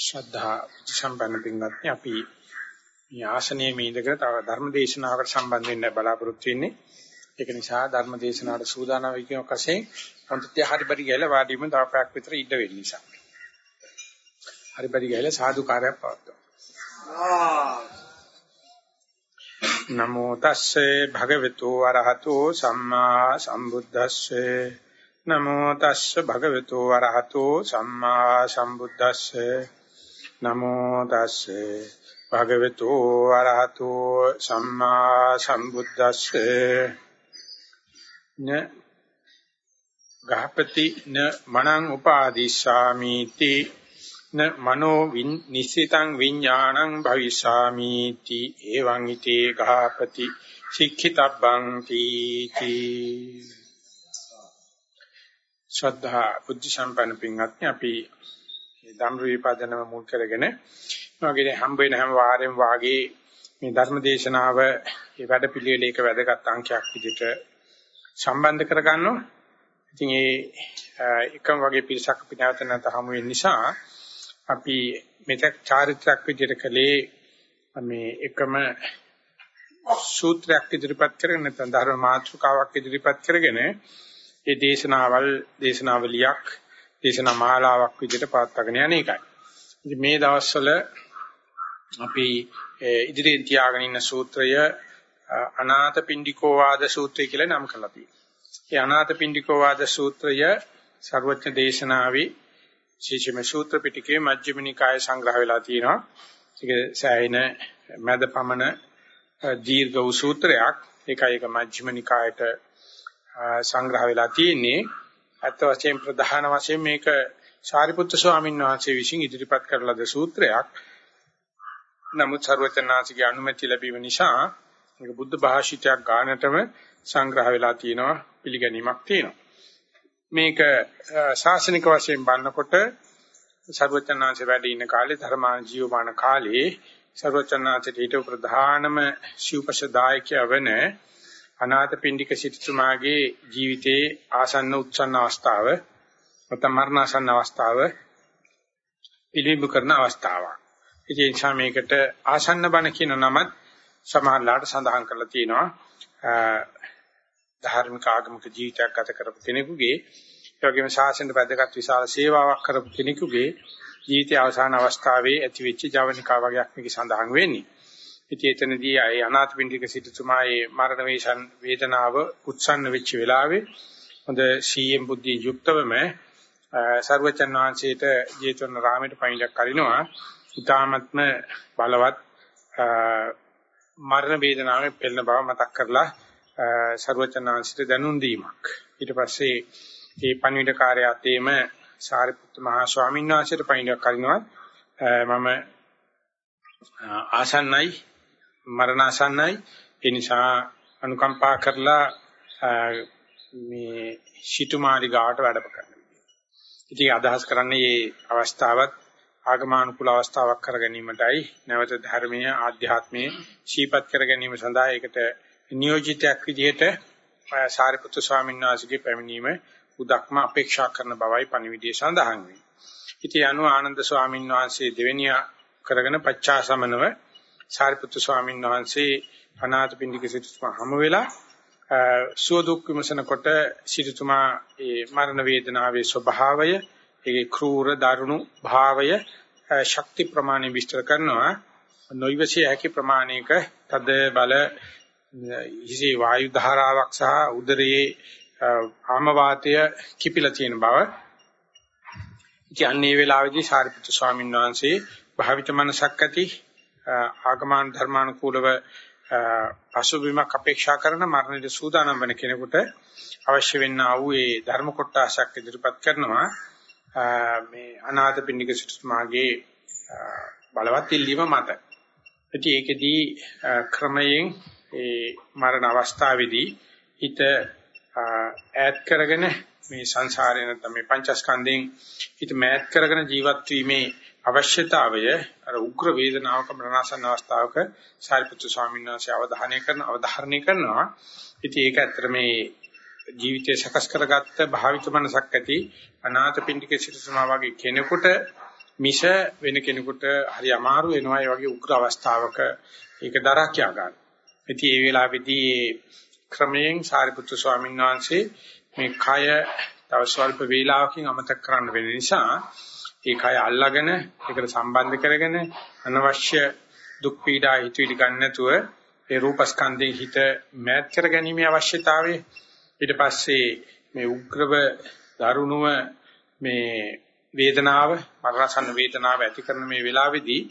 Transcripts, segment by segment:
ශ්‍රද්ධා සම්පන්න පින්වත්නි අපි මේ ආසනයේ මේ ඉඳගෙන තව ධර්ම දේශනාවකට සම්බන්ධ වෙන්න බලාපොරොත්තු වෙන්නේ. ඒක නිසා ධර්ම දේශනාවට සූදානම් වෙකියක් වශයෙන් පොන්තිය හරිබරි ගෑලා වාඩි වීම තව පැයක් විතර ඉඳ වෙන්න නිසා. හරිබරි ගෑලා සාදු කාර්යයක් පවත්වනවා. නමෝ තස්සේ භගවතු වරහතෝ සම්මා සම්බුද්දස්සේ නමෝ තස්සේ භගවතු වරහතෝ සම්මා සම්බුද්දස්සේ නමෝ තස්සේ භගවතු ආරහතෝ සම්මා සම්බුද්දස්සේ. න ගහපති න මනං උපාදිශාමි ති න මනෝ වින් නිසිතං විඥානං භවිෂාමි ති එවං ිතේ ගහපති සික්ඛිතබ්බං තීති ශ්‍රද්ධා බුද්ධ සම්පන්න පින්වත්නි අපි ධම්ම විපදනම මුල් කරගෙන වගේ හම්බ වෙන හැම වාරෙම වාගේ මේ ධර්ම දේශනාව මේ වැඩ පිළිවෙලේක වැදගත් අංකයක් විදිහට සම්බන්ධ කරගන්නවා. ඉතින් ඒ එකම වගේ පිරිසක් අපි නැවත නැවත හමු වෙන නිසා අපි මෙතක් චාරිත්‍රාක් විදිහට කලේ මේ එකම සූත්‍රයක් ඉදිරිපත් කරගෙන නැත්නම් ධර්ම මාතෘකාවක් ඉදිරිපත් කරගෙන ඒ දේශනාවල් දේශනාවලියක් දේශනා මාලාවක් විදිහට පවත්වාගෙන යන එකයි. ඉතින් මේ දවස්වල අපි ඉදිරියෙන් තියාගෙන ඉන්න සූත්‍රය අනාථ පිණ්ඩිකෝ වාද සූත්‍රය කියලා නම් කරලා තියෙනවා. ඒ අනාථ පිණ්ඩිකෝ වාද සූත්‍රය ਸਰවඥ දේශනාවේ ශීෂම සූත්‍ර පිටකයේ මජ්ක්‍ධිම නිකායේ සංග්‍රහ වෙලා තියෙනවා. ඒක සෑයින මැද පමණ දීර්ඝ වූ සූත්‍රයක්. ඒකයි ඒක මජ්ක්‍ධිම නිකායට සංග්‍රහ වෙලා තියෙන්නේ. අත් වශයෙන් ප්‍රධාන වශයෙන් මේක සාරිපුත්‍ර ස්වාමීන් වහන්සේ විසින් ඉදිරිපත් කරලා ද සූත්‍රයක්. නමුත් ਸਰවචනාසිගේ අනුමැතිය ලැබීම නිසා මේක බුද්ධ භාෂිතයක් ගානටම සංග්‍රහ වෙලා තියෙනවා පිළිගැනීමක් තියෙනවා. මේක ශාසනික වශයෙන් බලනකොට ਸਰවචනාංශ වැඩ ඉන්න කාලේ ධර්මාන ජීවමාන කාලේ ਸਰවචනාංශට ඊට ප්‍රධානම ශිවපශදායකය වෙන අනාථපිණ්ඩික සිටුමාගේ ජීවිතයේ ආසන්න උත්සන්න අවස්ථාව නැත්නම් මරණාසන්න අවස්ථාව පිළිඹු කරන අවස්ථාවක්. ඒ නිසා මේකට ආසන්න බණ කියන නමත් සමහරලාට සඳහන් කරලා තියෙනවා. ධාර්මික ආගමික ජීවිතයක් ගත කරපු කෙනෙකුගේ ඒ වගේම ශාසනයට වැදගත් විශාල සේවාවක් කරපු කෙනෙකුගේ ජීවිතයේ අවසාන අවස්ථාවේ ඇතිවෙච්ච ජවනිකා වගේක් මේක සඳහන් වෙන්නේ. ඉතින් එතනදී ඒ අනාථපිණ්ඩික සිටුතුමා ඒ මරණ වේශන් වේදනාව උත්සන්න වෙච්ච වෙලාවේ හොඳ සීයෙන් බුද්ධිය යුක්තවම සර්වචන් වහන්සේට ජේතවන රාමයට පණිඩක් කරිනවා. ඊ타මත්ම බලවත් මරණ වේදනාවේ පෙළෙන බව මතක් කරලා සර්වචන් වහන්සේට දැනුම් දීමක්. ඊට පස්සේ මේ පණිවිඩ කාර්යයතේම සාරිපුත්ත මහා ස්වාමීන් වහන්සේට පණිඩක් කරිනවා. මම ආසන්නයි මරණාසන්නයි ඒ නිසා අනුකම්පා කරලා මේ සිටුමාරි ගාවට වැඩම කරනවා. ඉතින් අදහස් කරන්නේ මේ අවස්ථාවත් ආගමානුකූල අවස්ථාවක් කර ගැනීමටයි නැවත ධර්මීය ආධ්‍යාත්මයේ ශීපත් කර ගැනීම සඳහා ඒකට නියෝජිතයක් විදිහට සාරිපුත්‍ර ස්වාමීන් වහන්සේගේ පැමිණීම උදක්ම අපේක්ෂා කරන බවයි පණිවිඩය සඳහන් වෙන්නේ. ඉතින් අනු ආනන්ද ස්වාමීන් වහන්සේ දෙවෙනිය කරගෙන පච්චාසමනව සාරිපුත්‍ර ස්වාමීන් වහන්සේ අනාථපිණ්ඩික සිටුතුමා හමු වෙලා සුව දුක් විමසනකොට සිටුතුමා ඒ මරණ වේදනාවේ ස්වභාවය ඒකේ ක්‍රූර දරුණු භාවය ශක්ති ප්‍රමාණය විස්තර කරනවා. නොයිවසිය හැකි ප්‍රමාණයක තද බල ඉහි වායු ධාරාවක් සහ උදරයේ ආම වාතය කිපිලා තියෙන බව. ඉතින් අන්නේ වෙලාවේදී සාරිපුත්‍ර ස්වාමීන් වහන්සේ භාවිත මනසක් ඇති ආගමන ධර්මානුකූලව පසුබිමක් අපේක්ෂා කරන මරණයට සූදානම් වෙන කෙනෙකුට අවශ්‍ය වෙන්නා වූ ඒ ධර්ම කොටසක් ඉදිරිපත් කරනවා මේ අනාථ පින්නික සිටුමාගේ බලවත් ඉල්ලීම මත. ඉතින් ඒකෙදී ක්‍රමයෙන් ඒ මරණ අවස්ථාවේදී හිත ඈත් කරගෙන මේ සංසාරේ නැත්නම් මේ පංචස්කන්ධයෙන් හිත මෑත් කරගෙන ජීවත් වීමේ අවශ්‍යතාවය අර උග්‍ර වේදනාවක මරණසන්න අවස්ථාවක සාරිපුත්‍ර ස්වාමීන් වහන්සේ අවධානය කරන අවධාරණය කරනවා. ඉතින් ඒක ඇත්තට මේ ජීවිතය සකස් කරගත්ත භාවිත මනසක් ඇති අනාථ පින්ඩික සිටසමා වගේ කෙනෙකුට මිෂ වෙන කෙනෙකුට හරි අමාරු වෙනවා ඒ වගේ උග්‍ර අවස්ථාවක ඒක දරා කියා ගන්න. ඉතින් ඒ වෙලාවේදී ක්‍රමයෙන් සාරිපුත්තු ස්වාමීන් වහන්සේ මේ කය තව ස්වල්ප වේලාවකින් අමතක කරන්න වෙන නිසා ඒ කය අල්ලාගෙන ඒකට සම්බන්ධ කරගෙන අනවශ්‍ය දුක් පීඩා හිතවිලි ගන්න නැතුව ඒ රූපස්කන්ධයේ හිත මෑත් කර ගැනීමේ අවශ්‍යතාවය. ඊට පස්සේ මේ උග්‍රව දරුණුව මේ වේදනාව මරණසන්න වේදනාව ඇති කරන මේ වෙලාවේදී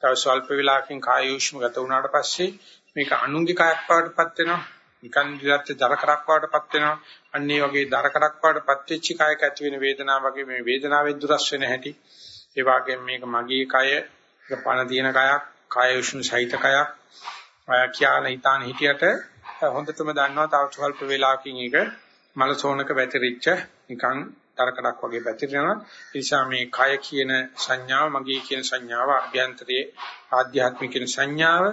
තව ස්වල්ප වේලාවකින් කාය යොෂ්ම ගත වුණාට පස්සේ මේක අනුන්ගේ කයක් බවටපත් වෙනවා. නිකන් දිලත් දරකරක් වඩටපත් වෙනවා. අන්න ඒ වගේ දරකරක් වඩටපත් වෙච්ච කයක ඇති වෙන වේදනාව වගේ මේ වේදනාවෙන් දුරස් වෙන හැටි. ඒ වගේම මේක මගේ කය, ඒක පණ තියෙන කයක්, කාය උෂ්ණ සහිත කයක්. කියලා හිතාන හිටියට හොඳටම දන්නවා තව ස්වල්ප වේලාවකින් ඒක මලසෝනක වැතිරිච්ච නිකන් තරකඩක් වගේ පැතිරෙනවා. ඒ නිසා මේ කය කියන සංඥාව, මගේ කියන සංඥාව, අභ්‍යන්තරයේ ආධ්‍යාත්මික කියන සංඥාව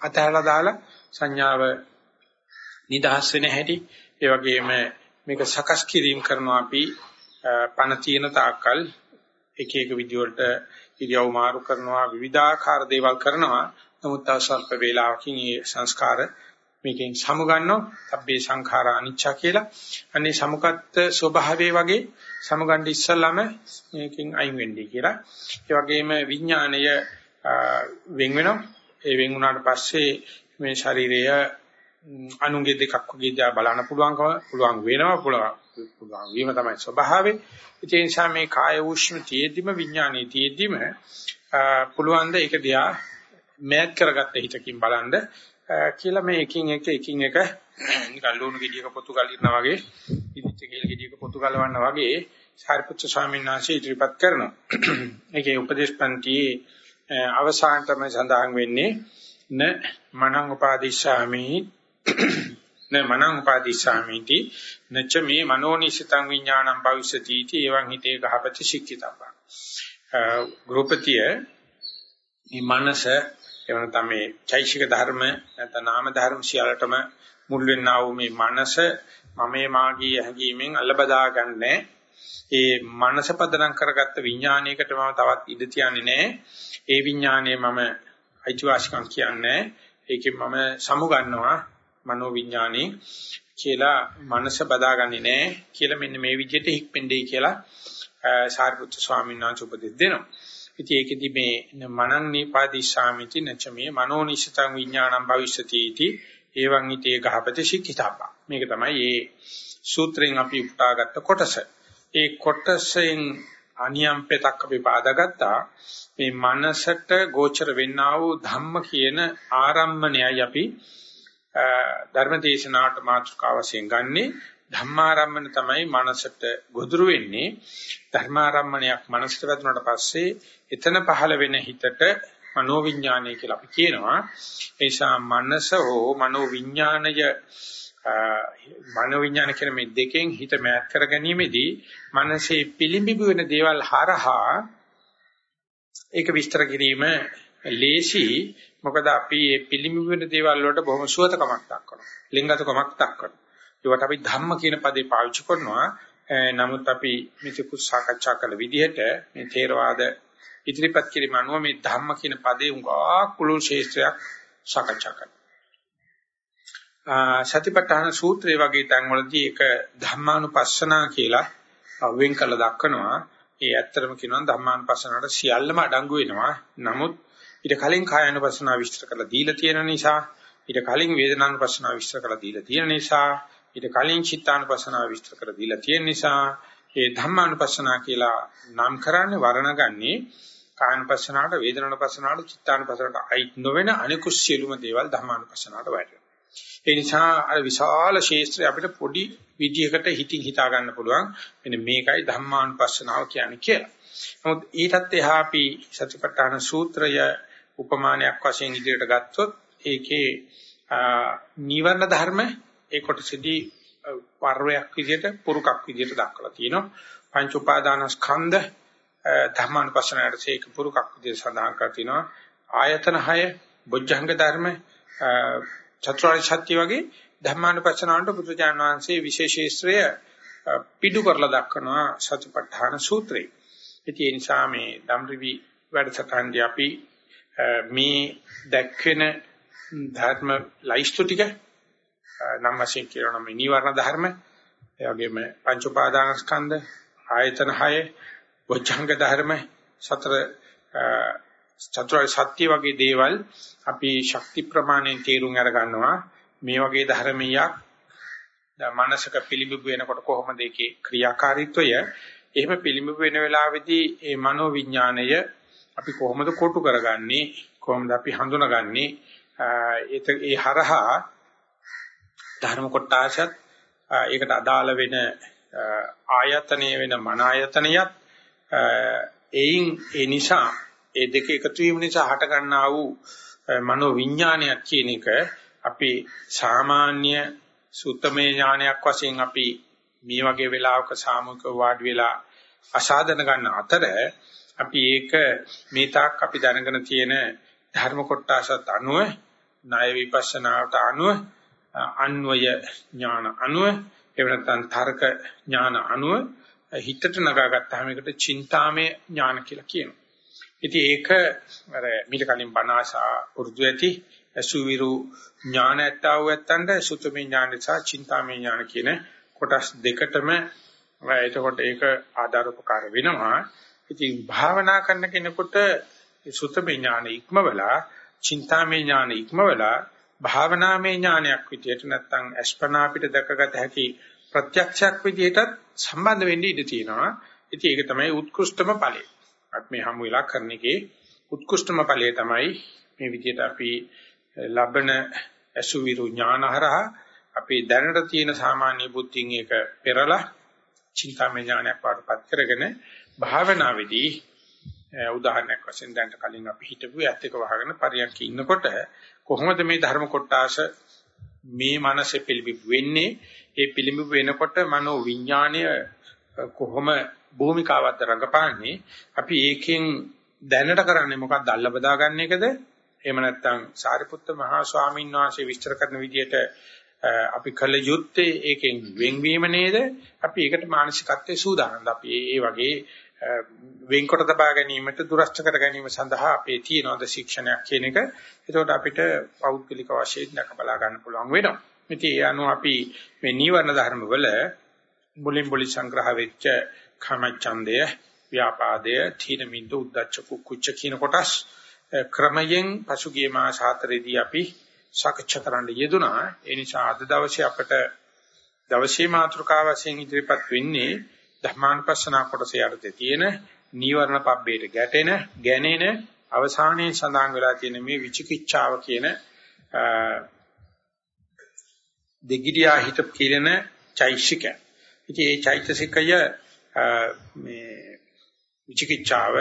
අතහැරලා දාලා සංඥාව නිදහස් වෙන හැටි. ඒ වගේම මේක සකස් කිරීම කරනවා අපි පණ තියෙන තාක්කල් එක එක විදිහට ඉරියව් මාරු කරනවා විවිධාකාර දේවල් කරනවා. නමුත් තව ස්වල්ප වේලාවකින් මේ සංස්කාර මේකෙන් සමුගන්නෝ අබ්බේ සංඛාරා අනිච්චා කියලා. අනේ සමුගත් ස්වභාවයේ වගේ සමුගන්න ඉස්සල්ලාම මේකෙන් අයින් වෙන්නේ කියලා. ඒ වගේම විඥාණය වෙන් වෙනවා. ඒ වෙන් වුණාට පස්සේ මේ ශරීරය අනුන්ගේ දෙකක් වගේ දිහා බලන්න පුළුවන්කම පුළුවන් වෙනවා පුළුවන් පුළුවන් වීම තමයි ස්වභාවය. ඒ නිසා මේ කාය උෂ්ණ තියෙද්දිම විඥානයේ තියෙද්දිම පුළුවන් ද ඒක දිහා මෑත් කරගත්ත හිතකින් බලන්න කියලා මේ එකින් එක එකින් එක නිකන් ලුණු ගෙඩියක පොතු ගලිනවා වගේ ඉදිච්ච කේල් ගෙඩියක පොතු ගලවන්න වගේ සාරිපුත්‍ර ස්වාමීන් වහන්සේ ඉදිරිපත් කරනවා. ඒකේ උපදේශ පන්තියේ අවසානටම සඳහන් වෙන්නේ න මනං උපාදිශාමි න මනං උපාදිසාමිති නච්ච මේ මනෝනිසිතං විඥානං භවිෂති इति එවං හිතේ ගහපති ශික්ෂිතබ්බ ගෘහපතිය මේ මනස එවන තමයි චෛසික ධර්ම නැත්නම් නාම ධර්ම සියල්ලටම මුල් වෙන්නා වූ මේ මනස මමේ මාගී හැඟීමෙන් අල්ලබදා ගන්නෑ. ඒ මනස පදනම් කරගත්ත විඥානයකට මම තවත් ඉඩ තියන්නේ නැහැ ඒ විඥානයේ මම අයිතිවාසිකම් කියන්නේ ඒකෙන් මම සමු ගන්නවා මනෝ විඥානේ කියලා මනස බදාගන්නේ නැහැ කියලා මෙන්න මේ විදිහට හික්පෙන්නේ කියලා සාරිපුත්‍ර ස්වාමීන් වහන්සේ උපදෙස් දෙනවා. ඉතින් ඒකෙදි මේ මනං නීපාදිස්සාමිති නචමේ මනෝ නිසිතං විඥානං භවිෂති इति එවං ඊතේ ගහපති ශික්ෂිතාපා. මේක තමයි මේ සූත්‍රයෙන් අපි උපුටාගත්ත කොටස. ඒ කොටසෙන් අනියම් පෙතක් අපි පාදාගත්තා. මේ මනසට ගෝචර වෙන්නා වූ ධම්ම කියන ආරම්මණයයි අපි ධර්මදේශනාට මාතෘකාව වශයෙන් ගන්නේ ධම්මාරම්මන තමයි මනසට ගොදුරු වෙන්නේ. ධර්මාරම්මණයක් මනසට වැදුනට පස්සේ එතන පහළ වෙන හිතට මනෝවිඥානය කියලා අපි කියනවා. ඒ නිසා මනස හෝ මනෝවිඥානය මනෝවිඥාන කියන මේ දෙකෙන් හිත මෑත් කර ගැනීමේදී මනසේ පිළිඹු වෙන දේවල් හරහා ඒක විස්තර කිරීම ලේසි මොකද අපි මේ පිළිඹු වෙන දේවල් වලට බොහොම සුවතකමක් දක්වනවා. ලිංගතකමක් දක්වනවා. ඒවට අපි ධම්ම කියන පදේ පාවිච්චි කරනවා. නමුත් අපි මේක සාකච්ඡා කළ විදිහට මේ තේරවාද ඉදිරිපත් කිරීම අනුව මේ ධම්ම කියන පදේ උගා කුළු ශේෂ්ත්‍රයක් සාකච්ඡා කරනවා. සතිපට්ඨාන සූත්‍රය වගේ තැන්වලදී ඒක ධම්මානුපස්සනා කියලා වෙන් කළ දක්වනවා. ඒ ඇත්තටම කියනවා ධම්මානුපස්සනාවට සියල්ලම අඩංගු වෙනවා. නමුත් ඊට කලින් කායानुපස්සනාව විස්තර කරලා දීලා තියෙන නිසා ඊට කලින් වේදනානුපස්සනාව විස්තර කරලා දීලා තියෙන නිසා ඊට කලින් චිත්තානුපස්සනාව විස්තර කරලා දීලා තියෙන නිසා ඒ ධම්මානුපස්සනා කියලා නම් කරන්නේ වර්ණගන්නේ කායानुපස්සනාවට වේදනානුපස්සනාවට චිත්තානුපස්සනාවට අයිත් නොවන අනිකුත් සියලුම දේවල් ධම්මානුපස්සනාවට වැටෙනවා. ඒ නිසා අර විශාල ශේත්‍රය අපිට පොඩි විදියකට හිතින් හිතා ගන්න පුළුවන්. මෙන්න මේකයි ධම්මානුපස්සනාව කියන්නේ කියලා. නමුත් ඊටත් එහා අපි සතිපට්ඨාන සූත්‍රය උපමානයක් වශයෙන් ඉදිරියට ගත්තොත් ඒකේ නීවරණ ධර්ම ඒ කොටසදී වර්වයක් විදිහට පුරුකක් විදිහට දක්වලා තියෙනවා. පංච උපාදානස්කන්ධ ධර්මානුපස්සනාවට ඒක පුරුකක් විදිහට සඳහන් කරලා තිනවා ආයතන 6 බොජ්ජංග ධර්ම චතුරාර්ය සත්‍ය වගේ ධර්මානුපස්සනාවට බුදුජාන විශ්වයේ විශේෂේශ්‍රය පිටු කරලා දක්වනවා සතිපට්ඨාන සූත්‍රේ ඒ නිසා මේ ධම්රිවි වැඩසටහනදී අපි මේ දැක්වෙන ධර්ම ලයිස්තු ටික නම් වශයෙන් කියනවා නම් නිවර්ණ ධර්ම ඒ වගේම පංච උපාදානස්කන්ධ ආයතන 6 වොච්ඡංග ධර්ම සතර චතුරාර්ය සත්‍ය වගේ දේවල් අපි ශක්ති ප්‍රමාණයෙන් තේරුම් අර ගන්නවා මේ වගේ ධර්මයක් මනසක පිළිඹු වෙනකොට කොහොමද ඒකේ ක්‍රියාකාරීත්වය? එහෙම පිළිඹු වෙන වෙලාවේදී ඒ මනෝ විඥාණය අපි කොහොමද කොටු කරගන්නේ? කොහොමද අපි හඳුනාගන්නේ? ඒ හරහා ධර්ම කොටාසත් ඒකට අදාළ වෙන ආයතනීය වෙන මන ආයතනියත් එයින් ඒ නිසා ඒ දෙක එකතු වීම නිසා හට ගන්නා වූ මනෝ විඥානයක් කියන එක අපි සාමාන්‍ය සුත්තමේ ඥානයක් වශයෙන් අපි මේ වගේ වෙලාවක සාමූහික වාඩි වෙලා අසාධන ගන්න අතර අපි ඒක මේ තාක් අපි දැනගෙන තියෙන ධර්ම කොටසත් අනුව ණය විපස්සනාවට අනුව අන්වය ඥාන අනුව එහෙම නැත්නම් තර්ක ඥාන අනුව හිතට නගාගත්තාම ඒකට චින්තාමය ඥාන කියලා කියනවා. ඉතින් ඒක අර මිල කලින් බණාසා උර්දු ඇති අසුවිරු ඥාන ඇත්තව ඇත්තන්ට සුතමේ ඥාන සහ චින්තාමය ඥාන කියන කොටස් දෙකටම එතකොට ඒක ආධාර උපකාර වෙනවා. ඉතින් භාවනා කරන කෙනෙකුට සුතමේ ඥාන ඉක්මවලා චින්තාමය ඥාන ඉක්මවලා භාවනාමය ඥානයක් විදියට නැත්නම් අස්පනා අපිට දැකගත හැකි ප්‍රත්‍යක්ෂයක් විදියටත් සම්බන්ධ වෙන්න ඉඩ තියෙනවා. ඉතින් ඒක තමයි උත්කෘෂ්ඨම ඵලය. අපි මේ හමු වෙලා කරන එකේ උත්කෘෂ්ඨම ඵලය තමයි මේ විදියට අපි ලබන අසුවිරු ඥානහරහා අපි දැනට තියෙන සාමාන්‍ය බුද්ධින් එක පෙරලා චින්තාමය ඥානයක් වඩපත් කරගෙන භාවනාවේදී උදාහරණයක් වශයෙන් දැන් කලින් අපි හිතපු ඇත්ත එක වහගෙන පරියන්ක ඉන්නකොට කොහොමද මේ ධර්ම කොටාස මේ මනසේ පිළිබිඹු වෙන්නේ? ඒ පිළිබිඹු වෙනකොට මනෝ විඥාණය කොහොම භූමිකාවක්ද රඟපාන්නේ? අපි ඒකෙන් දැනට කරන්නේ මොකක්ද? අල්ල බදා ගන්න එකද? එහෙම නැත්නම් සාරිපුත්ත මහා ස්වාමීන් වහන්සේ විස්තර කරන විදිහට අපි කළ යුත්තේ ඒකෙන් වෙන්වීම නේද? අපි ඒකට මානසිකත්වයේ සූදානම්ද අපි ඒ වගේ වෙන්කොට තබා ගැනීමට දුරස්ත කර ගැනීම සඳහා අපේ තියෙනවද ශික්ෂණයක් කියන එක. එතකොට අපිට පෞද්ගලික වශයෙන් දැක බලා ගන්න පුළුවන් වෙනවා. ඉතින් ඒ අනුව අපි මේ නීවරණ ධර්ම වල මුලින් මුලින් සංග්‍රහ වෙච්ච කාමච්ඡන්දය, ව්‍යාපාදය, තීන මිද්ද උද්දච්ච කුච්ච කියන කොටස් ක්‍රමයෙන් පසුගිය මාස හතරේදී අපි සාකච්ඡා කරන්න යෙදුනා. ඒ නිසා අද දවසේ අපට දවසේ මාතෘකාව වශයෙන් ඉදිරිපත් වෙන්නේ ධර්මානුපස්සනා කොටසේ යටතේ තියෙන නීවරණ පබ්බේට ගැටෙන ගැනෙන අවසානයේ සඳහන් වෙලා තියෙන මේ විචිකිච්ඡාව කියන දෙගිඩියා හිත කිරණ චෛසික. ඉතින් මේ චෛතසිකය මේ විචිකිච්ඡාව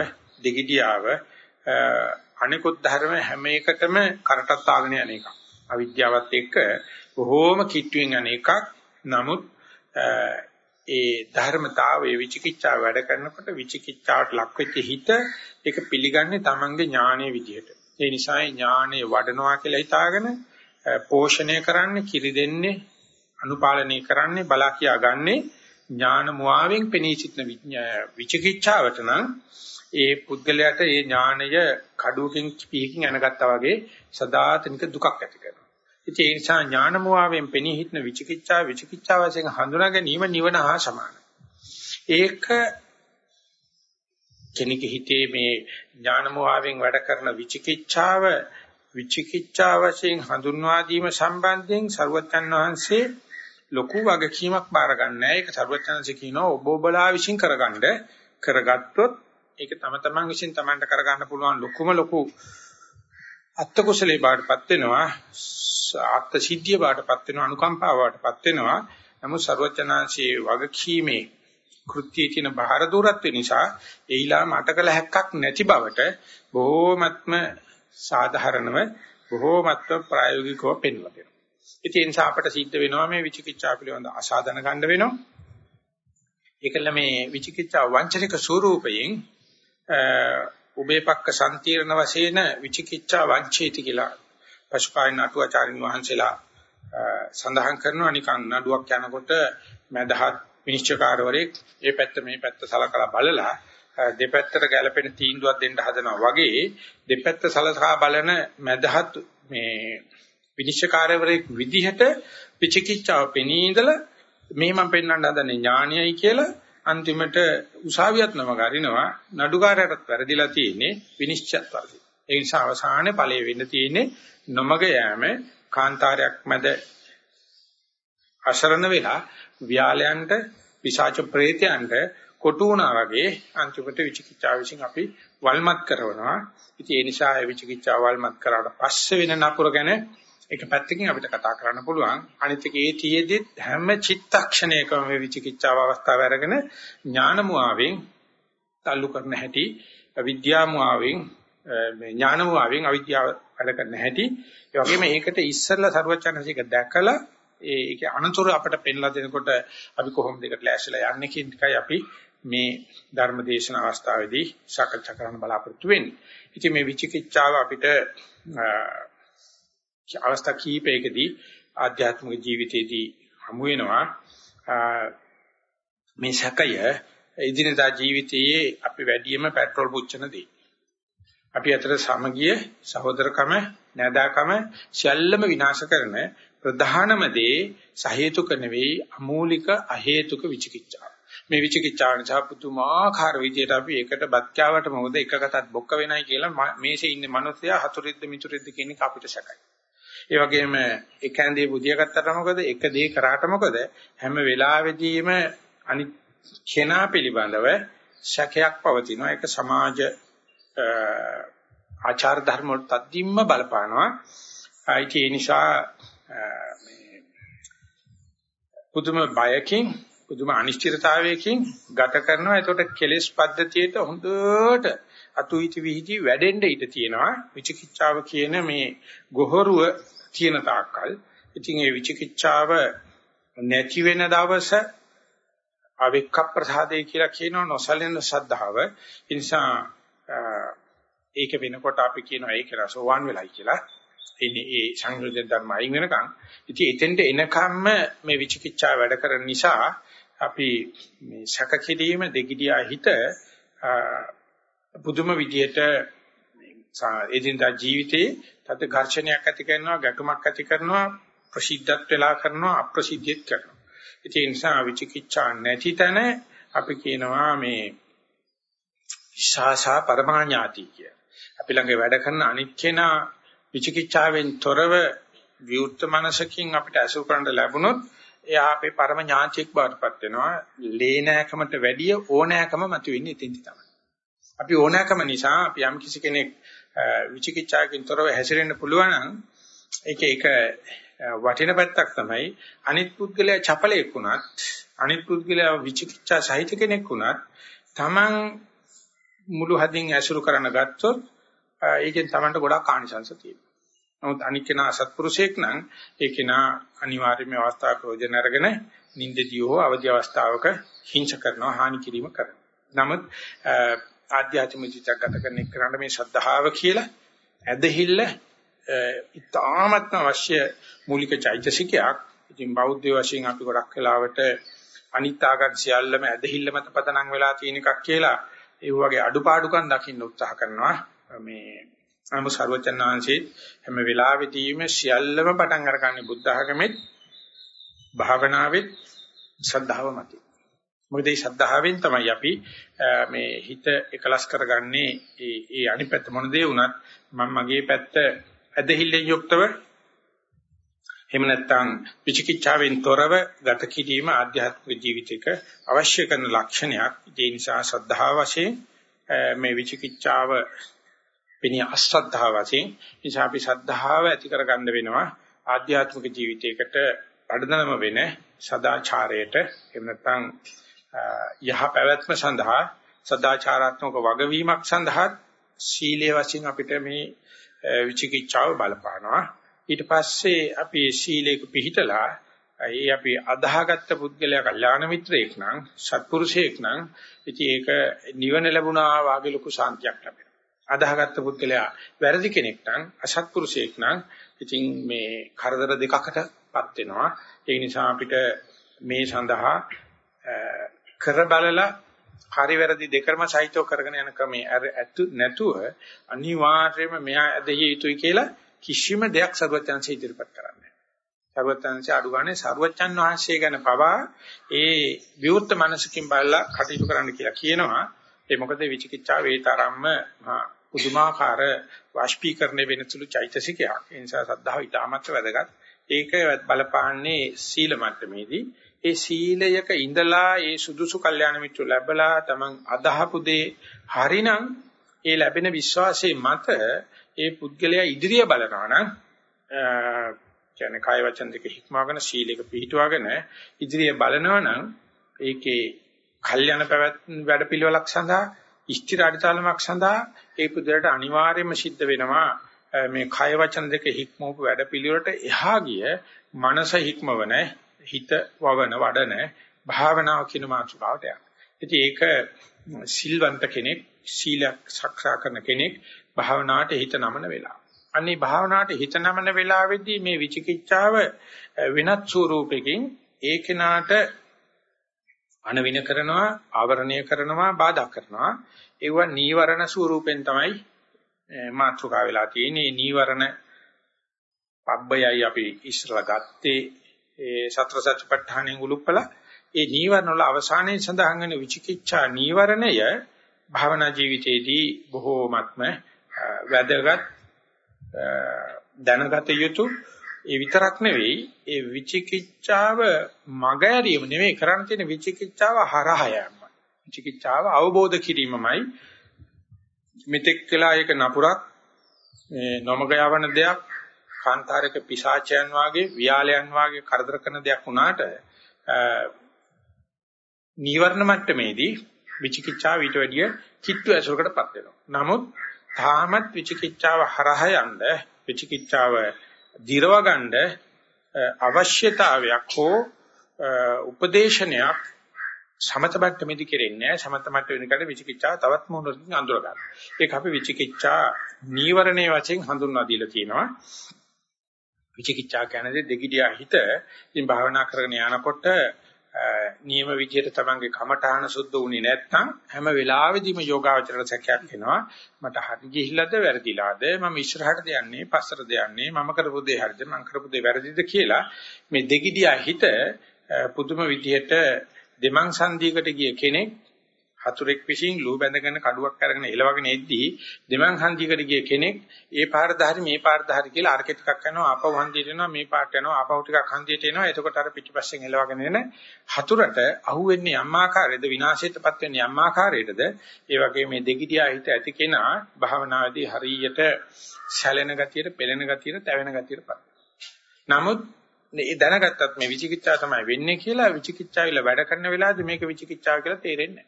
දෙගිඩියාව අනිකුත් ධර්ම හැම එකටම කරටත් ආගෙන යන එකක්. අවිද්‍යාවත් එක්ක බොහෝම කිට්ටුවෙන් යන එකක්. නමුත් ඒ ධර්මතාවයේ විචිකිච්ඡාව වැඩ කරනකොට විචිකිච්ඡාවට ලක් වෙච්ච හිත ඒක පිළිගන්නේ Tamange ඥානයේ විදිහට. ඒ නිසා ඥානය වඩනවා කියලා හිතාගෙන පෝෂණය කරන්නේ, කිරි දෙන්නේ, අනුපාලනය කරන්නේ, බලා කියා ගන්නේ ඥාන මුවාවෙන් පෙනී සිටින විචිකිච්ඡාවට නම් ඒ පුද්ගලයාට ඒ ඥානය කඩුවකින් පිහකින් අනගත්තා වගේ සදාතනික දුකක් ඇති කරනවා. ඉතින් ඒ නිසා ඥානමුවාවෙන් පෙනී හිටන විචිකිච්ඡා විචිකිච්ඡා වශයෙන් හඳුනා ගැනීම නිවන හා සමානයි. ඒක කෙනෙක් හිතේ මේ ඥානමුවාවෙන් වැඩ කරන විචිකිච්ඡාව විචිකිච්ඡා වශයෙන් හඳුන්වා දීම සම්බන්ධයෙන් සරුවත්යන් වහන්සේ ලොකු වගකීමක් බාර ගන්නෑ. ඒක සරුවත්යන්සේ කියනවා ඔබ ඔබලා විශ්ින් කරගන්න කරගත්තොත් ඒක තම තමන් විශ්ින් තමන්ට කරගන්න පුළුවන් ලොකුම ලොකු අත්ත කුසලේ බාටපත් වෙනවා ආත්ත සිද්ධිය බාටපත් වෙනවා අනුකම්පාව බාටපත් වෙනවා නමුත් ਸਰවචනාංශයේ වගකීමේ කෘත්‍යයේ තියෙන බාහිර දූරත්ව නිසා එයිලා මටකල හැක්කක් නැති බවට බොහෝමත්ම සාධාරණව බොහෝමත්ම ප්‍රායෝගිකව පෙන්වලා දෙනවා. ඉතින් ඒ නිසා අපට සිද්ධ වෙනවා මේ විචිකිච්ඡා පිළිබඳ අසාධන ගන්න වෙනවා. ඒකල මේ විචිකිච්ඡා වංචනික ස්වරූපයෙන් උබේපක්ක සම්තිරණ වශයෙන් විචිකිච්ඡා වංචේති කියලා පසුකාලීන අටුවාචාරින් වහන්සේලා සඳහන් කරනවා. නිකන් නඩුවක් යනකොට මදහත් විනිශ්චයකාරවරයෙක් මේ පැත්ත මේ පැත්ත සලකලා බලලා දෙපැත්තට ගැළපෙන තීන්දුවක් දෙන්න හදනවා වගේ දෙපැත්ත සලසා බලන මදහත් මේ විනිශ්චයකාරවරයෙක් විදිහට විචිකිච්ඡාව පෙනී ඉඳලා මේ මම පෙන්වන්න හදන්නේ ඥානයයි කියලා අන්තිමට උසාවියත් නම ගරිනවා නඩුකාරයටත් වැරදිලා තියෙන්නේ විනිශ්චයත් වර්ධි. ඒ නිසා අවසානයේ ඵලයේ වෙන්න තියෙන්නේ නොමග යෑම කාන්තාරයක් මැද අශරණ වෙලා ව්‍යාලයන්ට විසාච ප්‍රේතයන්ට කොටු වුණා වගේ අන්තිමට විචිකිච්ඡාව විසින් අපි වල්මත් කරනවා. ඉතින් ඒ නිසා ඒ විචිකිච්ඡාව වල්මත් කරාට පස්සේ වෙන නපුර ගැන ඒක පැත්තකින් අපිට කතා කරන්න පුළුවන්. අනිත් එකේ තියේදී හැම චිත්තක්ෂණයකම මේ විචිකිච්ඡාව අවස්ථාව අරගෙන ඥානමුවාවෙන් تعلق කරන හැටි, අවිද්‍යාමුවාවෙන් මේ ඥානමුවාවෙන් අවිද්‍යාව වැඩ කරන හැටි. ඒ වගේම ඒකට ඉස්සෙල්ලා ਸਰවචනසික දැකලා ඒක අනතුරු අපට පෙන්ලා දෙනකොට අපි කොහොමද ඒකට ලෑස්තිලා යන්නේ කියන එකයි අපි මේ ධර්මදේශන අවස්ථාවේදී සාකච්ඡා කරන්න බලාපොරොත්තු වෙන්නේ. ඉතින් මේ විචිකිච්ඡාව අපිට අවස්ථා කීපයකදී ආධ්‍යාත්මික ජීවිතයේදී හමු වෙනවා මේ සැකය එදිනදා ජීවිතයේ අපි වැඩියෙන්ම පෙට්‍රල් පුච්චන දේ. අපි අතර සමගිය සහෝදරකම නැදාකම සියල්ලම විනාශ කරන ප්‍රධානම දේ සහේතුක නෙවෙයි අමූලික අහේතුක විචිකිච්ඡාව. මේ විචිකිච්ඡාව නිසා පුදුමාකාර විදියට අපි ඒකට බත් කෑවට මොකද එකකටත් බොක්ක වෙනයි කියලා මේසේ ඉන්න මිනිස්සයා හතුරිද්ද මිතුරිද්ද කියන එක අපිට සැකයි. ඒ වගේම එක ඇඳේ බුදියා ගත්තට මොකද? එක දේ කරාට මොකද? හැම වෙලාවෙදීම අනිත් කෙනා පිළිබඳව සැකයක් පවතිනවා. ඒක සමාජ ආචාර ධර්ම වලට අදින්ම බලපානවා ඒ නිසා මේ පුදුම බයකින් පුදුම අනිශ්චිතතාවයකින් ගත කරනවා. එතකොට කෙලෙස් පද්ධතියට හොඳට අතුයිති විහිදි වැඩෙන්න ඉඩ තියෙනවා. විචිකිච්ඡාව කියන මේ ගොහරුව තියෙන තාක්කල් ඉතින් ඒ විචිකිච්ඡාව නැති වෙන දවස අවික්ක ප්‍රසාදේ කියලා කියනවා නොසලෙන ශ්‍රද්ධාව. ඒ නිසා ඒක වෙනකොට අපි කියනවා ඒක රසෝවාන් වෙලයි කියලා. එන්නේ ඒ සංයෝජන ධර්ම අයින් වෙනකන්. ඉතින් එතෙන්ට එනකම්ම මේ විචිකිච්ඡාව වැඩ කරන නිසා අපි මේ සැක කිරීම දෙගිඩියා හිත පුදුම විදියට එදිනදා ජීවිතේ තද ඝර්ෂණයක් ඇති කරනවා ගැටුමක් ඇති කරනවා ප්‍රසිද්ධත් වෙලා කරනවා අප්‍රසිද්ධියත් කරනවා ඒ නිසා විචිකිච්ඡා නැති තැන අපි කියනවා මේ ශාසා පරමාඥාති කිය. අපි ළඟ වැඩ කරන අනිත් කෙනා විචිකිච්ඡාවෙන් තොරව විවුර්ත මනසකින් අපිට අසු කරන්න ලැබුණොත් එයා අපේ පරම ඥාන්තියෙක් බවටපත් වෙනවා. ලේනෑකමට වැඩිය ඕනෑකම මතුවෙන්නේ එතෙන්දි තමයි. අපි ඕනෑකම නිසා අපි යම් කිසි කෙනෙක් විචිකිච්ඡාවකින් තොරව හැසිරෙන්න පුළුවන් නම් ඒක ඒක වටින පැත්තක් තමයි අනිත් පුද්ගලයා චපලයක් වුණත් අනිත් පුද්ගලයා විචිකිච්ඡා සහිත කෙනෙක් වුණත් Taman මුළු හදින් ඇසුරු කරන ගත්තොත් ඒකෙන් Tamanට ගොඩාක් ආනිසංස තියෙනවා. නමුත් අනික් කෙනා අසත්පුරුෂයෙක් නම් ඒ කෙනා අනිවාර්යයෙන්ම අවස්ථාව ප්‍රයෝජන අරගෙන නින්දදී හෝ අවදි අවස්ථාවක හිංස කරනවා හානි කිරීම කරනවා. නමුත් ආධ්‍යාත්මික ජීවිතයක් ගත කරන එක්කනට මේ ශ්‍රද්ධාව කියලා ඇදහිල්ල ඉතාමත්ම අවශ්‍ය මූලික චෛතසිකයක්. ඉතින් බෞද්ධ වශයෙන් අපි ගොඩක් වෙලාවට අනිත්‍යගත සියල්ලම ඇදහිල්ල මත පදනම් වෙලා තියෙන එකක් කියලා ඒ වගේ අඩුපාඩුකම් දකින්න උත්සාහ කරනවා. මේ නම සර්වචන්නාංශේ හැම වෙලාවෙදීම සියල්ලම පටන් අරගන්නේ බුද්ධ ආගමෙත් භාවනාවෙත් ශ්‍රද්ධාව මතයි. මොකද මේ ශ්‍රද්ධාවෙන් තමයි අපි මේ හිත එකලස් කරගන්නේ ඒ ඒ අනිත් පැත්ත මොන දේ වුණත් මම මගේ පැත්ත ඇදහිල්ලෙන් යුක්තව එහෙම නැත්නම් විචිකිච්ඡාවෙන් තොරව ගත කිරීම ආධ්‍යාත්මික ජීවිතයක අවශ්‍ය කරන ලක්ෂණයක්. ඒ නිසා ශ්‍රද්ධාව වශයෙන් මේ විචිකිච්ඡාව වෙනිය අශ්‍රද්ධාව වශයෙන් නිසා අපි ශ්‍රද්ධාව ඇති කරගන්න වෙනවා ආධ්‍යාත්මික ජීවිතයකට අඩදනම වෙන සදාචාරයට එහෙම නැත්නම් යහ පැවැත්ම සඳහා සදාචාරාත්මක වගවීමක් සඳහා සීලයේ වශයෙන් අපිට මේ විචිකිච්ඡාව බලපානවා. ඊට පස්සේ අපි සීලයක පිළිහිටලා ඒ අපි අදාහගත්ත පුද්ගලයා කල්යාණ මිත්‍රයෙක් නම් සත්පුරුෂයෙක් නම් ඉතින් ඒක නිවන ලැබුණා වාගේ ලොකු ශාන්තියක් ලැබෙනවා. අදාහගත්ත පුද්ගලයා වැරදි කෙනෙක් නම් අසත්පුරුෂයෙක් නම් ඉතින් මේ කරදර දෙකකටපත් වෙනවා. ඒ නිසා අපිට මේ සඳහා කර බලලා හරි වැරදි දෙකම සහිතව කරගෙන යන ක්‍රමයේ. ඇතු නැතුව අනිවාර්යයෙන්ම මෙහා ඇදහිය යුතුයි කියලා කිසිම දෙයක් සර්වඥාන්සේ ඉදිරිපත් කරන්නේ සර්වඥාන්සේ අඩු ගානේ සර්වඥන් වහන්සේ ගැන පවා ඒ විවුර්ත මනසකින් බලලා කටයුතු කරන්න කියලා කියනවා. ඒ මොකද විචිකිච්ඡා වේතරම්ම පුදුමාකාර වාෂ්පීකරණය වෙන සුළු චෛතසිකයක්. ඒ නිසා සද්ධාව ඉතාමත් වැදගත්. ඒක බලපාන්නේ සීල මට්ටමේදී. ඒ සීලයක ඉඳලා ඒ සුදුසු කල්යාණ මිත්‍ර ලැබලා තමන් අදහපු දේ හරිනම් ඒ ලැබෙන විශ්වාසයේ මත ඒ පුද්ගලයා ඉදිරිය බලනවා නම් කියන්නේ කාය වචන දෙක හික්මවගෙන සීලයක පිළිටුවගෙන ඉදිරිය බලනවා නම් ඒකේ කල්යන පැවැත් වැඩපිළිවෙලක් සඳහා ඉෂ්ටි අඩිතාලමක් සඳහා ඒ පුද්ගලයාට අනිවාර්යයෙන්ම සිද්ධ වෙනවා. මේ කාය වචන දෙක හික්මවපු වැඩපිළිවෙලට එහා ගිය මනස හික්මවන හිත වවන වඩන භාවනාව කියන මාතෘකාවට යනවා. ඉතින් ඒක සිල්වන්ත කෙනෙක් සීලයක් සක්සා කරන කෙනෙක් භාවනාවට හිත නමන වෙලාව. අනේ භාවනාවට හිත නමන වෙලාවේදී මේ විචිකිච්ඡාව වෙනත් ස්වරූපකින් ඒ කෙනාට අනවින කරනවා ආවරණය කරනවා බාධා කරනවා ඒව නීවරණ ස්වරූපෙන් තමයි මාතෘකා වෙලා තියෙන්නේ නීවරණ පබ්බයයි අපි ඉස්සරලා ගත්තේ ඒ සතර සත්‍යපට්ඨානෙන් උලුප්පලා ඒ නීවරණ වල අවසානයේ සඳහන් වෙන විචිකිච්ඡා නීවරණය භාවනා ජීවිතයේදී බොහෝමත්ම වැදගත් දැනගත යුතු ඒ විතරක් නෙවෙයි ඒ විචිකිච්ඡාව මගහැරීම නෙවෙයි කරන්න තියෙන විචිකිච්ඡාව හරහා යෑම. විචිකිච්ඡාව අවබෝධ කිරීමමයි මෙතෙක් කළා ඒක නපුරක් මේ නොමග යවන දෙයක් කාන්තාරයක පිසාචයන් වාගේ වියාලයන් වාගේ කරදර කරන දෙයක් වුණාට නීවරණ මට්ටමේදී විචිකිච්ඡාව ඊට වැඩිය කිට්ටු ඇසුරකටපත් වෙනවා. නමුත් තාමත් විචිකිච්ඡාව හරහා යන්න විචිකිච්ඡාව දිරව ගන්න අවශ්‍යතාවයක් හෝ උපදේශනයක් සමත මට්ටමේදී කෙරෙන්නේ සමත මට්ටමේදී විචිකිච්ඡාව තවත් මොහොතකින් අඳුර ගන්න. ඒක අපි විචිකිච්ඡා නීවරණයේ වශයෙන් හඳුන්වා දීලා තියෙනවා. විචිකිච්ඡා කියන්නේ දෙගිඩියා හිත. ඉතින් භාවනා කරගෙන යනකොට නියම විදියට තමන්ගේ කමඨාන සුද්ධ වුණේ නැත්නම් හැම වෙලාවෙදීම යෝගාවචරයට සැකයක් එනවා. මට හරි ගිහිල්ලාද වැරදිලාද? මම ඉස්සරහටද යන්නේ? පස්සටද යන්නේ? මම කරපු දේ හරිද? මම කරපු දේ වැරදිද කියලා මේ දෙගිඩියා හිත පුදුම විදියට දෙමන් සංදීකට ගිය කෙනෙක් හතුරෙක් විසින් ලෝ බැඳගෙන කඩුවක් අරගෙන එලවගෙන එද්දී දෙමන් හන්දියකට ගිය කෙනෙක් ඒ පාරද හරි මේ පාරද හරි කියලා අරක ටිකක් යනවා. ආපහු හන්දියට එනවා මේ පාරට යනවා ආපහු ටිකක් හන්දියට එනවා. එතකොට අර පිටිපස්සෙන් එලවගෙන එන හතුරට අහුවෙන්නේ අම්මාකාරයේද විනාශයටපත් වෙන්නේ අම්මාකාරයේද ඒ වගේ මේ දෙගිඩියා හිත ඇති කෙනා භාවනාවේදී හරියට සැලෙන ගතියට පෙළෙන ගතියට තැවෙන ගතියටපත් නමුත් මේ දැනගත්තත් මේ විචිකිච්ඡාව තමයි වෙන්නේ කියලා විචිකිච්ඡාවිල වැඩ කරන වෙලාවදී මේක විචිකිච්ඡාව කියලා තේරෙන්නේ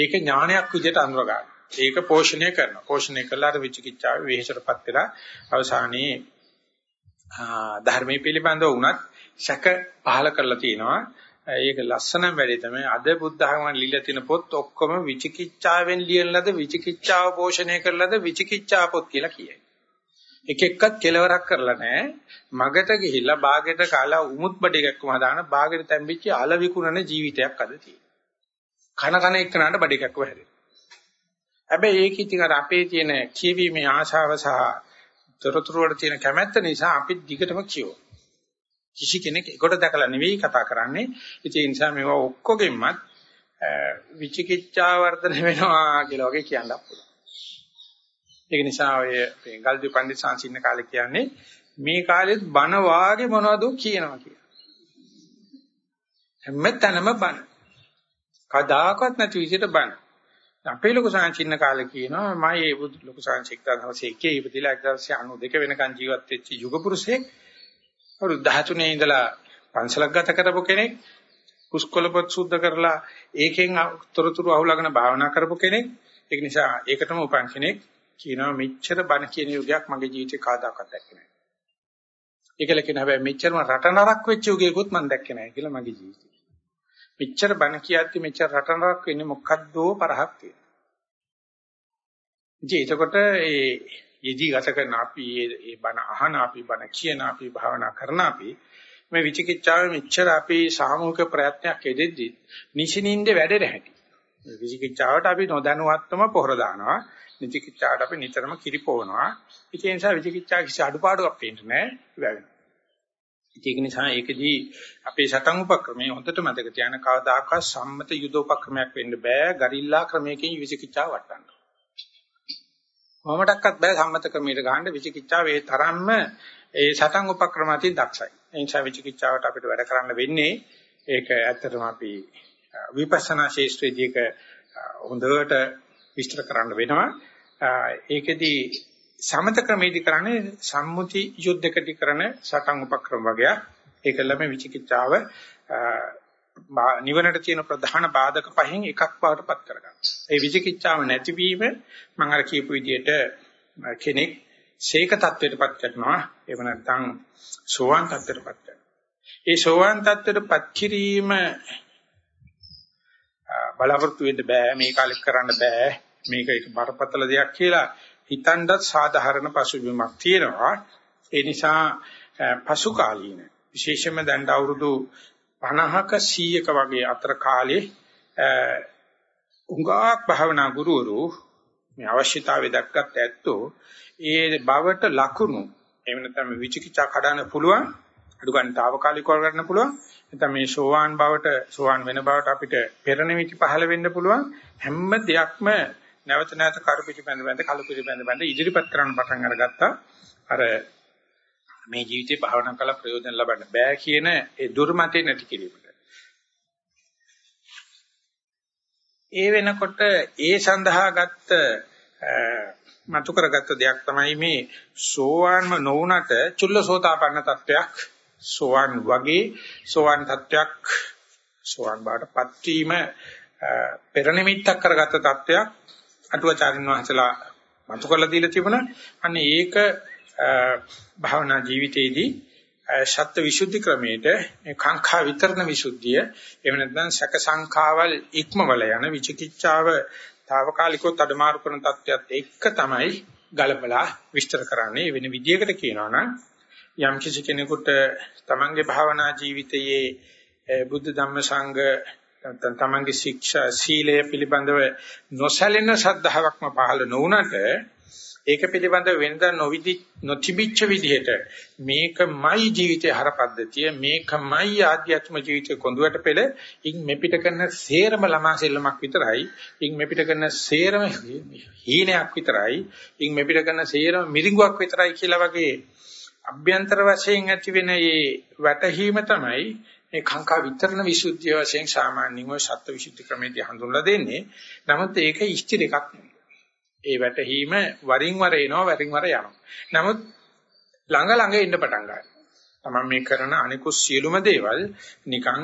ඒක ඥානයක් විදිහට අඳුර ගන්න. ඒක පෝෂණය කරනවා. පෝෂණය කළාට විචිකිච්ඡාවේ වෙහෙසටපත් වෙලා අවසානයේ ධර්මයේ පිළිබඳව වුණත් සැක පහල කරලා තිනවා. ඒක ලස්සන වැඩේ තමයි අද බුද්ධ ධර්මයන් ලියලා තියෙන පොත් ඔක්කොම විචිකිච්ඡාවෙන් ලියන ලද විචිකිච්ඡාව පෝෂණය කරලද විචිකිච්ඡා පොත් කියලා කියයි. එක එක්කත් කෙලවරක් කරලා නැහැ. මගට ගිහිල්ලා බාගෙට කාලා උමුත් බඩේකක්ම දාන බාගෙට තැම්බිච්ච අල විකුණන ජීවිතයක් අද තියෙනවා. කන කන එක්කනට බඩ එකක් වැහැරෙනවා. හැබැයි ඒක ඉතින් අර අපේ තියෙන කියවීමේ ආශාව සහ තොරතුරු වල තියෙන කැමැත්ත නිසා අපි දිගටම කියවෝ. කිසි කෙනෙක් ඒකට දැකලා නෙවෙයි කතා කරන්නේ. ඒ නිසා මේවා ඔක්කොගෙමත් විචිකිච්ඡා වර්ධනය වෙනවා කියලා වගේ කියන්න පුළුවන්. ඒක නිසා ඔය ගල්දි පණ්ඩිත සංසින්න කාලේ කියන්නේ මේ කාලෙත් බන වාගේ මොනවද කියනවා කියලා. හැමතැනම බන. කදාකවත් නැති විදිහට බණ. අපේ ලොකු සංචින්න කාලේ කියනවා මම මේ ලොකු සංචික්තනවසේ එකේ ඉපදිලා 1992 වෙනකන් ජීවත් වෙච්ච යුග පුරුෂයෙක්. අවුරුදු 13 ඉඳලා පන්සලක් ගත කරපු කෙනෙක්. කුස්කොලපත් සුද්ධ කරලා ඒකෙන් තොරතුරු අහුලාගෙන භාවනා කරපු කෙනෙක්. ඒක නිසා ඒකටම උපන් කෙනෙක් කියනවා මෙච්චර බණ කියන යුගයක් මගේ ජීවිතේ කවදාකවත් දැක්කේ නැහැ. ඒකල කියන හැබැයි මෙච්චරම රට නරක් වෙච්ච යුගයකුත් මම දැක්කේ නැහැ කියලා මගේ ජීවිතේ. මෙච්චර බණ කියද්දි මෙච්චර රටනරක් වෙන්නේ මොකද්දෝ පරහක් තියෙනවා. ඉතින් එතකොට ඒ යෙදී ගත කරන අපි ඒ බණ අහන අපි බණ කියන අපි භාවනා කරන අපි මේ විචිකිච්ඡාවේ මෙච්චර අපි සාමූහික ප්‍රයත්නයක් යෙදෙද්දි නිෂිනින්ද වැඩෙර හැටි. විචිකිච්ඡාවට අපි නොදැනුවත්වම පොහොර දානවා. විචිකිච්ඡාවට අපි නිතරම කිරිපොවනවා. ඒ නිසා විචිකිච්ඡා කිසි අඩුපාඩුවක් පේන්නේ නැහැ. වැවෙනවා. ඒක නිසා ඒකදී අපේ සටන් උපක්‍රමයේ හොඳට මතක තියාගන්න කවදාකවත් සම්මත යුද උපක්‍රමයක් වෙන්න බෑ. ගරිල්ලා ක්‍රමයකින් විචිකිච්ඡාව වටන්න. කොහොමඩක්වත් බෑ සම්මත ක්‍රමයට ගහන්න විචිකිච්ඡාව ඒ තරම්ම ඒ සටන් උපක්‍රම අතින් දක්ෂයි. ඒ නිසා විචිකිච්ඡාවට අපිට වැඩ කරන්න වෙන්නේ ඒක ඇත්තටම අපි විපස්සනා ශාස්ත්‍රයේදී ඒක හොඳට විස්තර කරන්න වෙනවා. ඒකෙදී සමත ක්‍රමයේදී කරන්නේ සම්මුති යුද්ධකදී කරන සටන් උපක්‍රම වගේක්. ඒකල මේ විචිකිච්ඡාව නිවනට තියෙන ප්‍රධාන බාධක පහෙන් එකක් බවට පත් කරගන්න. ඒ විචිකිච්ඡාව නැතිවීම මම අර කියපු විදිහට කෙනෙක් ශේක தත්වයටපත් කරනවා. එහෙම නැත්නම් සෝවාන් தත්වයටපත් කරනවා. ඒ සෝවාන් தත්වයටපත් කිරීම බලාපොරොත්තු වෙන්න බෑ මේ කාලෙත් කරන්න බෑ මේක එක බරපතල දෙයක් කියලා හිතනවත් සාධාරණ පසුබිමක් තියෙනවා. ඒ නිසා පසු කාලීන විශේෂයෙන්ම දැන් අවුරුදු 50ක 100ක වගේ අතර කාලේ උඟාක් භාවනා ගුරුවරු මේ අවශ්‍යතාවය දක්වත් ඇත්තෝ ඒ බවට ලකුණු එහෙම නැත්නම් විචිකිච්ඡා කඩන්න පුළුවන් අඩු ගන්න తాවකාලිකව කරන්න පුළුවන් නැත්නම් මේ සෝවාන් බවට සෝවාන් වෙන බවට අපිට පෙර නිමිති පහළ වෙන්න පුළුවන් හැම දෙයක්ම නැවත නැවත කරු පිටිපැඳ බැඳ කළු පිටිපැඳ බැඳ ඉදිරිපත් කරන්න පටන් අරගත්තා. අර මේ ජීවිතේ භාවනා කළ ප්‍රයෝජන ලබන්න බෑ කියන ඒ දුර්මතේ නැති කිරීමට. ඒ වෙනකොට ඒ සඳහා ගත්ත මතු කරගත්ත දෙයක් තමයි මේ සෝවාන්ම නොවුනට චුල්ලසෝතාපන්න තත්වයක්. සෝවාන් වගේ සෝවාන් තත්වයක් සෝවාන් බාටපත් වීම පෙර නිමිත්තක් කරගත්ත තත්වයක්. අටුවාචාරින් වහන්සලා මතු කරලා දීලා තිබුණා. අන්න ඒක භාවනා ජීවිතයේදී සත්‍ය විසුද්ධි ක්‍රමයට මේ කාංකා විතරණ විසුද්ධිය එහෙම නැත්නම් සැක සංඛාවල් ඉක්මවල යන විචිකිච්ඡාව తాවකාලිකව තඩමාරු කරන තත්ත්වයක් එක්ක තමයි ගලපලා විස්තර කරන්නේ වෙන විදියකට කියනවා නම් යම් කිසි කෙනෙකුට තමන්ගේ භාවනා ජීවිතයේ බුද්ධ ධම්ම සංඝ නැත්නම් තමන්ගේ ශික්ෂා සීලය පිළිබඳව නොසැලෙන ශ්‍රද්ධාවක්ම පහළ නොවුනට ඒක පිළිබඳව වෙනද නොවිදි නොතිබිච්ච විදිහට මේකමයි ජීවිතේ හරපද්ධතිය මේකමයි ආධ්‍යාත්ම ජීවිතේ කොඳුවට පෙළ. ඉන් මෙපිට කරන සේරම ළමා සෙල්ලමක් විතරයි. ඉන් මෙපිට කරන සේරම හීනයක් විතරයි. ඉන් මෙපිට කරන සේරම මිරිඟුවක් විතරයි කියලා වගේ අභ්‍යන්තර වශයෙන් ඇති වෙන මේ වැටහීම තමයි මේ කාංකා විතරණ විසුද්ධිය වශයෙන් සාමාන්‍යව සත්ත්ව විසුද්ධි ක්‍රමයේදී හඳුන්වලා දෙන්නේ. නමුත් ඒක ඉෂ්ටි එකක් නෙවෙයි. ඒ වැටහීම වරින් වර එනවා වරින් වර යනවා. නමුත් ළඟ ළඟ ඉන්න පටන් ගන්නවා. තමන් මේ කරන අනිකුත් සියලුම දේවල් නිකන්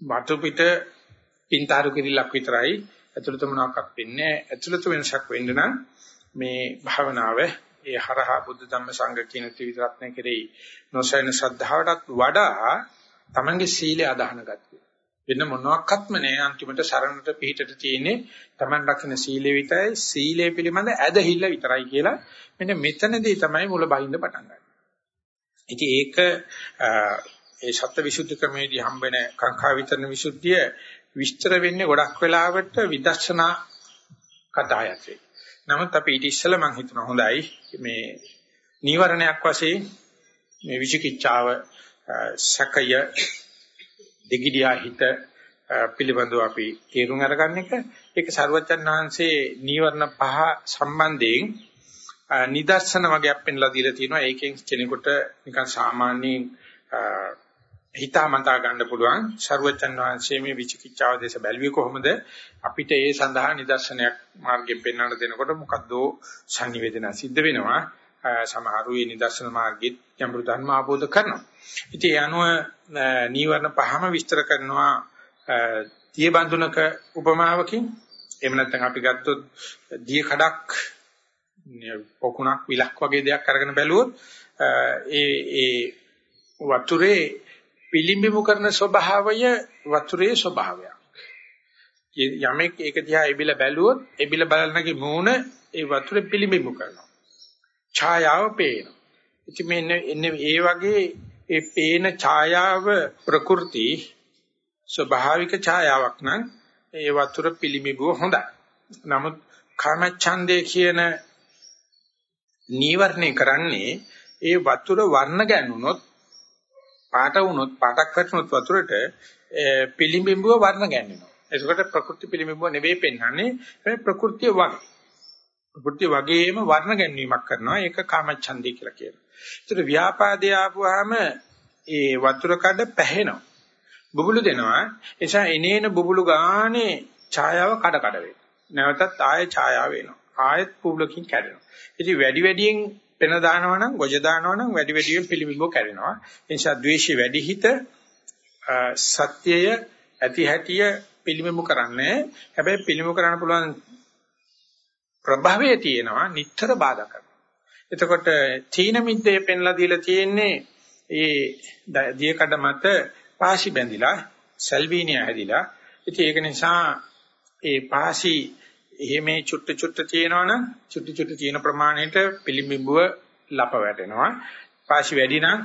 වතු පිට පින්තාරු කිරිලක් විතරයි. ඇතුළත මොනවාක්වත් වෙන්නේ නැහැ. ඇතුළත වෙනසක් වෙන්න නම් මේ භාවනාව ඒ හරහා බුද්ධ ධම්ම සංඝ කියන ත්‍රිවිධ කෙරෙහි නොසැන ශ්‍රද්ධාවටත් වඩා තමන්ගේ සීලය අදහන ගතිය. වෙන මොනවාක්වත්ම නෑ අන්තිමට සරණට පිටට තියෙන්නේ තමන් රකින්න සීලය විතරයි සීලය පිළිබඳ ඇදහිල්ල විතරයි කියලා මෙන්න මෙතනදී තමයි මුල බහින්න පටන් ගන්නේ. ඉතින් ඒක ඒ සත්‍ය විසුද්ධි ක්‍රමයේදී හම්බෙන කාංකා විතරන විසුද්ධිය විස්තර වෙන්නේ ගොඩක් වෙලාවට විදර්ශනා කතායත් නමුත් අපි ඊට ඉස්සෙල්ලා මම හිතනවා හොඳයි මේ නීවරණයක් වශයෙන් මේ විචිකිච්ඡාව සකය දෙගිඩියා හිත පිළිබඳව අපි තේරුම් අරගන්න එක. ඒක සරුවචන් වහන්සේ නීවරණ පහ සම්බන්ධයෙන් නිදර්ශන වගේක් පෙන්ලා දීලා තියෙනවා. ඒකෙන් කෙනෙකුට නිකන් සාමාන්‍යයෙන් හිතාමතා ගන්න පුළුවන්. සරුවචන් වහන්සේ මේ විචිකිච්ඡාව දේශ බැලුවේ කොහොමද? අපිට ඒ සඳහා නිදර්ශනයක් මාර්ගයෙන් පෙන්වන්න දෙනකොට මොකද්ද සංනිවේදන සිද්ධ වෙනවා. සමහරු මේ නිදර්ශන මාර්ගෙත් ගැඹුරු ධර්ම ආબોධ කරනවා ඉතින් ඒ අනුව නීවරණ පහම විස්තර කරනවා දිය බඳුනක උපමාවකින් එහෙම නැත්නම් අපි ගත්තොත් දිය කඩක් පොකුණක් විලක් වගේ දෙයක් අරගෙන බැලුවොත් ඒ ඒ වතුරේ පිළිඹිමු කරන ස්වභාවය වතුරේ ස්වභාවයක්. යමෙක් ඒක දිහා එබිල බැලුවොත් එබිල බලනගේ මූණ ඒ වතුරේ පිළිඹිමු කරනවා. ඡායාව පේනවා. ඉතින් මෙන්න එන්නේ ඒ වගේ ඒ පේන ඡායාව ප්‍රකෘති ස්වභාවික ඡායාවක් නම් ඒ වතුර පිළිඹුව හොඳයි. නමුත් කාමච්ඡන්දේ කියන නීවරණය කරන්නේ ඒ වතුර වර්ණ ගැන්වුනොත් පාට වුණොත් පාටක් වැටුනොත් වතුරට පිළිඹුව වර්ණ ගැන්වෙනවා. ඒකට ප්‍රකෘති පිළිඹුව නෙවෙයි පෙන්වන්නේ මේ ප්‍රകൃතිය වගේ. ප්‍රകൃතිය වගේම වර්ණ ගැන්වීමක් කරනවා. ඒක කාමච්ඡන්දේ කියලා කියනවා. ඒතර ව්‍යාපාදේ ආපුවාම ඒ වතුර කඩ පැහෙනවා. බුබුලු දෙනවා. එසා එනේන බුබුලු ගානේ ඡායාව කඩ කඩ වෙනවා. නැවතත් ආයෙ ඡායාව වෙනවා. ආයෙත් බුබුලකින් කැඩෙනවා. ඉතින් වැඩි වැඩියෙන් පෙන දානවා නම්, ගොජ දානවා නම් වැඩි වැඩියෙන් පිළිඹුව කැඩෙනවා. ඒ නිසා ද්වේෂي වැඩි හිත සත්‍යය ඇති හැටිය පිළිඹු කරන්නේ. හැබැයි පිළිඹු කරන්න පුළුවන් ප්‍රභවය තියෙනවා නිතර බාධා කරනවා. එතකොට තීන මිද්දේ පෙන්ලා දීලා තියෙන්නේ ඒ දියකඩ මත පාසි බැඳිලා සල්වීනිය හැදිලා. ඉතින් ඒක නිසා ඒ පාසි එහෙමේ චුට්ට චුට්ට තියෙනවනම් චුට්ට චුට්ට තියෙන ප්‍රමාණයට පිළිඹුව ලප වැටෙනවා. පාසි වැඩි නම්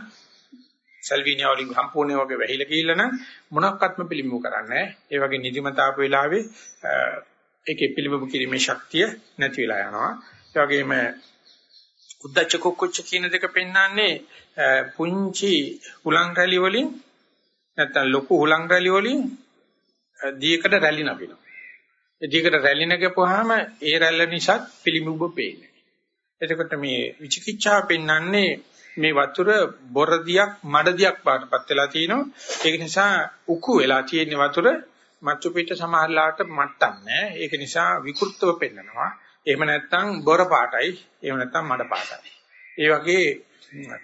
සල්වීනිය වලින් සම්පූර්ණ වගේ වැහිලා ගිහිල්ලා නම් මොනක්වත්ම පිළිඹු කරන්නේ ඒ වගේ නිදිමත ආපු වෙලාවේ ඒකේ පිළිඹු කිරීමේ ශක්තිය නැති වෙලා යනවා ඒ වගේම උද්දච්ච කුක්කුච්ච කියන දෙක පෙන්වන්නේ පුංචි හුලං රැලි වලින් නැත්තම් ලොකු හුලං රැලි වලින් දීයකට රැලි නපිනවා. ඒ දීයකට රැලි නැගපුවාම ඒ රැල්ල නිසා පිළිඹුබ පේන්නේ. එතකොට මේ විචිකිච්ඡාව පෙන්වන්නේ මේ වතුර බොරදියක් මඩදියක් පාටපත් වෙලා තිනවා. ඒක නිසා උකු වෙලා තියෙන වතුර මච්චු පිට සමහරලාට මට්ටම් නෑ. ඒක නිසා විකෘතව පෙන්නනවා. එහෙම නැත්නම් බොර පාටයි, එහෙම නැත්නම් මඩ පාටයි. ඒ වගේ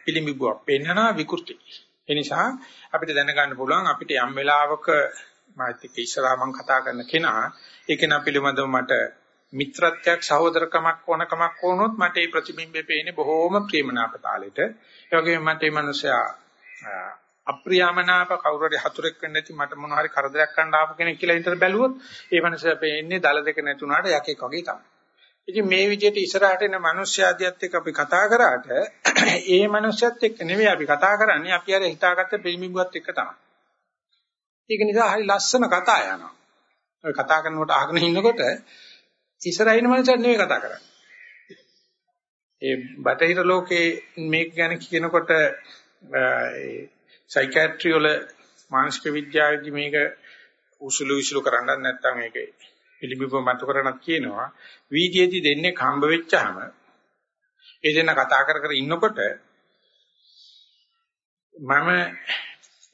පිළිඹුවක් පෙන්නනවා විකෘති. ඒ නිසා අපිට දැනගන්න පුළුවන් අපිට යම් වෙලාවක මාත් එක්ක ඉස්සරහා මම කතා කරන කෙනා ඒක න පිළිබඳව මට මිත්‍රත්වයක් සහෝදරකමක් ඕනකමක් වුණොත් මට ඒ ප්‍රතිබිම්බේ පේන්නේ බොහෝම ප්‍රේමනාප තාලෙට. ඒ වගේම මට මේ මනුස්සයා අප්‍රියමනාප කවුරු හරි හතුරෙක් වෙන්න නැති මට මොන හරි කරදරයක් කරන්න ආපු කෙනෙක් කියලා ඉතල බැලුවොත් ඒ මනුස්සයා පේන්නේ දල දෙක නැතුණාට යකෙක් වගේ තමයි. ඉතින් මේ විදිහට ඉස්සරහට එන මිනිස්යාදියත් එක්ක අපි කතා කරාට ඒ මිනිස්යත් එක්ක නෙවෙයි අපි කතා කරන්නේ අපි අර හිතාගත්ත පිළිමිබුවත් එක්ක තමයි. ඒක නිසා හරි ලස්සන කතා යනවා. ඔය කතා කරනකොට අහගෙන ඉන්නකොට ඉස්සරහින් මිනිස්සුත් නෙවෙයි කතා කරන්නේ. ඒ බටහිර ලෝකේ මේක ගැන කියනකොට ඒ සයිකියාට්‍රි වල මානසික විද්‍යාවේදී මේක උසුළු විසුළු කරන්නත් නැත්නම් මේකේ පිළිඹු මතු කරනක් කියනවා වීදියේදී දෙන්නේ කම්බ වෙච්චාම ඒ දෙන්න කතා කර කර ඉන්නකොට මම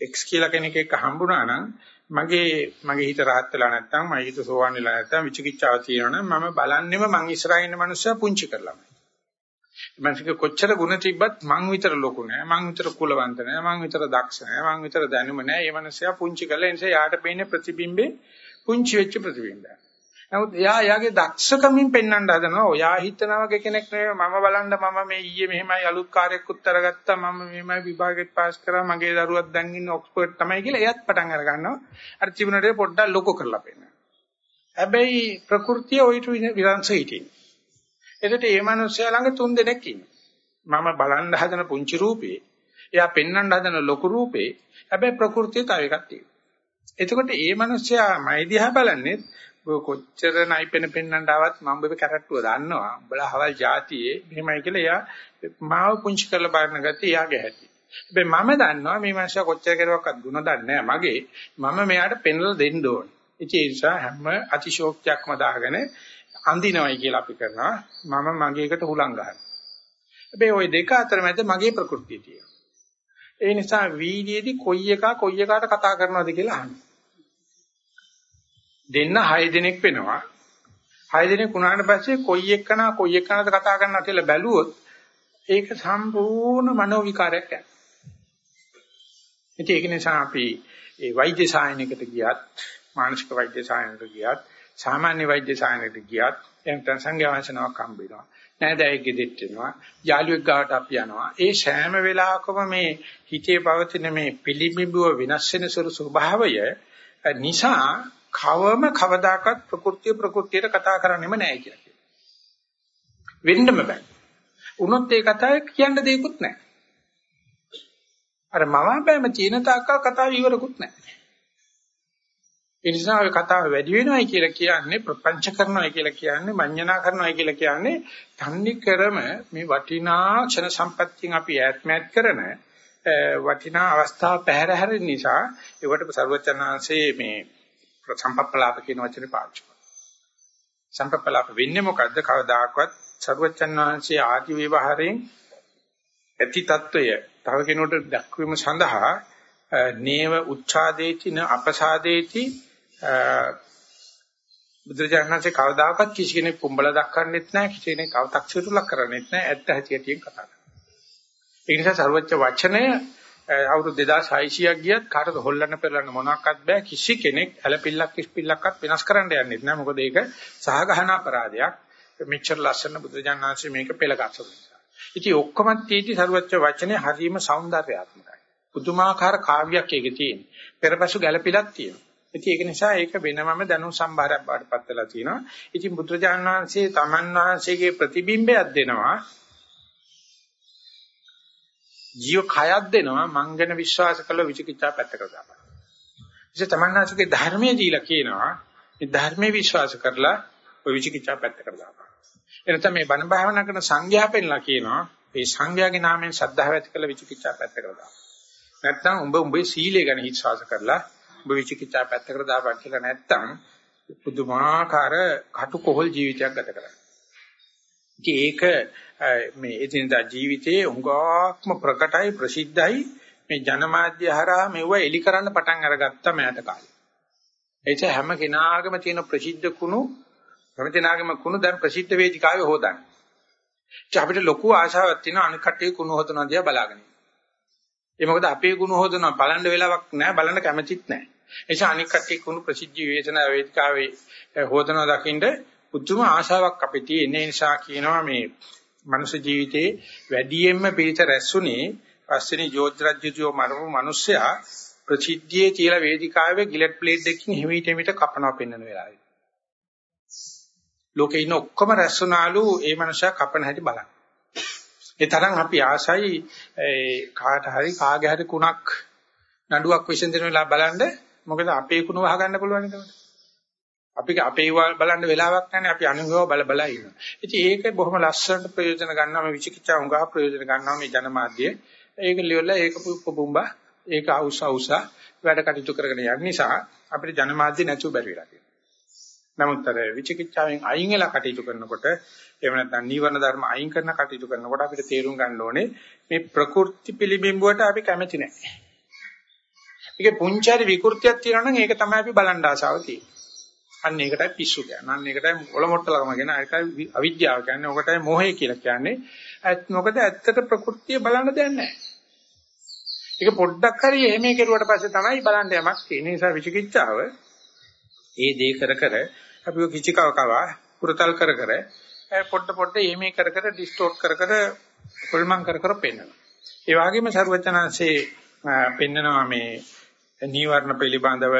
X කියලා කෙනෙක් එක්ක හම්බුණා නම් මගේ මගේ හිත rahat වෙලා නැත්නම් මගේ හිත සෝවන් වෙලා නැත්නම් විචිකිච්ඡාව තියෙනවා නම් මම බලන්නෙම මං ඉස්සරහින් ඉන්න මනුස්සයා පුංචි කරලාමයි. මනසික කොච්චර ಗುಣ තිබ්බත් මං විතර ලොකු නෑ මං විතර කුලවන්ත නෑ මං විතර දක්ෂ නෑ මං විතර දැනුම නෑ. මේ මනසයා පුංචි කළා. ඒ නිසා යාට පේන ප්‍රතිබිම්බේ පුංචි වෙච්ච ප්‍රතිබිම්බය නමුත් යා යාගේ දක්ෂකමින් පෙන්වන්න හදනවා. ඔයා හිතනවා වගේ කෙනෙක් නෙවෙයි. මම බලන්න මම මේ ඊයේ මෙහෙමයි අලුත් කාර්යයක් උත්තරගත්තා මම මෙහෙමයි විභාගෙත් පාස් කරා. මගේ දරුවක් දැන් ඉන්නේ ඔක්ස්ෆර්ඩ් තමයි කියලා එයත් පටන් අර ගන්නවා. අර තිබුණට පොඩ්ඩක් ලොකු කරලා පෙන්නනවා. හැබැයි ප්‍රകൃතිය ওই තු විරංශ හිටින්නේ එතකොට මේ මිනිස්සයා ළඟ තුන් දෙනෙක් ඉන්නවා. මම බලන්න හදන පුංචි රූපේ, එයා පෙන්වන්න හදන ලොකු රූපේ. හැබැයි ප්‍රകൃතිය තව එකක් තියෙනවා. එතකොට මේ මිනිස්සයා මයි දිහා බලන්නේ කොච්චර නයිපෙන පෙන්වන්න ආවත් මම ඔබේ කැරට්ටුව දන්නවා. උඹලා හවල් જાතියේ මෙහෙමයි කියලා එයා මාව පුංචි කරලා බලන ගතිය එයාගේ හැටි. හැබැයි මම දන්නවා මේ මිනිස්සයා කොච්චර කෙරුවක්වත් ಗುಣ දන්නේ මගේ. මම මෙයාට පෙන්වලා දෙන්න ඕනේ. ඒ නිසා හැම අතිශෝක්තියක්ම දාගෙන අඳිනවයි කියලා අපි කරනවා මම මගේකට හුලං ගන්නවා. හැබැයි ওই දෙක අතර මැද මගේ ප්‍රകൃතිය තියෙනවා. ඒ නිසා වීඩියේදී කොයි එකා කොයි එකාට කතා කරනවද කියලා අහන්න. දෙන්න 6 දිනක් වෙනවා. 6 දිනක් වුණාට පස්සේ කොයි එක්කනා කොයි එක්කනද කතා කරනවා කියලා බැලුවොත් ඒක සම්පූර්ණ මනෝ විකාරයක් යනවා. ඉතින් ඒක නිසා අපි ඒ වෛද්‍ය සායනයකට ගියත් මානසික වෛද්‍ය සායනයකට ගියත් සාමාන්‍ය වෛද්‍ය සායනයකට ගියත් එතන සංඝයාංශනාවක් හම්බ වෙනවා. නෑදෑයෙක් ගෙදෙට් වෙනවා. යාළුවෙක් ගාවට අපි යනවා. ඒ සෑම වෙලාවකම මේ හිතේ පවතින මේ පිළිඹුව විනාශ වෙන ස්වභාවය නිසා කවම කවදාකවත් ප්‍රകൃතිය ප්‍රകൃතියට කතා කරන්නෙම නැහැ කියලා කියනවා. වෙන්නම බෑ. උනොත් ඒ කතාවේ කියන්න දෙයක්වත් නැහැ. අර මම බෑම චීන තාක්කල් කතාව ඉවරකුත් නැහැ. ඒ නිසා ඔය කතාව වැඩි වෙනවයි කියලා කියන්නේ ප්‍රපංච කරනවයි කියලා කියන්නේ මඤ්ඤණා කරනවයි කියලා කියන්නේ තන්නේ කරම මේ වටිනා ක්ෂණ සම්පත්තියෙන් අපි ඈත්මෑත් කරන වටිනා අවස්ථා පැහැර හැරෙන නිසා ඒවට සර්වචනාංශයේ මේ සම්පප්පලාප කියන වචනේ පාවිච්චි කරනවා. සම්පප්පලාප වෙන්නේ මොකද්ද? කවදාකවත් සර්වචනාංශයේ ආදි විවහරෙන් ඇති తত্ত্বය තව කෙනෙකුට දක්වීම සඳහා නේව උච්ඡාදේති න අපසාදේති බුදුරජාණන්සේ කවදාකවත් කිසි කෙනෙක් කුඹල දක්වන්නෙත් නැහැ කිසි කෙනෙක් අව탁සිරු ලක් කරන්නෙත් නැහැ ඇත්ත හැටියෙන් කතා කරනවා. ඒ නිසා ਸਰවච්ඡ වචනය අවුරුදු 2600ක් ගියත් කාටද හොල්ලන්න පෙරලන්න මොනක්වත් බෑ. කිසි කෙනෙක් ඇලපිල්ලක් කිස්පිල්ලක්වත් වෙනස් කරන්න යන්නෙත් නැහැ. මොකද ඒක සහගහන අපරාධයක්. මෙච්චර ලස්සන බුදුරජාණන්සේ මේක පෙළගස්සු නිසා ඉතින් ඔක්කොමත් තීටි ਸਰවච්ඡ වචනේ හරීම సౌందర్యාත්මකයි. පුදුමාකාර කාව්‍යයක් ඒකේ තියෙන පෙරපසු ගැළපිලක් තියෙනවා. ඉතින් ඒක නිසා ඒක වෙනමම දැනුම් සම්භාරයක් බාටපත් වෙලා තියෙනවා. ඉතින් බුදුරජාණන් වහන්සේ තමන් වහන්සේගේ ප්‍රතිබිම්බයක් දෙනවා. ජීව කයක් දෙනවා මං ගැන විශ්වාස කළ විචිකිච්ඡා පැත්තකට දාපන්. ඉතින් තමන් වහන්සේගේ ධර්මයේ දීලා කියනවා මේ ධර්මයේ විශ්වාස කරලා ඔය විචිකිච්ඡා පැත්තකට දාපන්. එනතම මේ බණ භාවනා කරන සංඝයා පෙන්ලා කියනවා මේ සංඝයාගේ නාමයෙන් ශ්‍රද්ධාව ඇති කළ විචිකිච්ඡා පැත්තකට දාපන්. නැත්තම් උඹ උඹේ සීලය ගැන විශ්වාස කරලා ඔබ විචිකිච්ඡා පැත්තකට දාපන් කියලා නැත්තම් පුදුමාකාර කටුකොහල් ජීවිතයක් ගත කරන්නේ. ඉතින් ඒක මේ එදිනදා ජීවිතයේ උඟාක්ම ප්‍රකටයි ප්‍රසිද්ධයි මේ ජනමාධ්‍ය හරහා මෙව එලි කරන්න පටන් අරගත්ත මෑත කාලේ. එච හැම කෙනාගේම තියෙන ප්‍රසිද්ධ කුණු හැම කෙනාගේම කුණු දැන් ප්‍රසිද්ධ වේදිකාවේ හොදන්නේ. අපිට ලොකු ආශාවක් තියෙනවා අනිත් කට්ටිය කුණු හොදනවා දිහා බලාගෙන. ඒ මොකද අපේ ගුණ හොදනවා බලන්න වෙලාවක් නැහැ බලන්න කැමැතිත් නැහැ. ඒ නිසා අනික් කට්ටිය කුණු ප්‍රසිද්ධ වේදන වේදිකාවේ හොදනවා දකින්න පුදුම ආශාවක් අපේ තියෙන නිසා කියනවා මේ මනුෂ්‍ය ජීවිතේ වැඩියෙන්ම පිළිත රැස්ුනේ පස්වෙනි ජෝතිරජ්‍යජෝ මරපු මිනිස්සයා ප්‍රසිද්ධියේ කියලා වේදිකාවේ ගිලට් ප්ලේට් දෙකකින් හිමීට හිමීට කපනවා පෙන්වන වෙලාවේ. ලෝකේ ඉන්න ඔක්කොම රැස්ුණාලු ඒ මනුස්සයා කපන හැටි බලන්න. ඒ තරම් අපි ආසයි කාට හරි කාගේ හරි කුණක් නඩුවක් විසඳන වෙලාව බලන්න මොකද අපේ කුණ වහගන්න පුළුවන් ඒකට. අපි අපේ බලන්න වෙලාවක් නැහැ අපි අනුගව බල බල ඉන්නවා. ඉතින් ඒක බොහොම ලස්සනට ප්‍රයෝජන ගන්නවා මේ විචිකිච්ඡා උංගා ප්‍රයෝජන ගන්නවා මේ ජනමාධ්‍ය. ඒක ලියවලා ඒක පුබුම්බා ඒක අවුස අවුස වැඩ කටයුතු කරගෙන යන නිසා අපිට ජනමාධ්‍ය නැතුව බැරි වෙලා තියෙනවා. නමුත් අර විචිකිච්ඡාවෙන් අයින් වෙලා කටයුතු කරනකොට එහෙම නැත්නම් නීවරණ ධර්ම අයින් කරන කටයුතු කරනකොට අපිට තේරුම් ගන්න ඕනේ මේ ප්‍රකෘති පිළිබිඹුවට අපි කැමති නැහැ. ඒකේ පුංචාරි විකෘතියක් තියෙනවා නම් ඒක තමයි අපි බලන්න ආසාව තියෙන්නේ. අන්න ඒකටයි පිස්සු කියන්නේ. අන්න ඒකටයි ඔලොමොට්ටලකම කියන ඒකයි අවිද්‍යාව කියන්නේ. ඔකටයි මොහය කියලා කියන්නේ. මොකද ඇත්තට ප්‍රകൃතිය බලන්න දෙයක් නැහැ. ඒක පොඩ්ඩක් හරි එහෙම කෙරුවට පස්සේ තමයි බලන්න යමක් තියෙන නිසා විචිකිච්ඡාව ඒ දේ කර කර අපි කිචිකව කවා පුරතල් කර කර පොඩ පොඩ එහෙම කර කර ඩිස්ටෝට් කර කර කොල්මන් කර කර පෙන්වනවා. ඒ වගේම ਸਰවචනාංශේ පෙන්වනවා මේ නීවරණ පිළිබඳව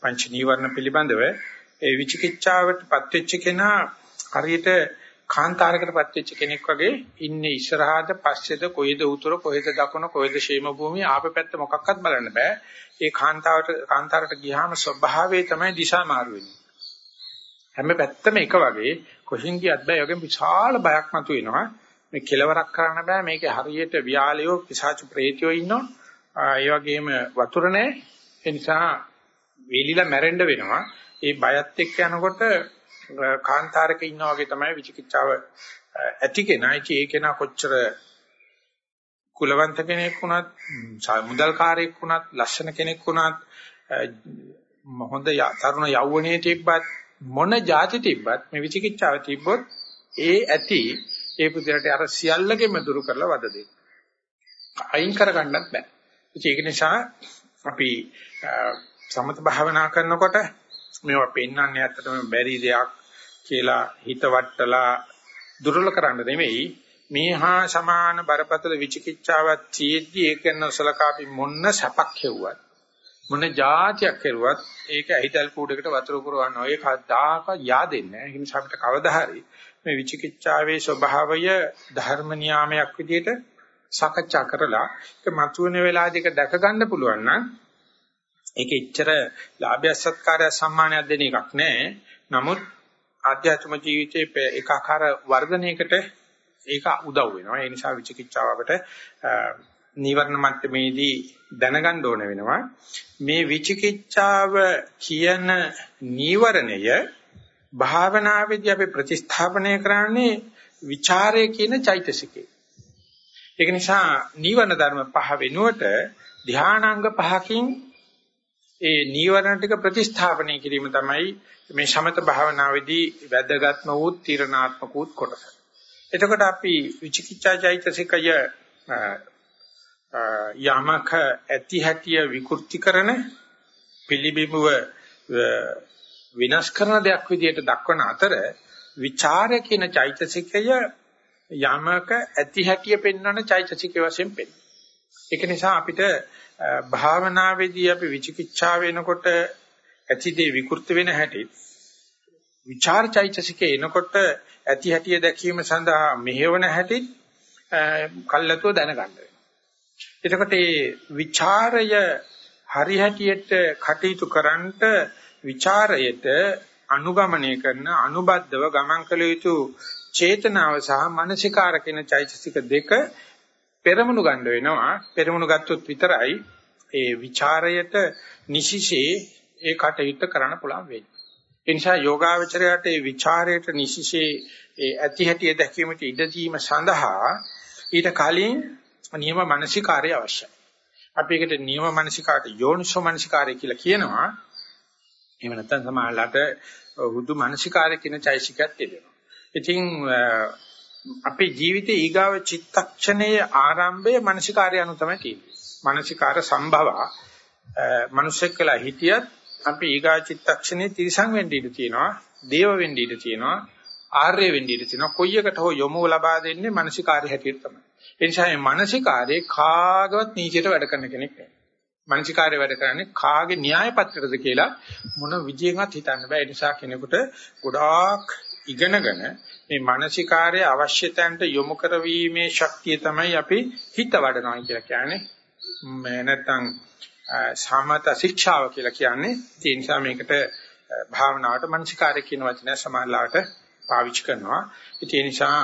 පංච නීවරණ පිළිබඳව ඒ විචිකිච්ඡාවටපත් වෙච්ච කෙනා හරියට කාන්තාරයකටපත් වෙච්ච කෙනෙක් වගේ ඉන්නේ ඉස්සරහාද පස්සේද කොයිද උතුර කොයිද දකුණ කොයිද ෂේම භූමිය ආපෙ පැත්ත මොකක්වත් බලන්න බෑ. ඒ කාන්තාවට කාන්තාරට ගියාම ස්වභාවයේ තමයි දිශා මාරු වෙන්නේ. හැම පැත්තම එක වගේ කොහින් ගියත් බෑ යෝගෙන් විශාල බයක් මතුවෙනවා. මේ කෙලවරක් කරන්න බෑ මේකේ හරියට ව්‍යාලයෝ පිසාචු ප්‍රේතයෝ ඉන්නවා. ඒ වගේම වතුර නැහැ. ඒ නිසා වේලිලා මැරෙන්න වෙනවා. ඒ බයත් එක්ක යනකොට කාන්තාරක ඉන්නා වගේ තමයි විචිකිච්ඡාව ඇති කෙනා. ඒ කෙනා කොච්චර කුලවන්ත කෙනෙක් වුණත්, මුදල්කාරයෙක් වුණත්, ලස්සන කෙනෙක් වුණත්, හොඳ තරුණ යෞවනයේ තිබ්බත් මොන જાති තිබ්බත් මේ විචිකිච්ඡාව තිබ්බොත් ඒ ඇති ඒ පුදුරට අර සියල්ලගෙම දුරු කරලා වද දෙන්න. අයින් කරගන්නත් බෑ. ඒක නිසා අපි සමත භාවනා කරනකොට මේවා පෙන්වන්නේ ඇත්තටම බැරි දෙයක් කියලා හිත වට්ටලා දුර්වල කරන්න නෙමෙයි මේ හා සමාන බරපතල විචිකිච්ඡාවක් තියෙද්දි ඒක නොසලකා අපි මොන්න සැපක් හෙව්වත් මොන જાතියක් කෙරුවත් ඒක ඇහිතල් කූඩේකට වතුර පුරවන්න ඔය කවදාක yaadෙන්නේ නැහැ. ඒ නිසා අපිට කවදා හරි මේ විචිකිච්ඡාවේ ස්වභාවය ධර්ම නියාමයක් විදිහට සාකච්ඡා කරලා ඒක මතුවෙන වෙලාවදී ඒක දැක ගන්න පුළුවන් නම් ඒක එච්චර ලාභය සත්කාරය සම්මානයක් දෙන එකක් නෑ. නමුත් ආධ්‍යාත්ම ජීවිතයේ ඒකාකාර වර්ධනයකට ඒක උදව් වෙනවා. ඒ නිසා විචිකිච්ඡාව අපට නීවරණ මට්ටමේදී දැනගන්න ඕන වෙනවා. මේ විචිකිච්ඡාව කියන නීවරණය භාවනාවේදී අපි ප්‍රතිස්ථාපනය කරන්නේ ਵਿਚාරය කියන චෛතසිකේ. ඒක නිසා නීවරණ ධර්ම පහ වෙනුවට ධානාංග පහකින් ඒ නීවරණ ටික ප්‍රතිස්ථාපනය කිරීම තමයි මේ සමත භාවනාවේදී වැදගත්ම වූ තීරණාත්මක වූ කොටස. එතකොට අපි විචිකිච්ඡා චෛතසිකය යමක ඇති හැටිය විකෘති කරන පිළිබිඹුව විනාශ කරන දෙයක් විදිහට දක්වන අතර ਵਿਚාරය කියන චෛතසිකය යමක ඇති හැටිය පෙන්වන චෛතසිකය වශයෙන් පෙන්වනවා. ඒක නිසා අපිට භාවනාවේදී අපි විචිකිච්ඡා වෙනකොට ඇතිදේ විකෘති වෙන හැටි විචාර චෛතසිකේ එනකොට ඇති හැටිය දැකීම සඳහා මෙහෙවන හැටි කල්ලාතෝ දැනගන්න වෙනවා. එතකොට මේ ਵਿਚාරය හරි හැටියට කටයුතු කරන්නට ਵਿਚාරයට අනුගමනය කරන අනුබද්ධව ගමන් කළ යුතු චේතනාව සහ මානසිකාර කියන චෛතසික දෙක පෙරමුණු ගන්න වෙනවා. පෙරමුණු ගත්තොත් විතරයි ඒ ਵਿਚාරයට නිසිසේ ඒ කටයුත්ත කරන්න පුළුවන් වෙන්නේ. ඒ නිසා යෝගාවචරයට ඒ ਵਿਚාරයට නිසිසේ ඒ ඇති හැටි දැකීමට ඉඩ සඳහා ඊට කලින් නියම මානසිකාරය අවශ්‍යයි. අපි ඒකට නියම මානසිකාට යෝනිසෝ මානසිකාරය කියලා කියනවා. එහෙම නැත්නම් සමාහලට හුදු මානසිකාරය කියන චෛසිකයක් තිබෙනවා. ඉතින් අපේ ජීවිතයේ ඊගාව චිත්තක්ෂණයේ ආරම්භය මානසිකාරය අනුව තමයි තියෙන්නේ. මානසිකාර සම්භව මනුෂ්‍යෙක් කියලා හිටියත් අපි ඊගා චිත්තක්ෂණයේ තිරසං වෙන්න ඉඩ තියෙනවා, දේව වෙන්න ඉඩ තියෙනවා, ආර්ය වෙන්න ඉඩ තියෙනවා. කොයි එකට හෝ යොමු ලබා දෙන්නේ මානසිකාරය හැටියට තමයි. ඒ නිසා මේ මානසිකාරේ කාගවත් නීතියට වැඩ කරන කෙනෙක් නෙවෙයි. මානසිකාරය වැඩ කරන්නේ කාගේ න්‍යාය පත්‍රයද කියලා මොන විදියෙන්වත් හිතන්න බෑ. ඒ නිසා කෙනෙකුට ගොඩාක් ඉගෙනගෙන මේ මානසිකාර්ය අවශ්‍යතන්ට යොමු කරවීමේ ශක්තිය තමයි අපි හිත වඩනවා කියලා කියන්නේ. මේ නැත්තම් සමත ශික්ෂාව කියලා කියන්නේ. ඒ නිසා මේකට භාවනාවට මානසිකාර්ය කියන වචනය සමානලාට පාවිච්චි කරනවා. ඒ නිසා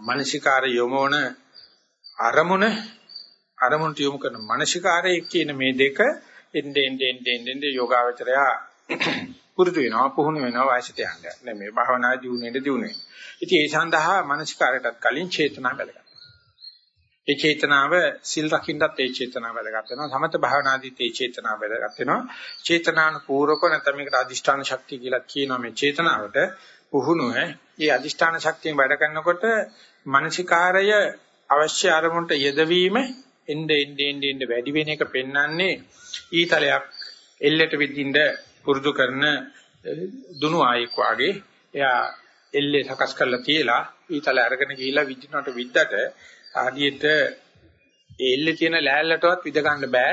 මානසිකාර්ය යොමුන අරමුණ අරමුණට යොමු කරන මානසිකාර්යය කියන මේ දෙක එnde ende ende ende යෝගාවචරය පුරුදු වෙනවා පුහුණු වෙනවා වාසිත යන්න. නේ මේ භාවනා දියුණුවෙන්ද දියුණුවෙන්. ඉතින් ඒ සඳහා මානසිකාර්යයටත් කලින් චේතනා බලගන්න. ඒ චේතනාව සිල් රකින්නත් ඒ චේතනාව වැදගත් වෙනවා. සමත භාවනාදීත් ඒ චේතනාව වැදගත් වෙනවා. චේතනානුපූර්වක නැත්නම් මේකට අදිෂ්ඨාන ශක්තිය කියලා කියනවා මේ චේතනාවට. පුහුණුව ඒ අදිෂ්ඨාන ශක්තියෙන් වැඩ කරනකොට මානසිකාරය අවශ්‍ය අරමුණට යෙදවීම එnde ende ende ende වැඩි වෙන එක පෙන්වන්නේ ඊතලයක් එල්ලට විදින්න පුරුදු කරන දුනු ආයෙක් වාගේ එයා එල්ලේ සකස් කරලා තියලා ඊතල අරගෙන ගිහිල්ලා විදිනවට විද්දට ආදියට ඒ එල්ලේ තියෙන ලෑල්ලටවත් විද ගන්න බෑ.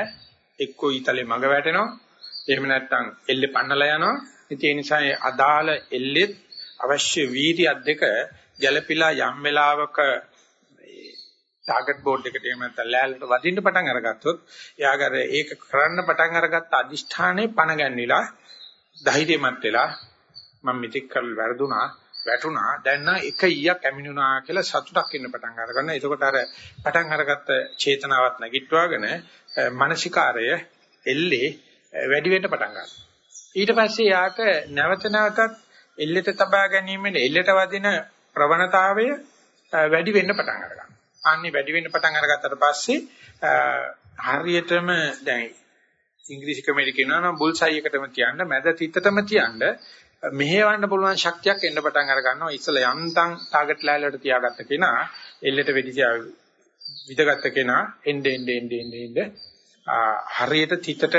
එක්කෝ ඊතලේ මග වැටෙනවා. එහෙම නැත්නම් එල්ලේ පන්නලා යනවා. ඉතින් ඒ නිසා ඒ අදාළ එල්ලෙත් අවශ්‍ය වීර්යයක් දෙක ගැළපිලා යම් වෙලාවක ටාගට් බෝඩ් එකට එහෙම නැත්නම් ලෑල්ලට වදින්න පටන් අරගත්තොත් එයාගර ඒක කරන්න පටන් අරගත්ත අදිෂ්ඨානේ පණ ගැන්විලා ධෛර්යමත් වෙලා මම මෙතෙක් කල් වැරදුනා වැටුණා දැන් නම් එක ඊයක් ඇමිනුනා කියලා සතුටක් එන්න පටන් අරගන්න. එතකොට අර පටන් අරගත්ත චේතනාවත් නැගිටවාගෙන මානසිකාරය එල්ලේ වැඩි වෙන්න පටන් ගන්නවා. ඊට පස්සේ යාට නැවත නැවතත් එල්ලෙට තබා ගැනීමෙන් එල්ලෙට වදින ප්‍රවණතාවය වැඩි වෙන්න පටන් අරගන්නවා. අන්නේ වැඩි වෙන්න පටන් අරගත්තට පස්සේ හරියටම දැන් ඉංග්‍රීසි ක්‍රමයක කියනවා නම් බුල්සයි එකටම තියන්න මැද තිත්තටම තියන්න මෙහෙවන්න පුළුවන් ශක්තියක් එන්න පටන් අර ගන්නවා ඉස්සලා යන්තම් ටාගට් ලෑල්ලට තියාගත්ත කෙනා එල්ලෙට වෙඩි තියා විදගත්ත කෙනා එnde ende ende ende ende හරියට තිතට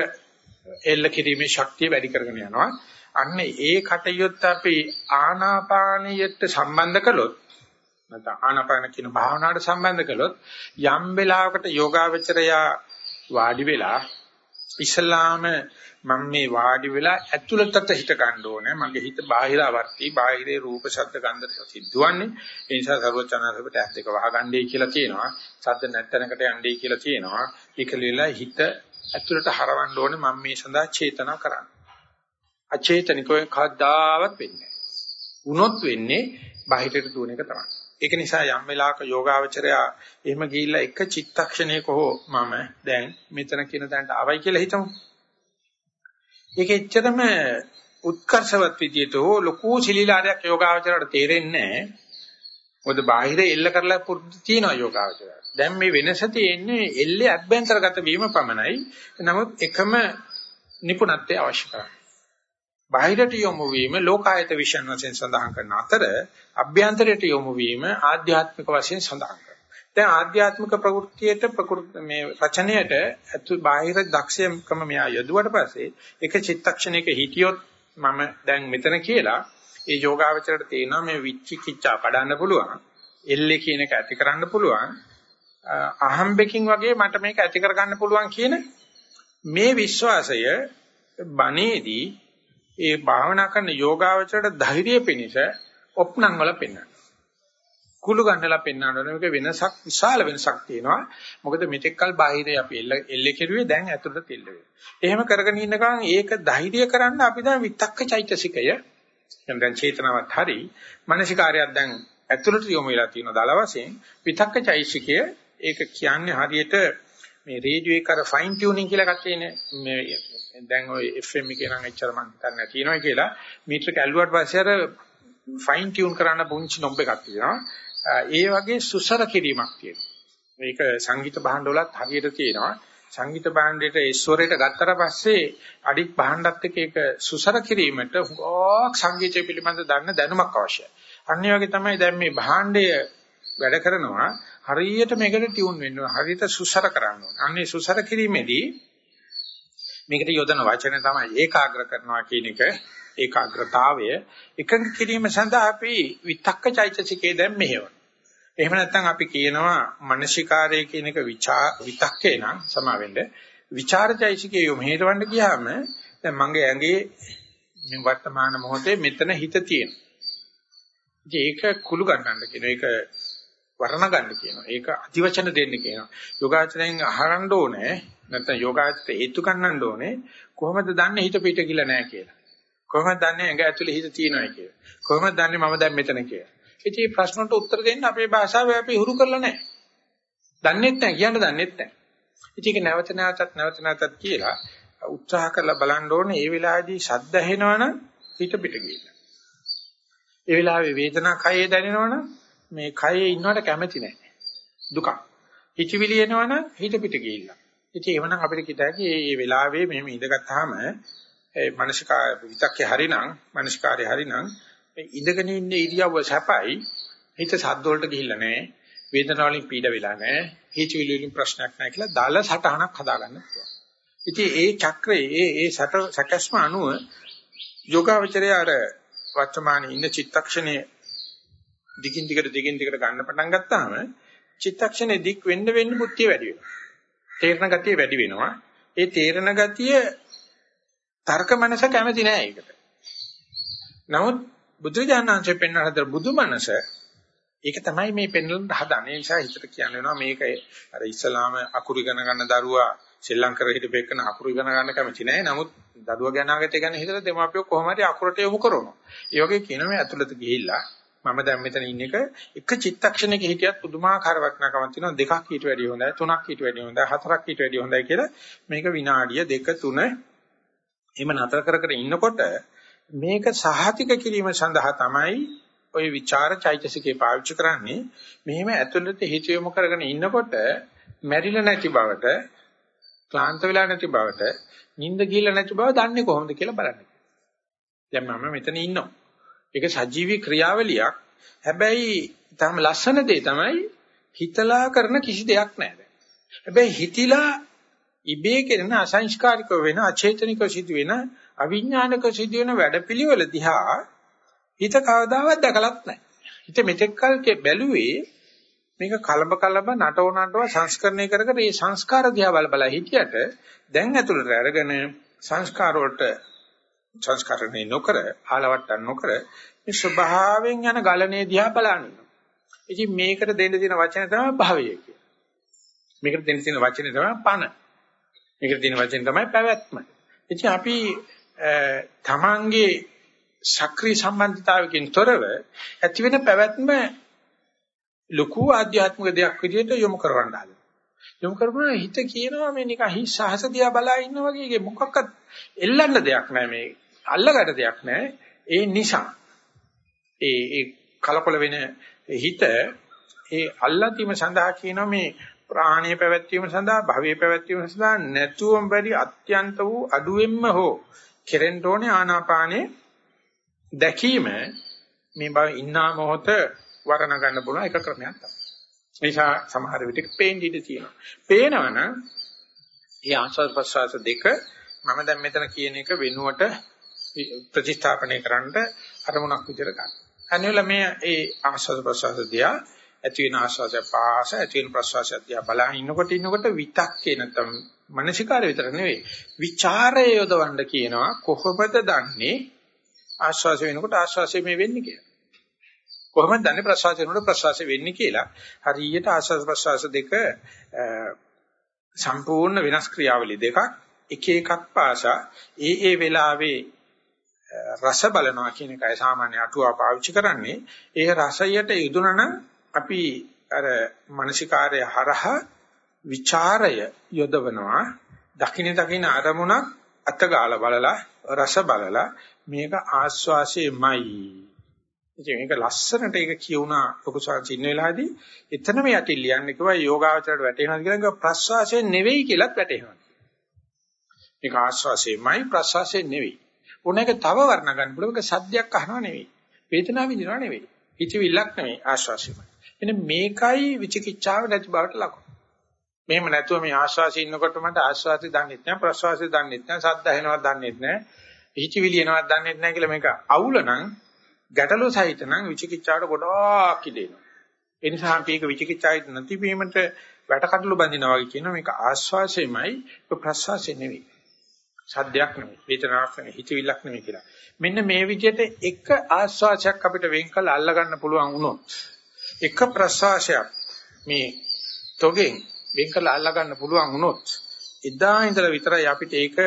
එල්ල කිරීමේ ශක්තිය වැඩි කරගෙන යනවා අන්න ඒ කටයුත්ත අපි ආනාපානියට සම්බන්ධ කළොත් නැත්නම් ආනාපාන කියන භාවනාවට සම්බන්ධ කළොත් යම් වෙලාවකට යෝගාවචරයා වාඩි වෙලා ඉස්ලාම මම මේ වාඩි වෙලා ඇතුළතට හිත ගන්න ඕනේ. මගේ හිත බාහිරවර්ති, බාහිරේ රූප, ශබ්ද, ගන්ධ සිද්ධවන්නේ. ඒ නිසා සර්වචනාසබට ඇස් දෙක වහගන්නයි කියලා කියනවා. ශබ්ද නැත්තනකට යන්නයි කියලා කියනවා. ඒකලිලා හිත ඇතුළට හරවන්න ඕනේ මම මේ සඳහා චේතනා කරන්න. අචේතනිකව කවදාවත් වෙන්නේ නැහැ. වුණොත් වෙන්නේ බාහිරට දුවන එක තමයි. ඒක නිසා යම් වෙලාවක යෝගාවචරයා එහෙම ගිහිල්ලා එක චිත්තක්ෂණයක හෝ මම දැන් මෙතන කියන තැනට ආවයි කියලා හිතමු. ඒක එච්චරම උත්කර්ෂවත් විදියට හෝ ලොකු සිලිලාරයක් යෝගාවචරයට තේරෙන්නේ නැහැ. මොකද බාහිර එල්ල කරලා පුරුදු තියනවා යෝගාවචරය. දැන් මේ වෙනස තියෙන්නේ එල්ලේ අභ්‍යන්තරගත වීම පමණයි. නමුත් එකම නිපුණත්වය අවශ්‍ය කරන්නේ. බාහිරට යොමු වීම ලෝකායත විශ්යන් වශයෙන් සඳහන් කරන අතර අභ්‍යන්තරයට යොමු වීම ආධ්‍යාත්මික වශයෙන් සඳහන් කරනවා. දැන් ආධ්‍යාත්මික ප්‍රවෘත්තියට ප්‍රකෘති මේ රචනයට අතු බාහිර දක්ෂයකම මෙයා යදුවට පස්සේ එක චිත්තක්ෂණයක හිටියොත් මම දැන් මෙතන කියලා ඒ යෝගාවචරයට තේනවා මේ විචිකිච්ඡා කඩන්න පුළුවන්. එල්ලේ කියන එක ඇති කරන්න පුළුවන්. අහම්බෙකින් වගේ මට මේක ඇති කරගන්න පුළුවන් කියන මේ විශ්වාසය බණේදී ඒ භාවනා කරන යෝගාවචරයට ධෛර්යය පිණිස ඔප්නම් වල පෙන්වනවා. කුළු ගන්නලා පෙන්වනවා මේක වෙනසක් විශාල වෙනසක් තියෙනවා. මොකද මෙතෙක්කල් බාහිරේ අපි එල්ල එල්ල කෙරුවේ දැන් ඇතුළට තෙල්ල වෙනවා. එහෙම කරගෙන ඉන්න ගමන් ඒක ධෛර්ය කරන්න අපි දැන් විතක්ක චෛතසිකය දැන් චේතනාවත් හරි මානසිකාරයක් දැන් ඇතුළට යොමු වෙලා තියෙන දල වශයෙන් විතක්ක චෛතසිකය ඒක කියන්නේ හරියට මේ රේඩියෝ එක අර ෆයින් ටියුනින් කියලා එකක් තියෙන්නේ මේ දැන් ওই FM එකේ නම් එච්චර මම හිතන්නේ නැති වෙනවා කියලා මීටර කැල්ලුවට පස්සේ අර ෆයින් ටියුන් කරන්න පුංචි නොබ් එකක් තියෙනවා. ඒ වගේ සුසර කිරීමක් තියෙනවා. මේක සංගීත භාණ්ඩවලත් හරියට තියෙනවා. සංගීත භාණ්ඩයට ඒ ස්වරයට ගත්තට පස්සේ අඩික් භාණ්ඩත් එක්ක ඒක සුසර කිරීමට හුඟක් සංගීතය පිළිබඳ දන්න දැනුමක් අවශ්‍යයි. අනිත් වගේ තමයි දැන් මේ භාණ්ඩය වැඩ කරනවා හරියට මේකට ටියුන් වෙන්න ඕන. හරියට සුසර කරන්න ඕන. අන්නේ සුසර කිරීමේදී මේකට යොදන වචන තමයි ඒකාග්‍ර කරනවා කියන එක ඒකාග්‍රතාවය එකඟ කිරීම සඳහා අපි විතක්ක චෛතසිකේ දැන් මෙහෙවන. එහෙම නැත්නම් අපි කියනවා මානසිකාරය කියන එක විචා විතක්කේ නම් සමාවෙන්න විචාර චෛතසිකේ යොමු හේරවන්න ගියාම දැන් මගේ ඇඟේ මේ වර්තමාන මොහොතේ මෙතන හිත තියෙනවා. ඒක කුළු ගන්නන්න කියන එක වර්ණ ගන්න කියනවා. ඒක අතිවචන දෙන්න කියනවා. යෝගාචරයෙන් අහරන්න ඕනේ නැත්නම් යෝගාචරයට හේතු ගන්නන්න ඕනේ කොහොමද දන්නේ හිත පිට කියලා නැහැ කියලා. කොහොමද දන්නේ ඇඟ ඇතුලේ හිත තියෙනවා කියලා. කොහොමද දන්නේ මම දැන් මෙතන කියලා. ඉතින් මේ ප්‍රශ්නට උත්තර දෙන්න අපේ භාෂාවේ අපි හුරු කරලා නැහැ. දන්නේත් නැහැ කියන්න දන්නේත් නැහැ. ඉතින් ඒක නැවත නැවතත් නැවත නැවතත් කියලා උත්සාහ කරලා බලන්න ඕනේ මේ වෙලාවේදී ශබ්ද ඇහෙනවනම් හිත පිට ගිහිල්ලා. ඒ වෙලාවේ වේදනා කයේ දැනෙනවනම් මේ කයේ ඉන්නවට කැමති නැහැ. දුක. හිතවිලි එනවනම් හිත පිට ගිහිල්ලා. ඉතින් එවනම් අපිට කිතයි මේ වෙලාවේ මෙහෙම ඉඳගත්තාම ඒ මානසික විතක්කේ හරිනම් මානසිකාරය හරිනම් ඉඳගෙන ඉන්න ඉරියව්ව සැපයි හිත සද්ද වලට ගිහිල්ලා නැහැ වේදනාව වලින් පීඩ වෙලා නැහැ හිතවිලි වලින් ප්‍රශ්නයක් නැහැ කියලා දාල සටහනක් හදාගන්න පුළුවන්. ඉතින් ඒ චක්‍රයේ ඒ ඒ සැකස්ම අනුව යෝගාවචරය අර වර්තමානයේ ඉන්න චිත්තක්ෂණයේ දිගින් දිගට දිගින් දිගට ගන්න පටන් ගත්තාම චිත්තක්ෂණේ දික් වෙන්න වෙන්න බුද්ධිය වැඩි වෙනවා. තේරණ ගතිය වැඩි වෙනවා. ඒ තේරණ ගතිය තර්ක මනස කැමති නෑ ඒකට. නමුත් බුදුජානනාංශයෙන් පෙන්වන හතර බුදු මනස ඒක තමයි මේ පෙන්වන්න හදන්නේ. ඒ නිසා හිතට කියන්න වෙනවා මේක අර ඉස්ලාම අකුරු ඉගෙන ගන්න දරුවා ශ්‍රී ලංකාවේ හිටපෙකන අකුරු ඉගෙන ගන්න කැමති නෑ. නමුත් දරුවා ගැන අගට ගැන හිතලා දෙමාපියෝ කොහොම හරි අකුරට යොමු කරනවා. ඒ වගේ කියනවා මේ ඇතුළත ගිහිල්ලා මම දැන් මෙතන ඉන්න එක එක චිත්තක්ෂණයක හිටියත් පුදුමාකාර වටිනාකමක් තියෙනවා දෙකක් ඊට වැඩිය හොඳයි තුනක් ඊට වැඩිය හොඳයි හතරක් ඊට වැඩිය හොඳයි කියලා මේක විනාඩිය දෙක තුන එහෙම නතර කර කර ඉන්නකොට මේක සහතික කිරීම සඳහා තමයි ওই ਵਿਚාර චෛතසිකේ පාවිච්චි කරන්නේ මෙහෙම ඇතුළත හිත යොමු කරගෙන ඉන්නකොට මැරිලා නැති බවට ක්ලාන්ත වෙලා නැති බවට නිින්ද ගිහලා නැති බව දන්නේ කොහොමද කියලා බලන්න. දැන් මම මෙතන ඉන්නවා. ඒක සජීවී ක්‍රියාවලියක්. හැබැයි තාම ලස්සන දේ තමයි හිතලා කරන කිසි දෙයක් නැහැ. හැබැයි හිතිලා ඉබේ කරන අසංස්කාරික වෙන අචේතනික සිදු වෙන අවිඥානික සිදු වෙන වැඩපිළිවෙල දිහා හිත කවදාවත් දැකලත් නැහැ. හිත මෙතෙක්කල් බැලුවේ මේක කලබ කලබ නටව නටව සංස්කරණය කර කර මේ සංස්කාර දිහා බල බල හිටියට දැන් ඇතුළට අරගෙන සංස්කාර වලට සංස්කරණය නොකර ආලවට්ටම් නොකර මේ ස්වභාවයෙන් යන ගලණේ දිහා බලන්න. ඉතින් මේකට දෙන්න තියෙන වචන තමයි භවය කියන්නේ. මේකට දෙන්න තියෙන වචනේ තමයි පණ. මේකට දෙන වචන තමයි පැවැත්ම. ඉතින් අපි තමන්ගේ සක්‍රීය සම්බන්ධතාවකින් තොරව ඇති වෙන පැවැත්ම ලොකු ආධ්‍යාත්මික දෙයක් විදිහට යොමු කරවන්න හදනවා. යොමු කරපුවා හිත කියනවා මේ නිකන් හිස් සහස දිහා බලා ඉන්නා වගේ මොකක්වත් එල්ලන්න දෙයක් නැහැ මේ අල්ලගන්න දෙයක් නැහැ. ඒ නිසා ඒ ඒ කලකොල වෙන හිත ඒ අල්ලාතීම සඳහා කියනවා මේ ප්‍රාණීය පැවැත්වීම සඳහා භවයේ පැවැත්වීම සඳහා නැතුවම බැරි අත්‍යන්ත වූ අඩුවෙන්ම හෝ කෙරෙන්න ඕනේ ආනාපානේ දැකීම මේ බව ඉන්නා මොහොත වරණ ගන්න පුළුවන් එක ක්‍රමයක් තමයි. නිසා සමහර විටක පේන්න ඉඩ තියෙනවා. පේනවනම් මේ ආස්වාද ප්‍රසවාස දෙක මම දැන් මෙතන කියන එක වෙනුවට ප්‍රතිස්ථාපනය කරන්න අරමුණක් විදිහට ගන්න. අනිවල මේ ඒ ආස්වාද ප්‍රසවාස දියා ඇති වෙන ආස්වාදය පාස ඇති වෙන ප්‍රසවාසය දිහා බලන ඉන්නකොට ඉන්නකොට විතක්කේ නැත්නම් මානසිකාරය විතර නෙවෙයි විචාරය යොදවන්න කියනවා කොහොමද දන්නේ ආස්වාසය වෙනකොට ආස්වාසය මේ වෙන්නේ කියලා. කොහොමද දන්නේ ප්‍රසවාසය වෙනකොට ප්‍රසවාසය වෙන්නේ කියලා. හරියට ආස්වාස ප්‍රසවාස දෙක සම්පූර්ණ වෙනස් ක්‍රියාවලිය දෙකක් එක එකක් පාසා ඒ ඒ වෙලාවේ රස බලනවා කියන එකයි සාමාන්‍ය අටුවා පාවිච්චි කරන්නේ. ඒ රසයට යොදුනන අපි අර මානසිකාර්ය හරහා ਵਿਚාරය යොදවනවා. දකින්න දකින්න අරමුණක් අතගාලා බලලා රස බලලා මේක ආස්වාසයේමයි. ඉතින් මේක ලස්සනට ඒක කියුණා ලොකු සංසින්න වෙලාදී එතනම යටින් ලියන්නේ කිව්වා යෝගාවචරයට වැටෙනවා කියලා ප්‍රස්වාසය නෙවෙයි කියලාත් වැටෙනවා. මේක ආස්වාසයේමයි ප්‍රස්වාසයේ නෙවෙයි. උනේක තව වර්ණ ගන්න පුළුවන් ඒක සද්දයක් අහනව නෙවෙයි. වේදනාව විඳිනව නෙවෙයි. හිතවිල්ලක් නෙවෙයි ආස්වාසයමයි. එන්න මේකයි විචිකිච්ඡාව නැති බවට ලකුණු. මෙහෙම නැතුව මේ ආශ්වාසය ඉන්නකොට මට ආශ්වාසය දන්නෙත් නැහැ ප්‍රශ්වාසය දන්නෙත් නැහැ සද්ද ඇහෙනවත් දන්නෙත් නැහැ හිතවිලි එනවත් දන්නෙත් නැහැ කියලා මේක අවුල නම් ගැටලු සහිත නම් විචිකිච්ඡාවට ගොඩාක් ඉදෙනවා. ඒ නිසා අපි මේක විචිකිච්ඡාවිත නැති වීමට වැටකටලු බඳිනවා වගේ කියනවා මේක ආශ්වාසයමයි ප්‍රශ්වාසය නෙවෙයි. සද්දයක් නෙවෙයි වේදනාවක් නෙවෙයි හිතවිල්ලක් නෙවෙයි කියලා. මෙන්න මේ විදිහට එක ආශ්වාසයක් අපිට වෙන් කළ අල්ල ගන්න පුළුවන් වුණොත් එක ප්‍රශ්වාසයක් මේ තොගෙන් වෙන් කළ අල්ල ගන්න පුළුවන් වුණොත් එදා ඉඳලා විතරයි අපිට ඒක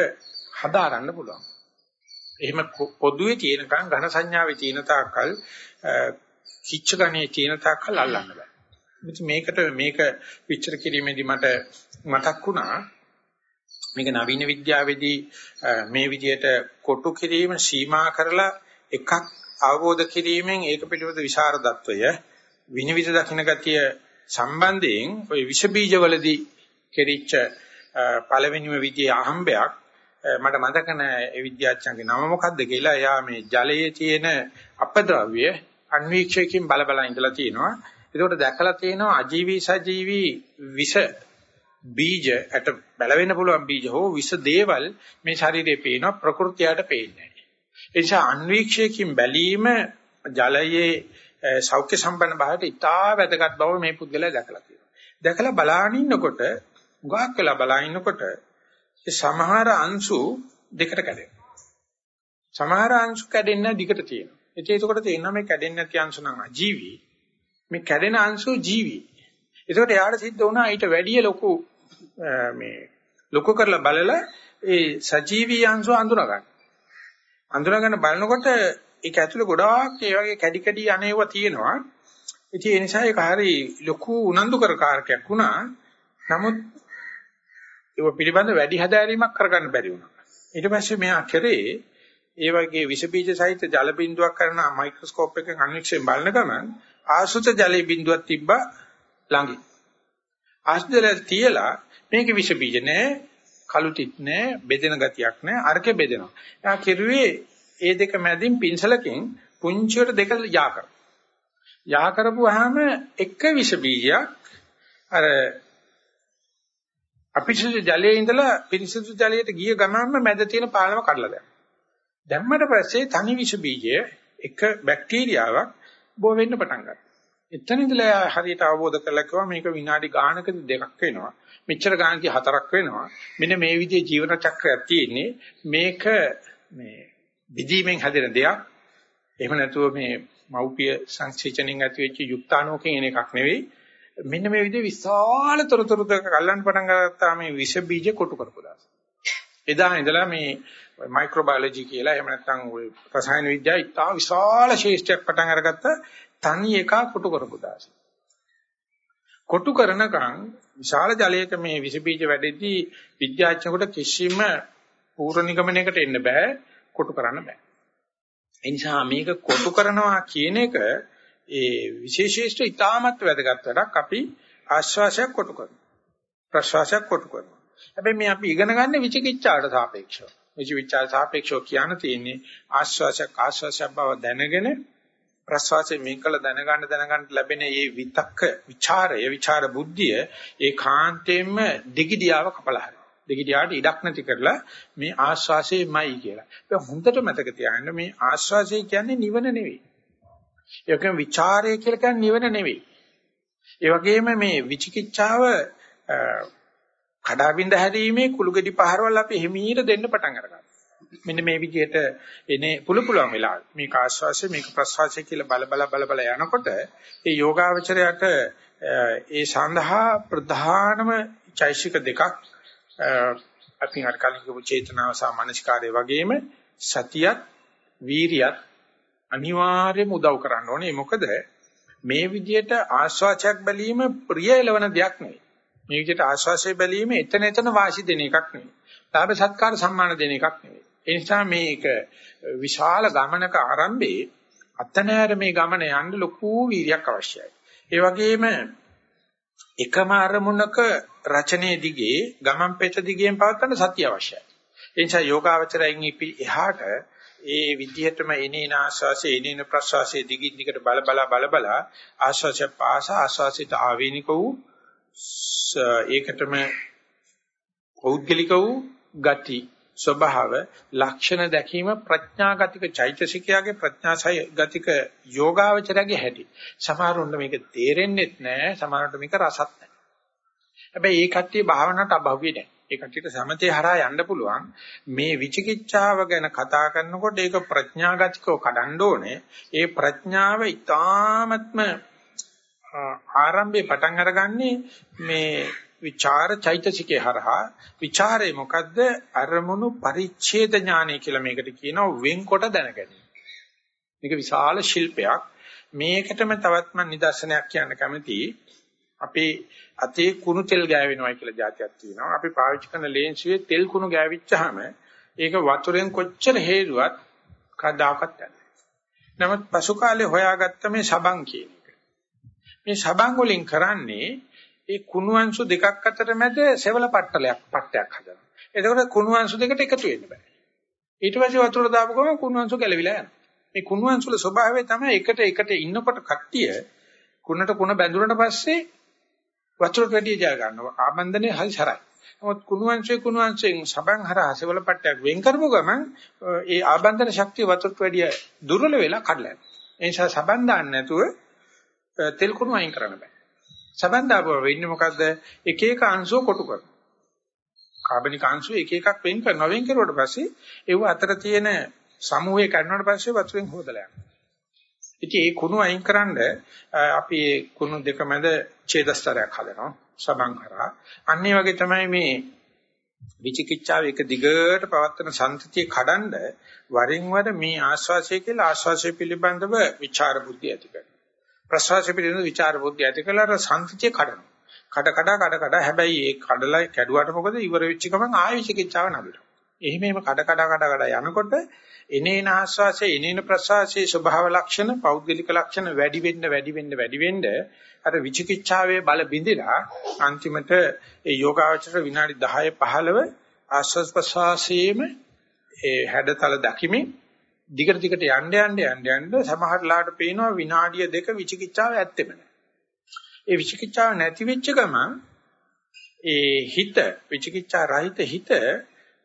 හදාරන්න පුළුවන්. එහෙම පොදුවේ තියෙනකන් ඝන සංඥාවේ තියෙන තාක්කල් කිච්ච ගණේ තියෙන තාක්කල් අල්ලන්න බෑ. මේකට මේක විචාර කිරීමේදී මට මතක් වුණා මේක නවීන විද්‍යාවේදී මේ විදිහට කොටු කිරීම සීමා කරලා එකක් අවබෝධ කිරීමෙන් ඒක පිළිබඳ විශාරදත්වය විනිවිද දකින්න ගතිය සම්බන්ධයෙන් ওই විෂ බීජවලදී කෙරිච්ච පළවෙනිම විදියේ අහම්බයක් මට මතක නැහැ ඒ විද්‍යාඥයන්ගේ නම මොකද්ද කියලා. එයා මේ ජලයේ තියෙන අපද්‍රව්‍ය අන්වීක්ෂයකින් බල බල ඉඳලා තියෙනවා. ඒකට දැකලා තියෙනවා අජීවී සජීවී විෂ බීජ ඇට බැලවෙන්න පුළුවන් බීජ හෝ විෂ දේවල් මේ ශරීරේ පේනවා ප්‍රകൃතියට පේන්නේ නැහැ. ඒ නිසා අන්වීක්ෂයකින් බැලීම ජලයේ සෞඛ්‍ය සම්පන්න භාවයට ඉතා වැදගත් බව මේ පුද්ගලයා දැකලා තියෙනවා. දැකලා බලාගෙන ඉන්නකොට උගාක් වෙලා බලා ඉන්නකොට ඒ සමහර අංශු දෙකට කැඩෙනවා. සමහර අංශු කැඩෙන්න දිගට තියෙනවා. ඒක ඒකට තේරෙනවා මේ කැඩෙන්නේ නැති අංශු නම් අජීවි. මේ කැඩෙන අංශු ජීවි. ඒකට යාට සිද්ධ වුණා ඊට වැඩිය ලොකු මේ ලොකු කරලා බලලා ඒ සජීවී අංශු අඳුනා ගන්න. අඳුනා ගන්න බලනකොට ඒක ඇතුලේ ගොඩාක් ඒ වගේ කැඩි කැඩි අනේව තියෙනවා. ඉතින් ඒ නිසා ඒක හරි ලොකු උනන්දු කර කාරකයක් වුණා. නමුත් ඒක පිළිබඳ වැඩි හැදෑරීමක් කරගන්න බැරි වුණා. ඊට පස්සේ මෙයා කරේ ඒ වගේ විස බීජ සහිත ජල බිඳුවක් කරන මයික්‍රොස්කෝප් එකෙන් අන්වීක්ෂයෙන් බලන ගමන් ආසුත ජලයේ බිඳුවක් තිබ්බා ළඟින්. ආශ්චර්යය තියලා මේක විස බීජ නෑ කලුටිත් නෑ බෙදෙන ගතියක් නෑ අරකේ බෙදෙනවා. එයා කිරුවේ ඒ දෙක මැදින් පින්සලකින් පුංචියට දෙක යා කරා. යා කරපුවාම එක විස බීජයක් අර අපිරිසුදු ජලයේ ඉඳලා පිරිසුදු ජලයට ගිය ගමන්ම මැද තියෙන පාලම කඩලා දැම්මා. දැම්මට පස්සේ තනි විස බීජය එක බැක්ටීරියාවක් බෝ වෙන්න පටන් ගත්තා. එතන ඉඳලා හරියට අවබෝධ කරලා කිව්වා මේක විනාඩි ගානකදී දෙකක් වෙනවා. මෙච්චර ගානකදී හතරක් වෙනවා. මෙන්න මේ විදිහේ ජීවන චක්‍රයක් තියෙන්නේ. මේක මේ විදීමෙන් හැදෙන දෙයක්. එහෙම නැතුව මේ මෞපිය සංසේචනින් ඇති වෙච්ච යුක්තානෝකෙන් එන එකක් නෙවෙයි. මෙන්න මේ විදිහේ විශාල තොරතුරු දෙක කල්ලන් පටන් ගත්තා මේ විෂ බීජ කොටු කරපු දාස. එදා ඉඳලා මේ මයික්‍රෝබයොලොජි කියලා එහෙම නැත්නම් ওই රසායන විද්‍යාව ඉතා විශාල ශාස්ත්‍රයක් පටන් අරගත්ත තනි එක කොටු කරපු දාස. කොටු කරනකම් විශාල ජලයක මේ විෂ බීජ වැඩෙද්දී විද්‍යාඥයෙකුට කිසිම පූර්ව නිගමනයකට එන්න බෑ කොටු කරන්න බෑ. ඒ නිසා මේක කොටු කරනවා කියන එක ඒ විශේෂීෂ්ඨ ඉතාමත් වැදගත් වැඩක් අපි ආශ්වාසයක් කොටු කරනවා. ප්‍රශ්වාසයක් කොටු කරනවා. හැබැයි මේ අපි ඉගෙන ගන්න විචිකිච්ඡාට සාපේක්ෂව. විචිකිච්ඡාට සාපේක්ෂව කියන්න තියෙන්නේ ආශ්වාසයක් ආශ්වාසයක් බව දැනගෙන ප්‍රස්වාසයේ මේකල දැනගන්න දැනගන්න ලැබෙන මේ විතක්ක, ਵਿਚාරය, ਵਿਚාර බුද්ධිය ඒකාන්තයෙන්ම දෙගිඩියාව කපලා හරිනවා. දෙගිඩියාට ඉඩක් නැති කරලා මේ ආස්වාසයමයි කියලා. ඒක හොඳට මතක තියාගන්න මේ ආස්වාසය කියන්නේ නිවන නෙවෙයි. ඒකම ਵਿਚාරය කියලා කියන්නේ නිවන නෙවෙයි. ඒ වගේම මේ විචිකිච්ඡාව කඩාවින්ද හැරීමේ කුළුගඩි පහරවල් අපි හිමීර දෙන්න පටන් අරගන්නවා. මෙන්න මේ විදිහට එනේ පුළු පුළුවන් වෙලා මේක ආශ්වාසය මේක ප්‍රශ්වාසය කියලා බල බල බල බල යනකොට ඒ යෝගාවචරයට ඒ සඳහා ප්‍රධානම චෛසික දෙකක් අපි අර කලින් කියපු චේතනාව සහ මනස්කාරය වගේම සතියත් වීරියත් අනිවාර්යයෙන්ම උදව් කරන්න ඕනේ. මොකද මේ විදිහට ආස්වාචයක් බැලීම ප්‍රිය එළවන දෙයක් නෙවෙයි. මේ විදිහට ආස්වාසය බැලීම එතන එතන වාසි දෙන එකක් නෙවෙයි. ලාභ සත්කාර සම්මාන දෙන එකක් නෙවෙයි. ඒ නිසා මේක විශාල ගමනක ආරම්භයේ අතනෑර මේ ගමන යන්න ලොකු වීර්යයක් අවශ්‍යයි. ඒ වගේම එකම අරමුණක රචනයේ දිගේ ගමන් පෙත දිගේම පවත්වන්න සතිය අවශ්‍යයි. ඒ නිසා යෝගාවචරයෙන් එහාට ඒ විදිහටම එනේන ආස්වාසේ එනේන ප්‍රස්වාසයේ දිගින් දිගට බල බල බල බල ආස්වාසය පාස ආස්වාසිත ආවේනික වූ ඒකටම පෞද්ගලික වූ ගති ස්වභාව ලක්ෂණ දැකීම ප්‍රඥාගතික චෛතසිකයාගේ ප්‍රඥාසය ගතික යෝගාවචරයේ හැටි සමහරුන්ට මේක තේරෙන්නේ නැහැ සමහරුන්ට මේක රසත් නැහැ හැබැයි ඒ කට්ටිය භාවනාවට අභව්‍ය නැහැ ඒ කට්ටියට සමතේ හරහා යන්න පුළුවන්. මේ විචිකිච්ඡාව ගැන කතා කරනකොට ඒක ප්‍රඥාගතිකව කඩන්න ඕනේ. ඒ ප්‍රඥාව ඊ타ත්ම ආරම්භයේ පටන් අරගන්නේ මේ විචාර චෛතසිකේ හරහා විචාරේ මොකද්ද අරමුණු පරිච්ඡේද ඥානය කියලා මේකට කියනවා වෙන්කොට දැනගැනීම. මේක විශාල ශිල්පයක්. මේකටම තවත් මම නිදර්ශනයක් කියන්න කැමතියි. අපේ අතේ කුණු තෙල් ගෑවෙනවා කියලා જાතියක් තියෙනවා. අපි පාවිච්චි කරන ලේන්සුවේ තෙල් කුණු ගෑවිච්චාම ඒක වතුරෙන් කොච්චර හේරුවත් කදාකත් යන්නේ. නමුත් පසු කාලේ හොයාගත්ත මේ සබන් කියන එක. මේ සබන් වලින් කරන්නේ ඒ කුණු අංශු දෙකක් අතර මැද සෙවල පට්ටලයක් පට්ටයක් හදනවා. එතකොට කුණු අංශු දෙකට එකතු වෙන්න බෑ. ඊට පස්සේ වතුර දාපු ගමන් කුණු අංශු ගැලවිලා යනවා. මේ කුණු අංශු වල ස්වභාවය තමයි එකට එකට ඉන්නකොට කට්ටිය කුණට කුණ බැඳුනට පස්සේ වතුරට වැඩි ජය ගන්නවා. ආබන්ධනේ හරි සරයි. නමුත් කුණු අංශයේ කුණු අංශයෙන් සබන් හරහා සෙවල පට්ටයක් වෙන් කරපු ගමන් ඒ ආබන්ධන ශක්තිය වතුරට වැඩි දුර්වල වෙලා කඩලා යනවා. ඒ නිසා සබන් දාන්න නැතුව තෙල් කුණු අයින් කරන්න බෑ. සබන් දාපුවා වෙන්නේ මොකද්ද? එක එක අංශුව කොටු කරනවා. කාබනික අංශු එක එකක් වෙන් කරනවා. වෙන් කරුවට පස්සේ ඒව අතර තියෙන සමූහය කඩනවට පස්සේ වතුරෙන් හොදලා යනවා. ඉතින් ඒ කුණු අයින් කරන්න අපි ඒ කුණු දෙක මැද ඡේදස්තරයක් හදනවා. සබන් කරා. අන්න වගේ තමයි මේ විචිකිච්ඡාව එක දිගට පවත්වන සම්තතිය කඩන්ඩ වරින් වර මේ ආස්වාසය කියලා ආස්වාසය පිළිබඳව විචාර බුද්ධිය ඇති කරනවා. ප්‍රසවාසය පිළිබඳ ਵਿਚාර බුද්ධිය ඇති කළා අර සංසිතිය කඩනවා. කඩ කඩ කඩ කඩ හැබැයි ඒ කඩලා කැඩුවට මොකද ඉවර වෙච්ච ගමන් ආයෙ චිකිත්සාව නගිනවා. එහෙම එහෙම කඩ කඩ කඩ කඩ යනකොට එනේන ආස්වාසේ එනේන ප්‍රසවාසයේ ස්වභාව ලක්ෂණ පෞද්ගලික ලක්ෂණ වැඩි වෙන්න වැඩි වෙන්න වැඩි වෙන්න අර විචිකිච්ඡාවේ බල බිඳිලා අන්තිමට ඒ යෝගාවචර විනාඩි 10 15 ආස්වාස් ප්‍රසවාසයේම ඒ හැඩතල දකිමින් දිගට දිගට යන්න යන්න යන්න යන්න සමහර ලාට පේනවා විනාඩිය දෙක විචිකිච්ඡාව ඇත්තෙම නැහැ. ඒ විචිකිච්ඡාව නැති වෙච්ච ගමන් ඒ හිත විචිකිච්ඡා රහිත හිත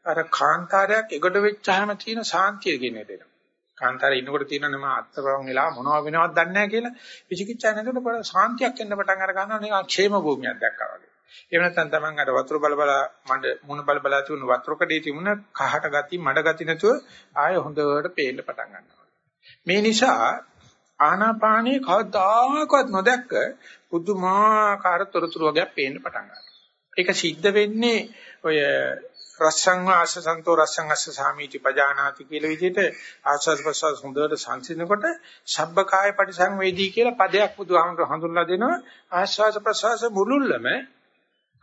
අර කාන්තාරයක් එගොඩ වෙච්චාම තියෙන සාන්තිය කියන දෙයක්. කාන්තාරේ ඉන්නකොට තියෙන නම අත්තරම් වෙලා මොනව වෙනවද දන්නේ නැහැ කියලා විචිකිච්ඡා නැතුනට සාන්තියක් එන්න පටන් අර ගන්නවා නිකන් ക്ഷേම භූමියක් දැක්කා වගේ. එහෙම නැත්නම් Taman අර වතුර බල බල මඩ මුණ බල බල තිබුණු වතුර කඩේ තිබුණ කහට ගති මඩ ගති නැතුව ආය හොඳට පේන්න පටන් ගන්නවා. මේ නිසා ආනාපානේ කවදාකවත් නොදැක්ක පුදුමාකාර තොරතුරු වර්ගයක් පේන්න පටන් ගන්නවා. ඒක සිද්ධ වෙන්නේ ඔය රස්සං වාස සන්තෝ රස්සං අස්ස සාමීති පජානාති කියලා විදිහට ආස්වාද ප්‍රසවාස හොඳට සංසිඳනකොට සබ්බකාය පරිසංවේදී කියලා පදයක් බුදුහාමුදුර හඳුන්ලා දෙනවා ආස්වාද ප්‍රසවාස මුළුල්ලම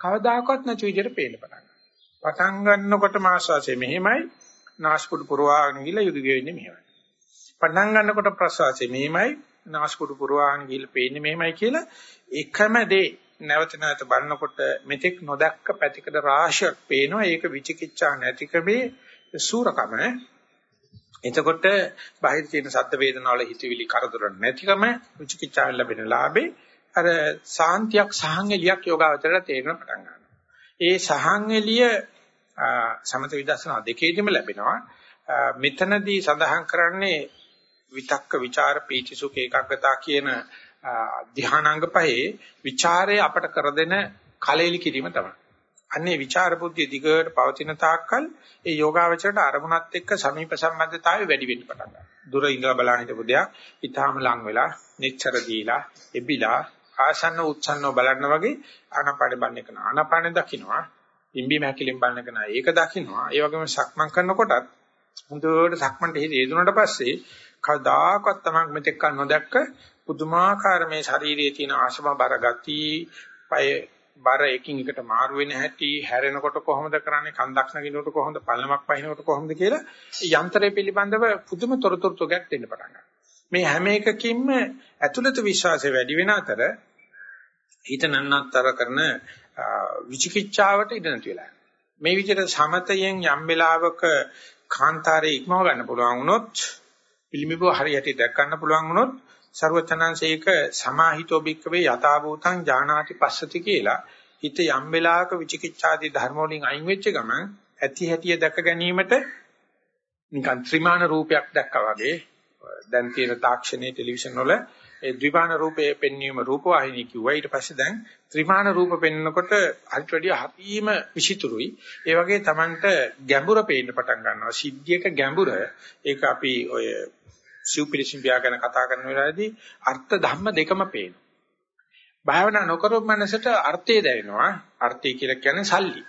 කවදාකවත් නැති විදිහට පේන්න පටන් ගන්නවා. පටන් ගන්නකොටම ආස්වාසය මෙහෙමයි නාස්පුඩු පුරවාගෙන ගිහලා යුග ගෙවෙන්නේ මෙහෙමයි. පටන් ගන්නකොට ප්‍රසවාසය මෙහෙමයි නාස්පුඩු පුරවාගෙන ගිහලා පේන්නේ මෙහෙමයි කියලා එකම දේ නැවත නැවත බලනකොට මෙතෙක් නොදැක්ක පැතිකඩ රාශියක් පේනවා. ඒක විචිකිච්ඡා නැතිකමේ සූරකම. එතකොට බාහිර තියෙන සද්ද වේදනාවල හිතවිලි කරදර නැතිකම විචිකිච්ඡාවෙන් ලැබෙන ලාභේ අර සාන්තියක් සහංගලියක් යෝගාවචරයට තේරෙන පටන් ගන්නවා. ඒ සහංගලිය සමත විදර්ශනා දෙකේදීම ලැබෙනවා. මෙතනදී සඳහන් කරන්නේ විතක්ක ਵਿਚාර පීති සුඛ ඒකාග්‍රතා කියන ධානාංග පහේ ਵਿਚාරය අපට කර දෙන කලෙලි කිරීම තමයි. අන්නේ ਵਿਚාර බුද්ධිය දිගට පවතින තාක්කල් ඒ යෝගාවචරයට අරමුණත් එක්ක සමීප සම්බන්ධතාවය වැඩි වෙන්න පටන් ගන්නවා. දුර ඉඳලා බලන හිටපු දෙයක් ඊටාම ලඟ වෙලා, නිච්චර දීලා, එබිලා, ආසන්න උත්සන්නව බලන්න වගේ ආනාපානෙ බලන එක නා. ආනාපානෙ දකින්නවා. ඉම්බීම හැකිලින් බලන එක නා. ඒක දකින්නවා. ඒ වගේම සක්මන් කරනකොටත් හොඳට සක්මන්ට හේතුනට පස්සේ කවදාකවත් තමක් මෙතෙක් කල නොදැක්ක පුදුමාකාර මේ ශරීරයේ තියෙන ආශම බර ගති, පය බර එකින් එකට මාරු වෙන හැටි, හැරෙනකොට කොහොමද කරන්නේ, කන්දක් නගිනකොට කොහොමද, පල්ලමක් පහිනකොට කොහොමද කියලා යන්ත්‍රය පිළිබඳව පුදුම තොරතුරු තොගයක් දෙන්න පටන් මේ හැම එකකින්ම ඇතුළත විශ්වාසය වැඩි වෙන අතර හිත නන්නත්තර කරන විචිකිච්ඡාවට ඉඩ නැති වෙලා මේ විදිහට සමතයෙන් යම් වෙලාවක කාන්තාරේ ඉක්මව ගන්න පුළුවන් වුණොත් පිළිමිබව හරියට දැක් ගන්න පුළුවන් වුණොත් ਸਰවචනංශේක සමාහිතෝ භික්කවේ යථා භූතං ඥානාති පස්සති කියලා හිත යම් වෙලාවක විචිකිච්ඡාදී ධර්ම වලින් අයින් වෙච්ච ගමන් ඇති හැටිය දැක ගැනීමට නිකන් ත්‍රිමාන රූපයක් දැක්කා වගේ දැන් තියෙන තාක්ෂණයේ ටෙලිවිෂන් වල ඒ ද්විමාන රූපයේ පෙන්වීම රූපවාහිනී කිව්වා ඊට පස්සේ දැන් ත්‍රිමාන රූප පෙන්වනකොට අරිට වැඩිය හරීම විචිතුරුයි ඒ වගේ Tamanට ගැඹුර පේන්න පටන් ගන්නවා සිද්ධියක ගැඹුර ඒක අපි ඔය සිව්පිලිසින් ව්‍යාකරණ කතා කරන වෙලාවේදී අර්ථ ධම්ම දෙකම පේනවා. භාවනා නොකරපු මනසට අර්ථය දැනෙනවා. අර්ථය කියලා කියන්නේ සල්ලි.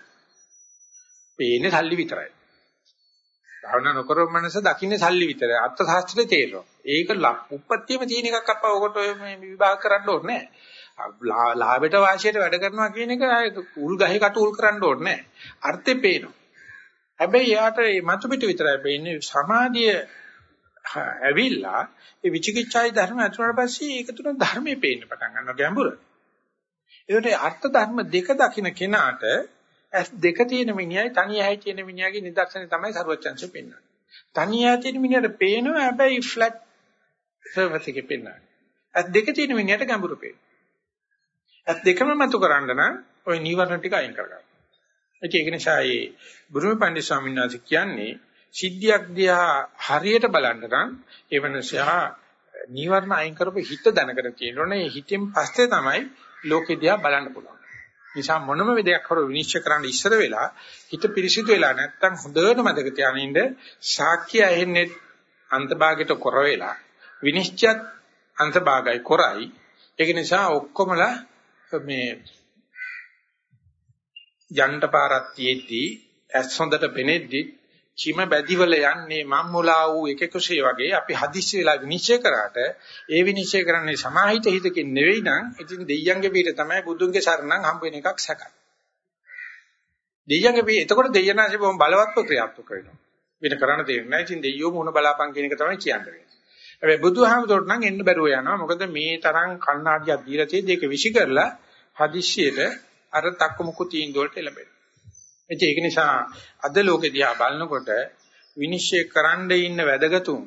පේන්නේ සල්ලි විතරයි. භාවනා නොකරපු මනස දකින්නේ සල්ලි විතරයි. අර්ථ ශාස්ත්‍රයේ තේරෙනවා. ඒක උප්පත්තියම තියෙන එකක් අප්පා ඔකට ඔය මේ විභාග කරන්න ඕනේ නැහැ. ලාභයට වාසියට වැඩ කරනවා කියන එක උල් ගහේ කට උල් කරන්න ඕනේ නැහැ. අර්ථේ පේනවා. හැබැයි යාට මේ මතු පිට විතරයි පේන්නේ සමාධිය ඇවිල්ලා ඒ විචිකිච්ඡායි ධර්ම අතුරට පස්සේ ඒක තුන ධර්මයේ පේන්න පටන් ගන්නවා ගැඹුර. ඒකට අර්ථ ධර්ම දෙක දකින්න කෙනාට ඇස් දෙක තියෙන මිනිහයි තනිය ඇහි තියෙන මිනිහාගේ නිදර්ශනය තමයි ਸਰවචන්සෙ පෙන්වන්නේ. තනිය ඇහි තියෙන මිනිහට පේනවා හැබැයි ෆ්ලැට් සර්වස් එකේ පෙන්වන්නේ. ඇස් දෙක තියෙන මිනිහට ගැඹුරු පේනවා. ඇස් දෙකම මතු කරන්න නම් ওই නීවරණ ටික අයින් කරගන්න. ඒක නිසා මේ බුදුම පණ්ඩිත ස්වාමීන් වහන්සේ කියන්නේ සිද්ධියක් දිහා හරියට බලන්න නම් ඒ වෙනසහා නීවරණ අයින් කරපු හිත දැනගෙන තියෙනවනේ හිතෙන් පස්සේ තමයි ලෝකෙ දිහා බලන්න පුළුවන්. නිසා මොනම දෙයක් හරි විනිශ්චය කරන්න ඉස්සර වෙලා හිත පිරිසිදු වෙලා නැත්තම් හොඳට මතක තියානින්න සාක්ෂි ඇහෙන්නේ අන්තභාගයට කොර වෙලා විනිශ්චයත් අන්තභාගයි කොරයි. ඒක නිසා ඔක්කොමලා මේ යන්ට පාරක් තියෙද්දි ඇස් හොඳට පෙනෙද්දි කිම බැදිවල යන්නේ මම්මුලා වූ එකෙකුසේ වගේ අපි හදිස්සි වෙලා විනිශ්චය කරාට ඒ විනිශ්චය කරන්නේ සමාහිත හිතකින් නෙවෙයි නම් ඉතින් දෙයියන්ගේ පිට තමයි බුදුන්ගේ සරණං හම්බ වෙන එකක් සැකයි. දෙයියන්ගේ පිට එතකොට දෙයියනාසේ බොහොම බලවත්ව ක්‍රියාත්මක වෙනවා. වෙන කරන්න දෙයක් නැහැ. ඉතින් දෙයියෝ මොන බලාපන් කියන එක තමයි කියන්නේ. හැබැයි බුදුහාමුදුරට නම් එන්න බැරුව යනවා. මොකද මේ තරම් කන්නාඩියක් දීලා තියෙද්දි ඒක විසි කරලා හදිස්සියට අර තක්කු මුකු තීන්දුවලට එළඹෙනවා. ඒක නිසා අද ලෝකෙ දිහා බලනකොට විනිශ්චය කරන්න ඉන්න වැදගතුන්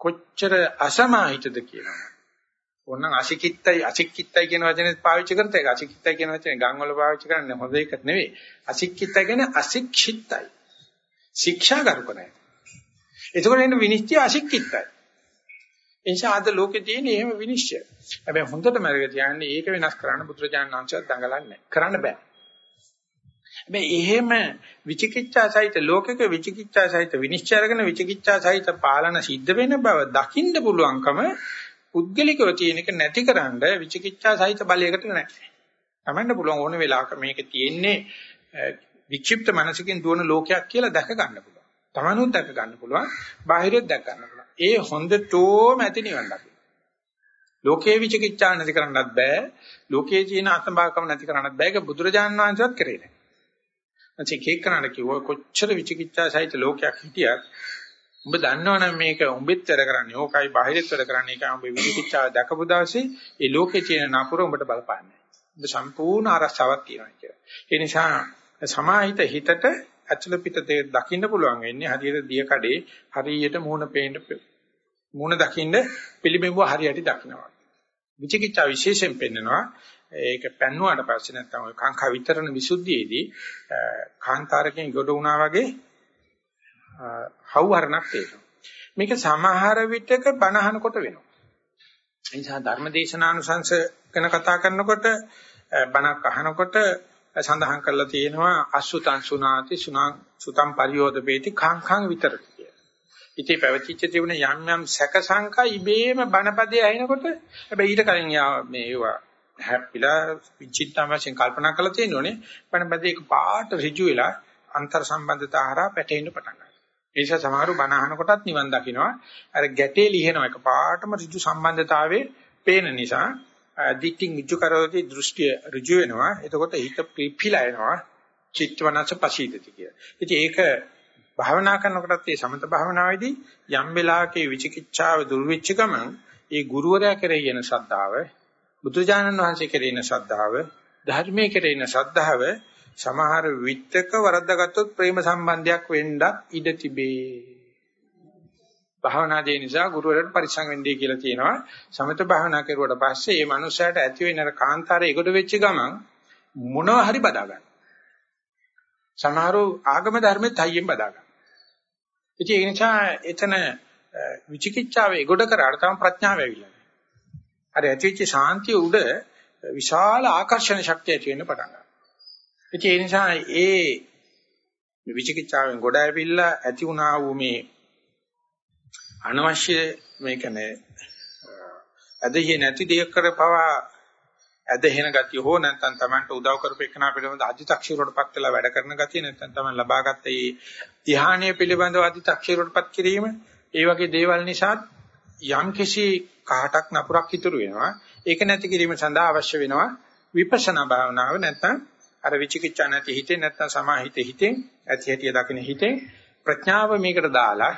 කොච්චර අසමාහිතද කියනවා. ඕනනම් අසිකිත්තයි අසිකිත්තයි කියන වචනේ පාවිච්චි කරත් ඒක අසිකිත්තයි කියන වචනේ ගම් වල පාවිච්චි කරන්නේ හොඳ එකක් නෙවෙයි. අසිකිත්තයි කියන්නේ අශික්ෂිතයි. ශික්ෂාගරුක නැහැ. එතකොට එන්නේ විනිශ්චය අශික්ෂිතයි. එනිසා අද ලෝකේ තියෙන එහෙම විනිශ්චය. හැබැයි හොඳට මතක තියාගන්න ඒක වෙනස් කරන්න බුදුරජාණන් වහන්සේ දඟලන්නේ කරන්න බෑ. හැබැයි එහෙම විචිකිච්ඡා සහිත ලෝකෙක විචිකිච්ඡා සහිත විනිශ්චය අරගෙන විචිකිච්ඡා සහිත පාලන සිද්ධ වෙන බව දකින්න පුළුවන්කම පුද්ගලිකව තියෙන එක නැතිකරන්න විචිකිච්ඡා සහිත බලයකට නැහැ. තමන්න පුළුවන් ඕන වෙලාවක මේක තියෙන්නේ වික්ෂිප්ත මනසකින් දුවන ලෝකයක් කියලා දැක ගන්න පුළුවන්. තමනුත් දැක ගන්න පුළුවන්. බාහිරෙත් දැක ගන්න පුළුවන්. ඒ හොඳටම ඇති නිවන් දකින්න. ලෝකේ විචිකිච්ඡා නැති කරන්නත් බෑ. ලෝකේ ජීන අත්භාගකම නැති කරන්නත් බෑ. ඒක බුදුරජාණන් වහන්සේවත් කරේ නැහැ. නැත්නම් කේක් කරන්න කිව්වා කොච්චර විචිකිච්ඡා සහිත ලෝකයක් හිටියත් උඹ දන්නවනම් මේක උඹෙත් වැඩ කරන්නේ. ඕකයි බාහිරෙත් වැඩ කරන්නේ. ඒක උඹ විචිකිච්ඡාව දැකපු දවසේ ඒ ලෝකේ තියෙන නපුර උඹට බලපාන්නේ. උඹ සම්පූර්ණ ආරක්ෂාවක් තියෙනවා කියලා. ඒ නිසා සමාහිත හිතට ඇතුළ පිට දකින්න පුළුවන් වෙන්නේ හරියට දිය කඩේ හරියට මූණ පේන්න මූණ දකින්න පිළිබිඹුව හරියට දකින්නවා. විචිකිච්ඡා විශේෂයෙන් පෙන්නනවා ඒක පෙන්වුවාට පස්සේ නැත්තම් ඔය කාංකා විතරන විසුද්ධියේදී කාන්තාරකෙන් ගොඩ වුණා වගේ හවුහරණක් තියෙනවා. මේක සමහර විටක බණහනකොට වෙනවා. ඒ නිසා ධර්මදේශනානුසංශ ගැන කතා කරනකොට බණක් අහනකොට සඳහන් කරලා තියෙනවා අසුතං සුනාති සුනං සුතං පරියෝදපේති කාංකං විතරති කියලා. ඉතින් පැවතිච්ච තිබුණ යම් යම් සැක සංකා ඉබේම බණපදේ ඇහෙනකොට හැබැයි ඊට කලින් මේ ඒවා හැප්පිලා විචිත්තම වශයෙන් කල්පනා කරලා තියෙනෝනේ බණපදේ එක පාට ඍජු වෙලා අන්තර් සම්බන්ධතා හරහා පැටෙන්න පටන් ගන්නවා. ඒ නිසා සමහරු බණ අහනකොටත් නිවන් දකින්නවා. අර ගැටේ ලිහිනවා එක පාටම ඍජු සම්බන්ධතාවයේ පේන නිසා දිට්ඨින් විචු කරෝති දෘෂ්ටිය ඍජු වෙනවා. එතකොට හිත පිපිලා එනවා. චිත්තවනස පසීදති කිය. ඉතින් ඒක භාවනා කරනකොටත් මේ සමත භාවනාවේදී යම් වෙලාවක විචිකිච්ඡාව දුර්විච්ච ගමන් ඒ ගුරුවරයා කෙරෙහි එන ශ්‍රද්ධාව, බුදුජානන් වහන්සේ කෙරෙහි එන ශ්‍රද්ධාව, ධර්මයේ කෙරෙහි එන ශ්‍රද්ධාව සමහර විත්තක වරද්දාගත්තොත් ප්‍රේම සම්බන්ධයක් වෙන්නත් ඉඩ තිබේ. භාවනා දේ නිසා ගුරුවරයාට පරිස්සම් වෙන්නයි කියලා තියෙනවා. සමත භාවනා කරුවට පස්සේ මේ මනුස්සයාට ඇති වෙන අර කාන්තාරේ එගොඩ වෙච්ච ගමන් මොනවා හරි බදා ගන්න. සමහරව ආගම ධර්මෙත් හයියෙන් බදා ගන්න. ඉතින් ඒ නිසා එතන විචිකිච්ඡාවේ එගොඩ කරාට තමයි ප්‍රඥාව ඇවිල්ලා. අර ඇතිවෙච්ච ශාන්තිය උඩ විශාල ආකර්ෂණ ශක්තිය ඇති වෙන්න පටන් ගන්නවා. ඉතින් ඒ නිසා ඒ විචිකිච්ඡාවෙන් ගොඩ ඇවිල්ලා ඇති වුණා වූ මේ අනවශ්‍ය මේක නේ ඇදහිය නැති දෙයක් කරපවා ඇදහෙන ගතිය හෝ නැත්නම් Tamanට උදව් කරපෙන්නා පිළිබඳ අධිතක්ෂීරවටපත් වෙලා වැඩ කරන ගතිය නැත්නම් Taman ලබාගත්ත මේ ධ්‍යානීය පිළිබඳව අධිතක්ෂීරවටපත් කිරීම ඒ වගේ දේවල් නිසා යම් කිසි කාටක් නපුරක් ඉතුරු වෙනවා ඒක නැති කිරීම සඳහා අවශ්‍ය වෙනවා විපස්සනා භාවනාව නැත්නම් අර විචිකිච්ඡා නැති හිතේ නැත්නම් සමාහිත හිතෙන් ඇති හැටිය දකින හිතෙන් ප්‍රඥාව මේකට දාලා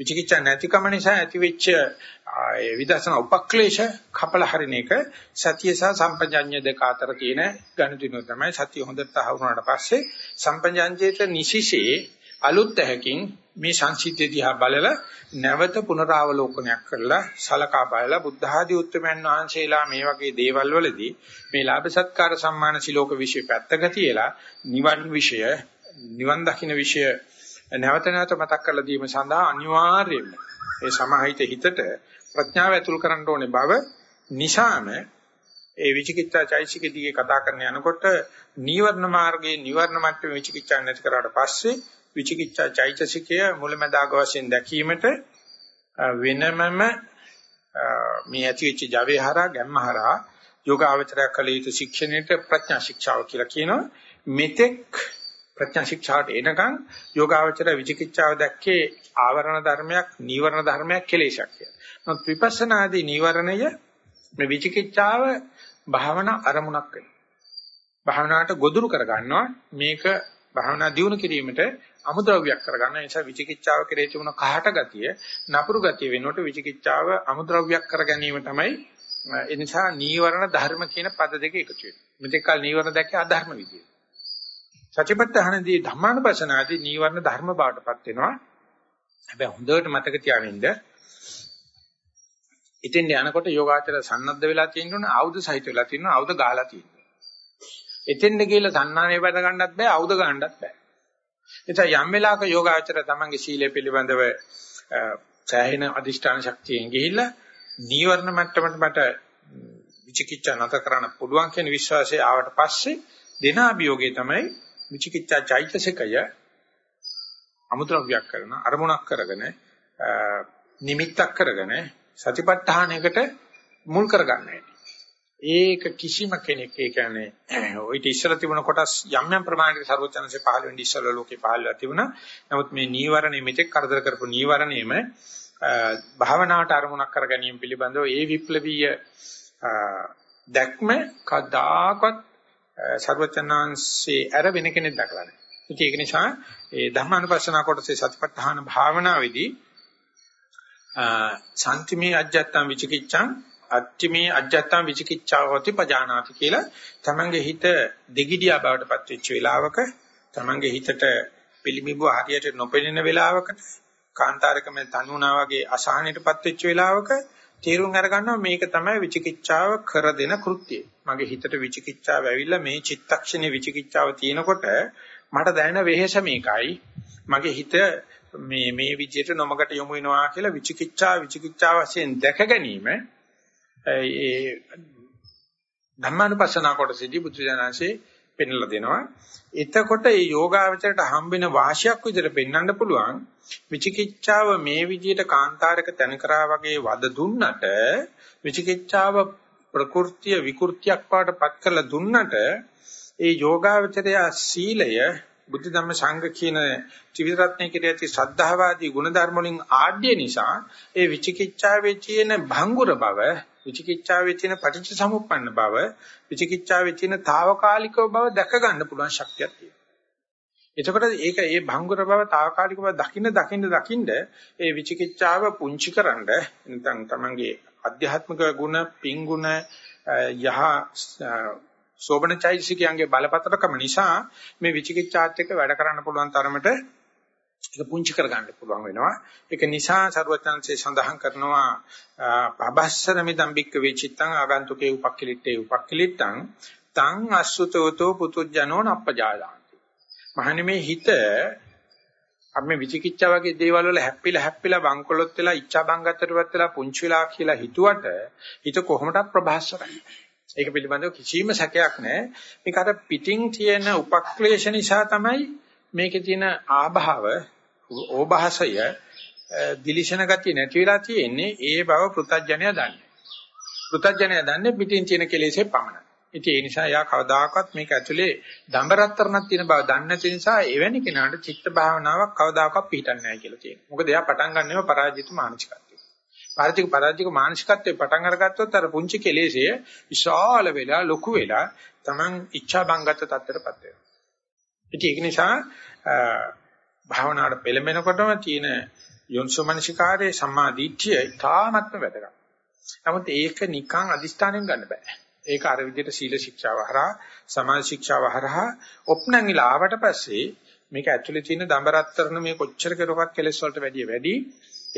විචිකිච්ඡා නැතිකම නිසා ඇතිවෙච්ච ඒ විදර්ශනා උපක්ලේශ කපල හරින එක සතිය සහ සම්පජඤ්ඤ දෙක අතර තියෙන ගණිතිනෝ තමයි සතිය හොඳට තහවුරුනාට පස්සේ සම්පජඤ්ඤයට නිසිසේ අලුත් ඇහකින් මේ සංසිද්ධිය දිහා බලලා නැවත පුනරාවලෝකනයක් කරලා සලකා බලලා බුද්ධ ආදී උත්තරමයන් වහන්සේලා මේ වගේ දේවල් වලදී මේ ලාභ සත්කාර සම්මාන සිලෝක විශ්ය පැත්තක තියලා නිවන් විෂය නිවන් දකින්න විෂය නැවත නැවත මතක් කරලා දීම සඳහා අනිවාර්යයෙන්ම ඒ සමාහිත හිතට ප්‍රඥාව ඇතුල් කරන්න ඕනේ බව නිසාම ඒ විචිකිච්ඡා චෛසිකදී කතා කරන යනකොට නීවරණ මාර්ගයේ නීවරණ මට්ටමේ විචිකිච්ඡා නැති කරාට පස්සේ විචිකිච්ඡා චෛතසිකය මුලැමැදාග වශයෙන් දැකීමට වෙනමම මේ ඇතිවෙච්ච ජවේ හරහා ගැම්ම හරහා යෝගාවචරය කළ යුතු ශික්ෂණයට ප්‍රඥා ශික්ෂාව කියලා කියනවා මෙතෙක් ප්‍රඥා ශික්ෂාට එනකන් යෝගාවචර විචිකිච්ඡාව දැක්කේ ආවරණ ධර්මයක්, නීවරණ ධර්මයක් කෙලෙසක් කියලා. නමුත් විපස්සනාදී නීවරණය මේ විචිකිච්ඡාව භාවනා අරමුණක් වෙනවා. භාවනාවට ගොදුරු කරගන්නවා මේක භාවනා දියුණු කිරීමට අමුද්‍රව්‍යයක් කරගන්න නිසා විචිකිච්ඡාව කෙරේ තිබුණ කහට ගතිය නපුරු ගතිය වෙනකොට විචිකිච්ඡාව අමුද්‍රව්‍යයක් කර ගැනීම තමයි ඒ නිසා නීවරණ ධර්ම කියන පද දෙක එකතු වෙනවා. මෙතෙක් කල නීවරණ දැක්කේ අධර්ම විදියට. සතිපට්ඨානදී ධම්මානුපස්සනාදී නීවරණ ධර්ම බවටපත් වෙනවා. හැබැයි හොඳට මතක තියාගන්න ඉතින් යනකොට යෝගාචර සන්නද්ධ වෙලා තියෙනවා ආයුධ සහිත වෙලා තියෙනවා ආයුධ ගාලා තියෙනවා. එතෙන්ද ගිහලා සන්නානේ බඳ ගන්නත් බෑ ආයුධ ගන්නත් බෑ. එතන යම් වෙලාවක යෝගාචර තමන්ගේ සීලය පිළිබඳව සෑහෙන අදිෂ්ඨාන ශක්තියෙන් ගිහිල්ලා නීවරණ මට්ටමට මට විචිකිච්ඡා නැතර කරන්න පුළුවන් කියන විශ්වාසය ආවට පස්සේ දෙන අභියෝගය තමයි විචිකිච්ඡා චෛතසිකය අමුද්‍රව්‍යයක් කරන අරමුණක් කරගෙන නිමිත්තක් කරගෙන සතිපට්ඨානයකට මුල් කරගන්න. ඒක කිසිම කෙනෙක් ඒ කියන්නේ ඔය ඉතිසර තිබුණ කොටස් යම් යම් ප්‍රමාණයකට ਸਰවඥන්සේ පහළ වෙන්නේ ඉස්සල ලෝකේ පහළලා තිබුණා. නමුත් මේ නීවරණය මෙතෙක් කරදර කරපු නීවරණයම භාවනාවට අරමුණක් කර ගැනීම පිළිබඳව ඒ විප්ලවීය දැක්ම කදාකත් ਸਰවඥාන්සේ අර වෙන කෙනෙක් දක්වලා නැහැ. ඒක නිසා ඒ ධර්මානුපස්සනා කොටසේ සතිපට්ඨාන භාවනාවේදී සාන්තිමේ අජ්ජත්තම් විචිකිච්ඡං අත්තිමේ අජ්ජත්තම් විචිකිච්ඡාවති පජානාති කියලා තමන්ගේ හිත දෙගිඩියා බවට පත් වෙච්ච වෙලාවක තමන්ගේ හිතට පිළිමිබුව හරියට නොපෙනෙන වෙලාවකට කාන්තාරකම තනුණා වගේ අසහනයටපත් වෙච්ච වෙලාවක තීරුම් අරගන්නවා මේක තමයි විචිකිච්ඡාව කර දෙන කෘත්‍යය. මගේ හිතට විචිකිච්ඡාව ඇවිල්ලා මේ චිත්තක්ෂණේ විචිකිච්ඡාව තියෙනකොට මට දැනෙන වෙහෙස මේකයි. මගේ හිත මේ මේ විදියට නොමකට යොමු වෙනවා කියලා විචිකිච්ඡා විචිකිච්ඡා වශයෙන් දැක ගැනීම ඒ ධම්මානුපස්සනා කොටසදී බුදුජානන්සේ පෙන්ලා දෙනවා. එතකොට මේ යෝගාවචරයට හම්බෙන වාසියක් විදිහට පෙන්වන්න පුළුවන්. විචිකිච්ඡාව මේ විදිහට කාන්තාරක තන කරා වගේ වද දුන්නට විචිකිච්ඡාව ප්‍රകൃතිය විකෘතියක් පාටපත් කරලා දුන්නට ඒ යෝගාවචරය සීලය බුද්ධ ධම්ම සංඝ කියන ත්‍රිවිධ රත්නයේ කෙරෙහි ඇති ශ්‍රද්ධාවාදී ගුණධර්ම වලින් ආඩ්‍ය නිසා ඒ විචිකිච්ඡාවේ තියෙන භංගුර බව විචිකිච්ඡාවේ තියෙන පටිච්ච සමුප්පන්න බව විචිකිච්ඡාවේ තියෙන తాවකාලිකව බව දැක ගන්න පුළුවන් ශක්තියක් තියෙනවා. එතකොට ඒක ඒ භංගුර බව తాවකාලික බව දකින්න දකින්න දකින්න ඒ විචිකිච්ඡාව පුංචිකරනද නැත්නම් තමන්ගේ අධ්‍යාත්මික ගුණ පිං ගුණ යහ සෝබනචෛසිකයන්ගේ බලපතරකම නිසා මේ විචිකිච්ඡාත් එක්ක වැඩ කරන්න පුළුවන් තරමට ඒක පුංචි කරගන්න පුළුවන් වෙනවා. ඒක නිසා සරුවචන්සේ සඳහන් කරනවා පබස්සර මිදම් බික්ක වේචිත්තං ආගන්තුකේ උපක්ඛලිට්ඨේ උපක්ඛලිට්ඨං තං අසුතෝතෝ පුතුජනෝ නප්පජායන්ති. මහණෙමේ හිත අපි විචිකිච්ඡා වගේ දේවල් වල හැප්පිලා හැප්පිලා බංකොලොත් වෙලා ඉච්ඡා බංගතරවත් වෙලා පුංචි වෙලා කියලා හිතුවට හිත කොහොමදක් ප්‍රභාස්වරයි. ඒක පිළිබඳව කිසිම සැකයක් නැහැ. මේක අර පිටින් තියෙන උපක්ලේශ නිසා තමයි මේකේ තියෙන ආභාව, ඕභාසය, දිලිෂණ ගතිය නැති වෙලා තියෙන්නේ. ඒ බව පෘථජ්ජනය දන්නේ. පෘථජ්ජනය දන්නේ පිටින් තියෙන කෙලෙසේ පමණයි. ඉතින් ඒ නිසා යා කවදාකවත් මේක ඇතුලේ දඹරත්තරණක් තියෙන බව දන්නේ නැති නිසා එවැනි කෙනාට චිත්ත භාවනාවක් කවදාකවත් පිළිටන්නේ නැහැ කියලා තියෙනවා. මොකද එයා පටන් ගන්නව පරාජිත මානසිකත්වය. පාරිතික පරාජික මානසිකත්වයේ පටන් අරගත්තොත් අර පුංචි කෙලෙසය විශාල වෙලා ලොකු වෙලා Taman ඉච්ඡා බංගත තත්ත්වයටපත් වෙනවා. ඉතින් ඒක නිසා භාවනාවට පෙළඹෙනකොටම තියෙන යොන්සෝමනසිකාරයේ සම්මා දිට්ඨිය ඉතාමත්ම වැදගත්. නමුත් ඒක නිකන් අදිස්ථානෙන් ගන්න බෑ. ඒක අර විදිහට සීල ශික්ෂාව හරහා සමාධි ශික්ෂාව හරහා ඔප්නංගිලා ආවට පස්සේ මේක ඇතුලේ තියෙන දඹරත්තරන මේ කොච්චර කෙරුවක් කෙලස් වලට වැඩිය වැඩි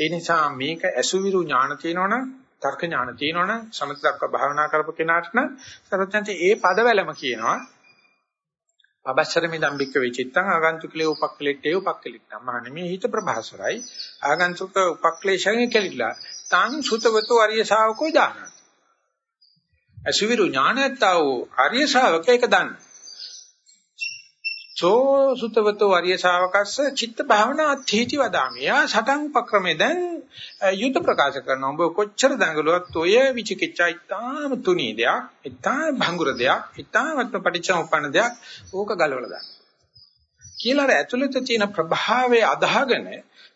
ඒ නිසා මේක ඇසුවිරු ඥාන තියෙනවනම් තර්ක ඥාන තියෙනවනම් සමතක්ක භාවනා කරපු කෙනාට නම් සරත්‍යන්තේ ඒ පදවැලම කියනවා. පබස්සරමි දම්බික්ක වෙචිත්තං ආගන්තුකලේ උපක්ලෙට්ටේ උපක්ලෙට්ටම් මහන්නේ මේ හිත ප්‍රභාසරයි. ආගන්තුක උපක්ලේශයෙන් කෙලිලා තං සුතවතෝ අරිය ශාවකෝ ඥාන අසුවිරු ඥානත්තා වූ ආර්ය ශ්‍රාවකයෙක් දන්න. සෝ සුතවතෝ ආර්ය ශ්‍රාවකස්ස චිත්ත භාවනා අත්ථීති වදාමි. යා සටන් උපක්‍රමේ දැන් යුද්ධ ප්‍රකාශ කරන ඔබ කොච්චර දඟලුවත් ඔය විචිකිච්ඡා ඉතාම තුනී දෙයක්, ඉතාම භංගුර දෙයක්, ඉතාමත්ම පටිච්චසමුප්පන්න දෙයක් ඕක ගලවලා දාන්න. කියලා අර ඇතුළත තියෙන ප්‍රභාවය අදාහගෙන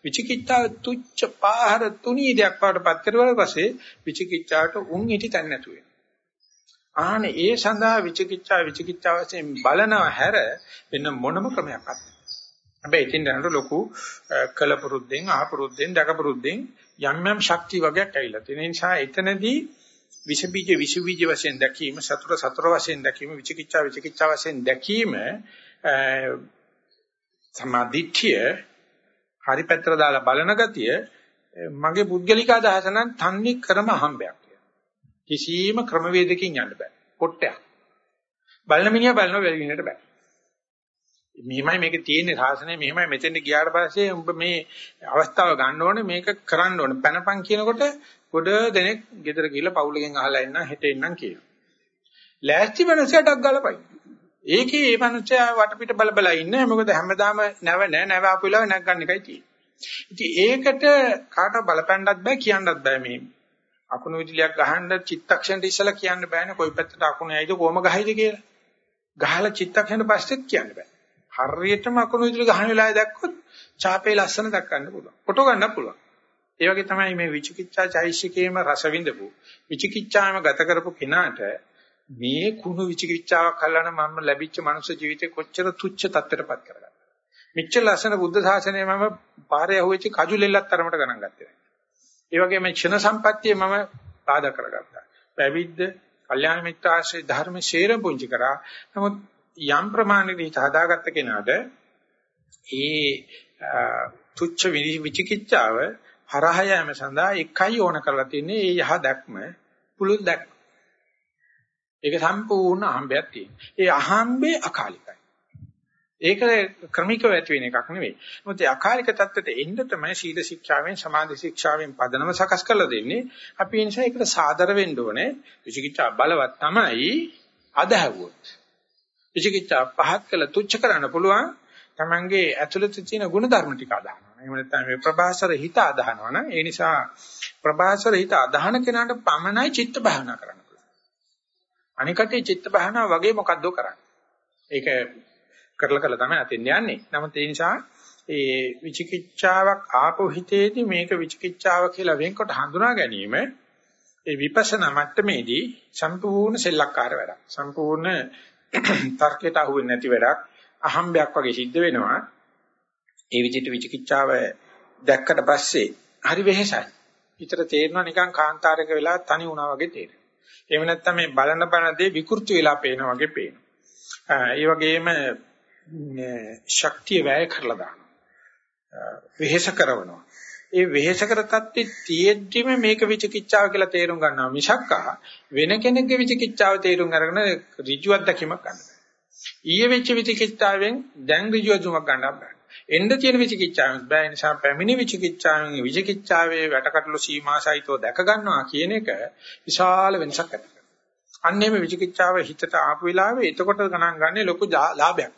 විචිකිච්ඡා තුච්ච පාහර තුනී දෙයක් වඩපත් කරුවාට පස්සේ විචිකිච්ඡාට උන් හිටි තැන් නැතු වෙනවා. ආනේ ඒ සඳහා විචිකිච්ඡා විචිකිච්ඡා වශයෙන් බලනවා හැර වෙන මොනම ක්‍රමයක් නැහැ. හැබැයි ඉතින් දැනට ලොකු කලපුරුද්දෙන් ආපුරුද්දෙන් දකපුරුද්දෙන් යම් යම් ශක්තිය වගේක් ඇවිල්ලා තියෙන නිසා එතනදී විෂ බීජ විෂ බීජ වශයෙන් දැකීම සතුර සතුර වශයෙන් දැකීම විචිකිච්ඡා විචිකිච්ඡා වශයෙන් දැකීම සමාධිත්‍ය හරි පැත්තට දාලා බලන ගතිය මගේ පුද්ගලික අදහස නම් තන්නේ ක්‍රම අහම්බයක්. කිසියම් ක්‍රමවේදකින් යන්න බෑ. පොට්ටයක්. බලන මිනිහා බලනවා වෙලිනට බෑ. මෙහිමයි මේක තියෙන්නේ සාසනය මෙහිමයි මෙතෙන්ට ගියාට පස්සේ උඹ මේ අවස්ථාව ගන්න ඕනේ මේක කරන්න ඕනේ. පැනපන් කියනකොට ගොඩ දෙනෙක් ගෙදර ගිහලා පවුලකින් අහලා එන්න හෙට එන්නම් කියනවා. ලෑස්ති මනසටක් ගලපයි. ඒකේ මේ මනුස්සයා වටපිට බල බල ඉන්නේ මොකද හැමදාම නැව නැ නැව ආපු වෙලාවෙ නැග්ගන්න එකයි තියෙන්නේ. ඉතින් ඒකට කාට බලපෑන්නත් බෑ කියන්නත් බෑ මේ අකුණු විදුලියක් ගහන්න චිත්තක්ෂණයට ඉස්සලා කියන්න බෑනේ කොයි පැත්තට අකුණ ඇයිද කොහම ගහයිද කියලා. ගහලා චිත්තක්ෂණයට පස්සෙත් කියන්න බෑ. හරියටම අකුණු විදුලිය ගහන වෙලාවේ දැක්කොත් ඡාපේ ලස්සන දක්වන්න පුළුවන්. ෆොටෝ ගන්න පුළුවන්. ඒ වගේ තමයි මේ විචිකිච්ඡා චෛසිකේම රස විඳපු විචිකිච්ඡාම ගත කරපු කෙනාට මේ කුණු විචිකිච්ඡාවක් අල්ලන මම ලැබිච්ච මනුෂ්‍ය ජීවිතේ කොච්චර තුච්ච තත්ත්වයටපත් කරගත්තා. මෙච්චර ලස්සන බුද්ධ ශාසනය මම පාරේ අහුවෙච්ච කජුලෙල්ලක් තරමට ගණන් ගත්තේ නැහැ. ඒ වගේම ක්ෂණ සම්පත්තිය මම බාධා කරගත්තා. පැවිද්ද, කල්යාණ මිත්‍ර ආශ්‍රය ධර්ම ශේර පුංචි කරා. නමුත් යම් ප්‍රමාණයකට හදාගත්ත කෙනාට ඒ තුච්ච විචිකිච්ඡාව හරහා යෑම සඳහා එකයි ඕන කරලා තියෙන්නේ ඒ යහ දැක්ම පුළුල් දැක්ම. ඒක සම්පූර්ණ අහඹයක් තියෙනවා. ඒ අහඹේ අකාලිකයි. ඒක ක්‍රමිකව ඇති වෙන එකක් නෙවෙයි. මොකද ඒ අකාලික தත්ත්වයට එන්න තමයි සීල ශික්ෂාවෙන් සමාධි ශික්ෂාවෙන් පදනම සකස් කරලා දෙන්නේ. අපි ඒ නිසා ඒකට සාදර වෙන්න ඕනේ. විචිකිච්ඡා බලවත් තමයි අදහවුවොත්. විචිකිච්ඡා පහත් කළ තුච්ච කරන්න පුළුවන්. Tamange ඇතුළත තියෙන ගුණ ධර්ම ටික අදහනවා. එහෙම නැත්නම් මේ ප්‍රභාසර හිත අදහනවා නම් ඒ නිසා ප්‍රභාසර හිත අදහන කෙනාට පමණයි චිත්ත භාවනා කරන්න පුළුවන්. අනිකට චිත්ත භාවනා වගේ මොකද්ද කරන්නේ? ඒක කරලා කරලා තමයි අතින් යන්නේ. නමුත් ඒ නිසා ඒ විචිකිච්ඡාවක් ආපු හිතේදී මේක විචිකිච්ඡාව කියලා වෙන්කොට හඳුනා ගැනීම ඒ විපස්සනා මට්ටමේදී සම්පූර්ණ සෙල්ලක්කාර වැඩක්. සම්පූර්ණ තර්කයට අහු වෙන්නේ නැති වැඩක්. අහම්බයක් වගේ සිද්ධ වෙනවා. ඒ විදිහට විචිකිච්ඡාව දැක්කට පස්සේ හරි වෙහෙසයි. හිතට තේරෙනවා නිකන් කාන්තාරයක වෙලා තනි වුණා වගේ තේරෙනවා. එහෙම නැත්නම් මේ බලන බලන දේ විකෘති වෙලා පේනා වගේ පේනවා. ඒ වගේම ශක්තිය වැය කරලා දානවා. වෙහෙස කරනවා. ඒ වෙහෙස කර තත්ත්වෙ තියෙද්දිම මේක විචිකිච්ඡාව කියලා තේරුම් ගන්නවා මිසක්කා වෙන කෙනෙක්ගේ විචිකිච්ඡාව තේරුම් අරගෙන ඍජු අත්දැකීමක් ගන්න බෑ. ඊයේ වෙච්ච විචිකිච්ඡාවෙන් දැන් ඍජු අත්දැකීමක් ගන්න බෑ. එන්න තියෙන විචිකිච්ඡාවෙන් බෑ නිසා පැමිණි විචිකිච්ඡාවෙන් විචිකිච්ඡාවේ වැටකටළු සීමාසහිතව දැක ගන්නවා කියන එක විශාල වෙනසක් ඇති කරනවා. අන්නේම විචිකිච්ඡාව හිතට ආපු වෙලාවේ එතකොට ගණන් ගන්නේ ලොකු ලාභයක්.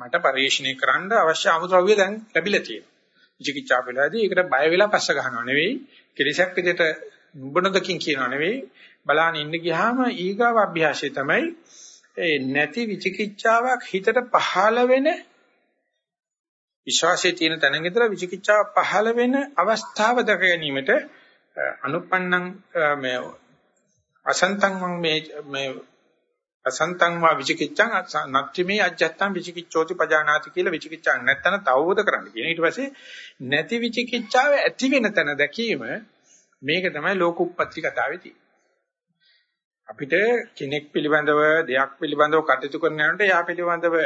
මට පරිශීණය කරන්න අවශ්‍ය අමුද්‍රව්‍ය දැන් ලැබිලා තියෙනවා. විචිකිච්ඡා වෙලාදී ඒකට බය වෙලා පස්ස ගන්නව නෙවෙයි, කිරිසක් විදිහට නුඹනදකින් කියනව නෙවෙයි, බලාන ඉන්න ගියාම ඊගාව අභ්‍යාසය තමයි ඒ නැති විචිකිච්ඡාවක් හිතට පහළ වෙන විශ්වාසයේ තියෙන තැන විතර විචිකිච්ඡාව පහළ වෙන අවස්ථාව දක ගැනීමට අනුපන්නං මේ අසන්තං මේ මේ අසන්තං වා විචිකිච්ඡං නත්ති මේ අජත්තං විචිකිච්ඡෝති පජානාති කියලා විචිකිච්ඡා නැත්තන තවවද කරන්න කියන. ඊට පස්සේ නැති විචිකිච්ඡාව ඇති වෙන තැන දැකීම මේක තමයි ලෝකුප්පත්ති කතාවේ තියෙන්නේ. අපිට කෙනෙක් පිළිබඳව දෙයක් පිළිබඳව කටයුතු කරන යනකොට යා පිළිබඳව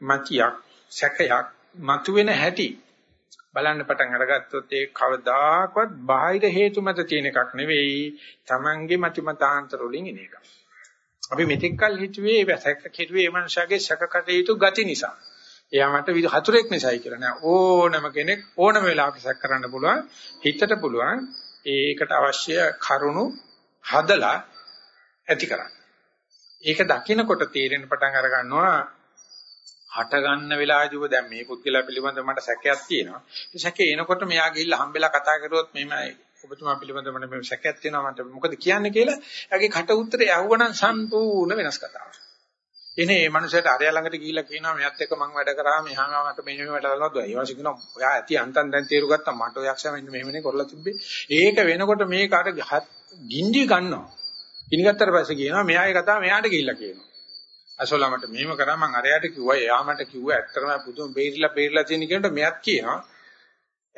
මතියක් සැකයක් මතුවෙන හැටි බලන්න පටන් අරගත්තොත් ඒ කවදාකවත් බාහිර හේතු මත තියෙන එකක් නෙවෙයි. Tamange මති මතාන්තර වලින් එන එකක්. අපි මෙතෙක්කල් හිතුවේ වැසක කෙරුවේ මේ මනුෂයාගේ සැකකටයුතු ගති නිසා. එයා මට හතුරෙක් නිසායි කියලා නෑ ඕනම කෙනෙක් ඕනම වෙලාවක සැක කරන්න පුළුවන් හිතට පුළුවන් ඒකට අවශ්‍ය කරුණු හදලා ඇති කරන්න. ඒක දකිනකොට තේරෙන පටන් අර ගන්නවා හට ගන්න වෙලාවදී ඔබ දැන් මේ පුද්ගලයා පිළිබඳව මට සැකයක් තියෙනවා. ඒ සැකේ එනකොට මෙයා ගිහිල්ලා හම්බෙලා කතා කරුවොත් මෙහෙමයි ඔබතුමා පිළිබඳව මට මේ සැකයක් තියෙනවා මට මොකද කියන්නේ කියලා එයාගේ කට උත්තරේ ඇහුවනම් සම්පූර්ණ වෙනස් කතාවක්. එනේ මේ මනුස්සයාට අරයා ළඟට ගිහිල්ලා කියනවා මෙයත් එක්ක මම වැඩ කරා මෙහා මට මෙහෙම මෙහෙම වැඩ කරනවා. ඊවා සිකනවා ඔයා ඇති අන්තන් දැන් තේරු ගත්තා මට ඔය යක්ෂයා මෙන්න මෙහෙමනේ කරලා තිබ්බේ. ඒක වෙනකොට මේක අර ගින්ඩි ගන්නවා. ඉනිගත්තට පස්සේ කියනවා මෙයාගේ කතාව මෙයාට ගිහිල්ලා කියනවා. අසෝලා මට මෙහෙම කරා මං අරයට කිව්වා එයා මට කිව්වා ඇත්තටම පුදුම බේරිලා බේරිලා තියෙන කෙනට මෙයක් කියනවා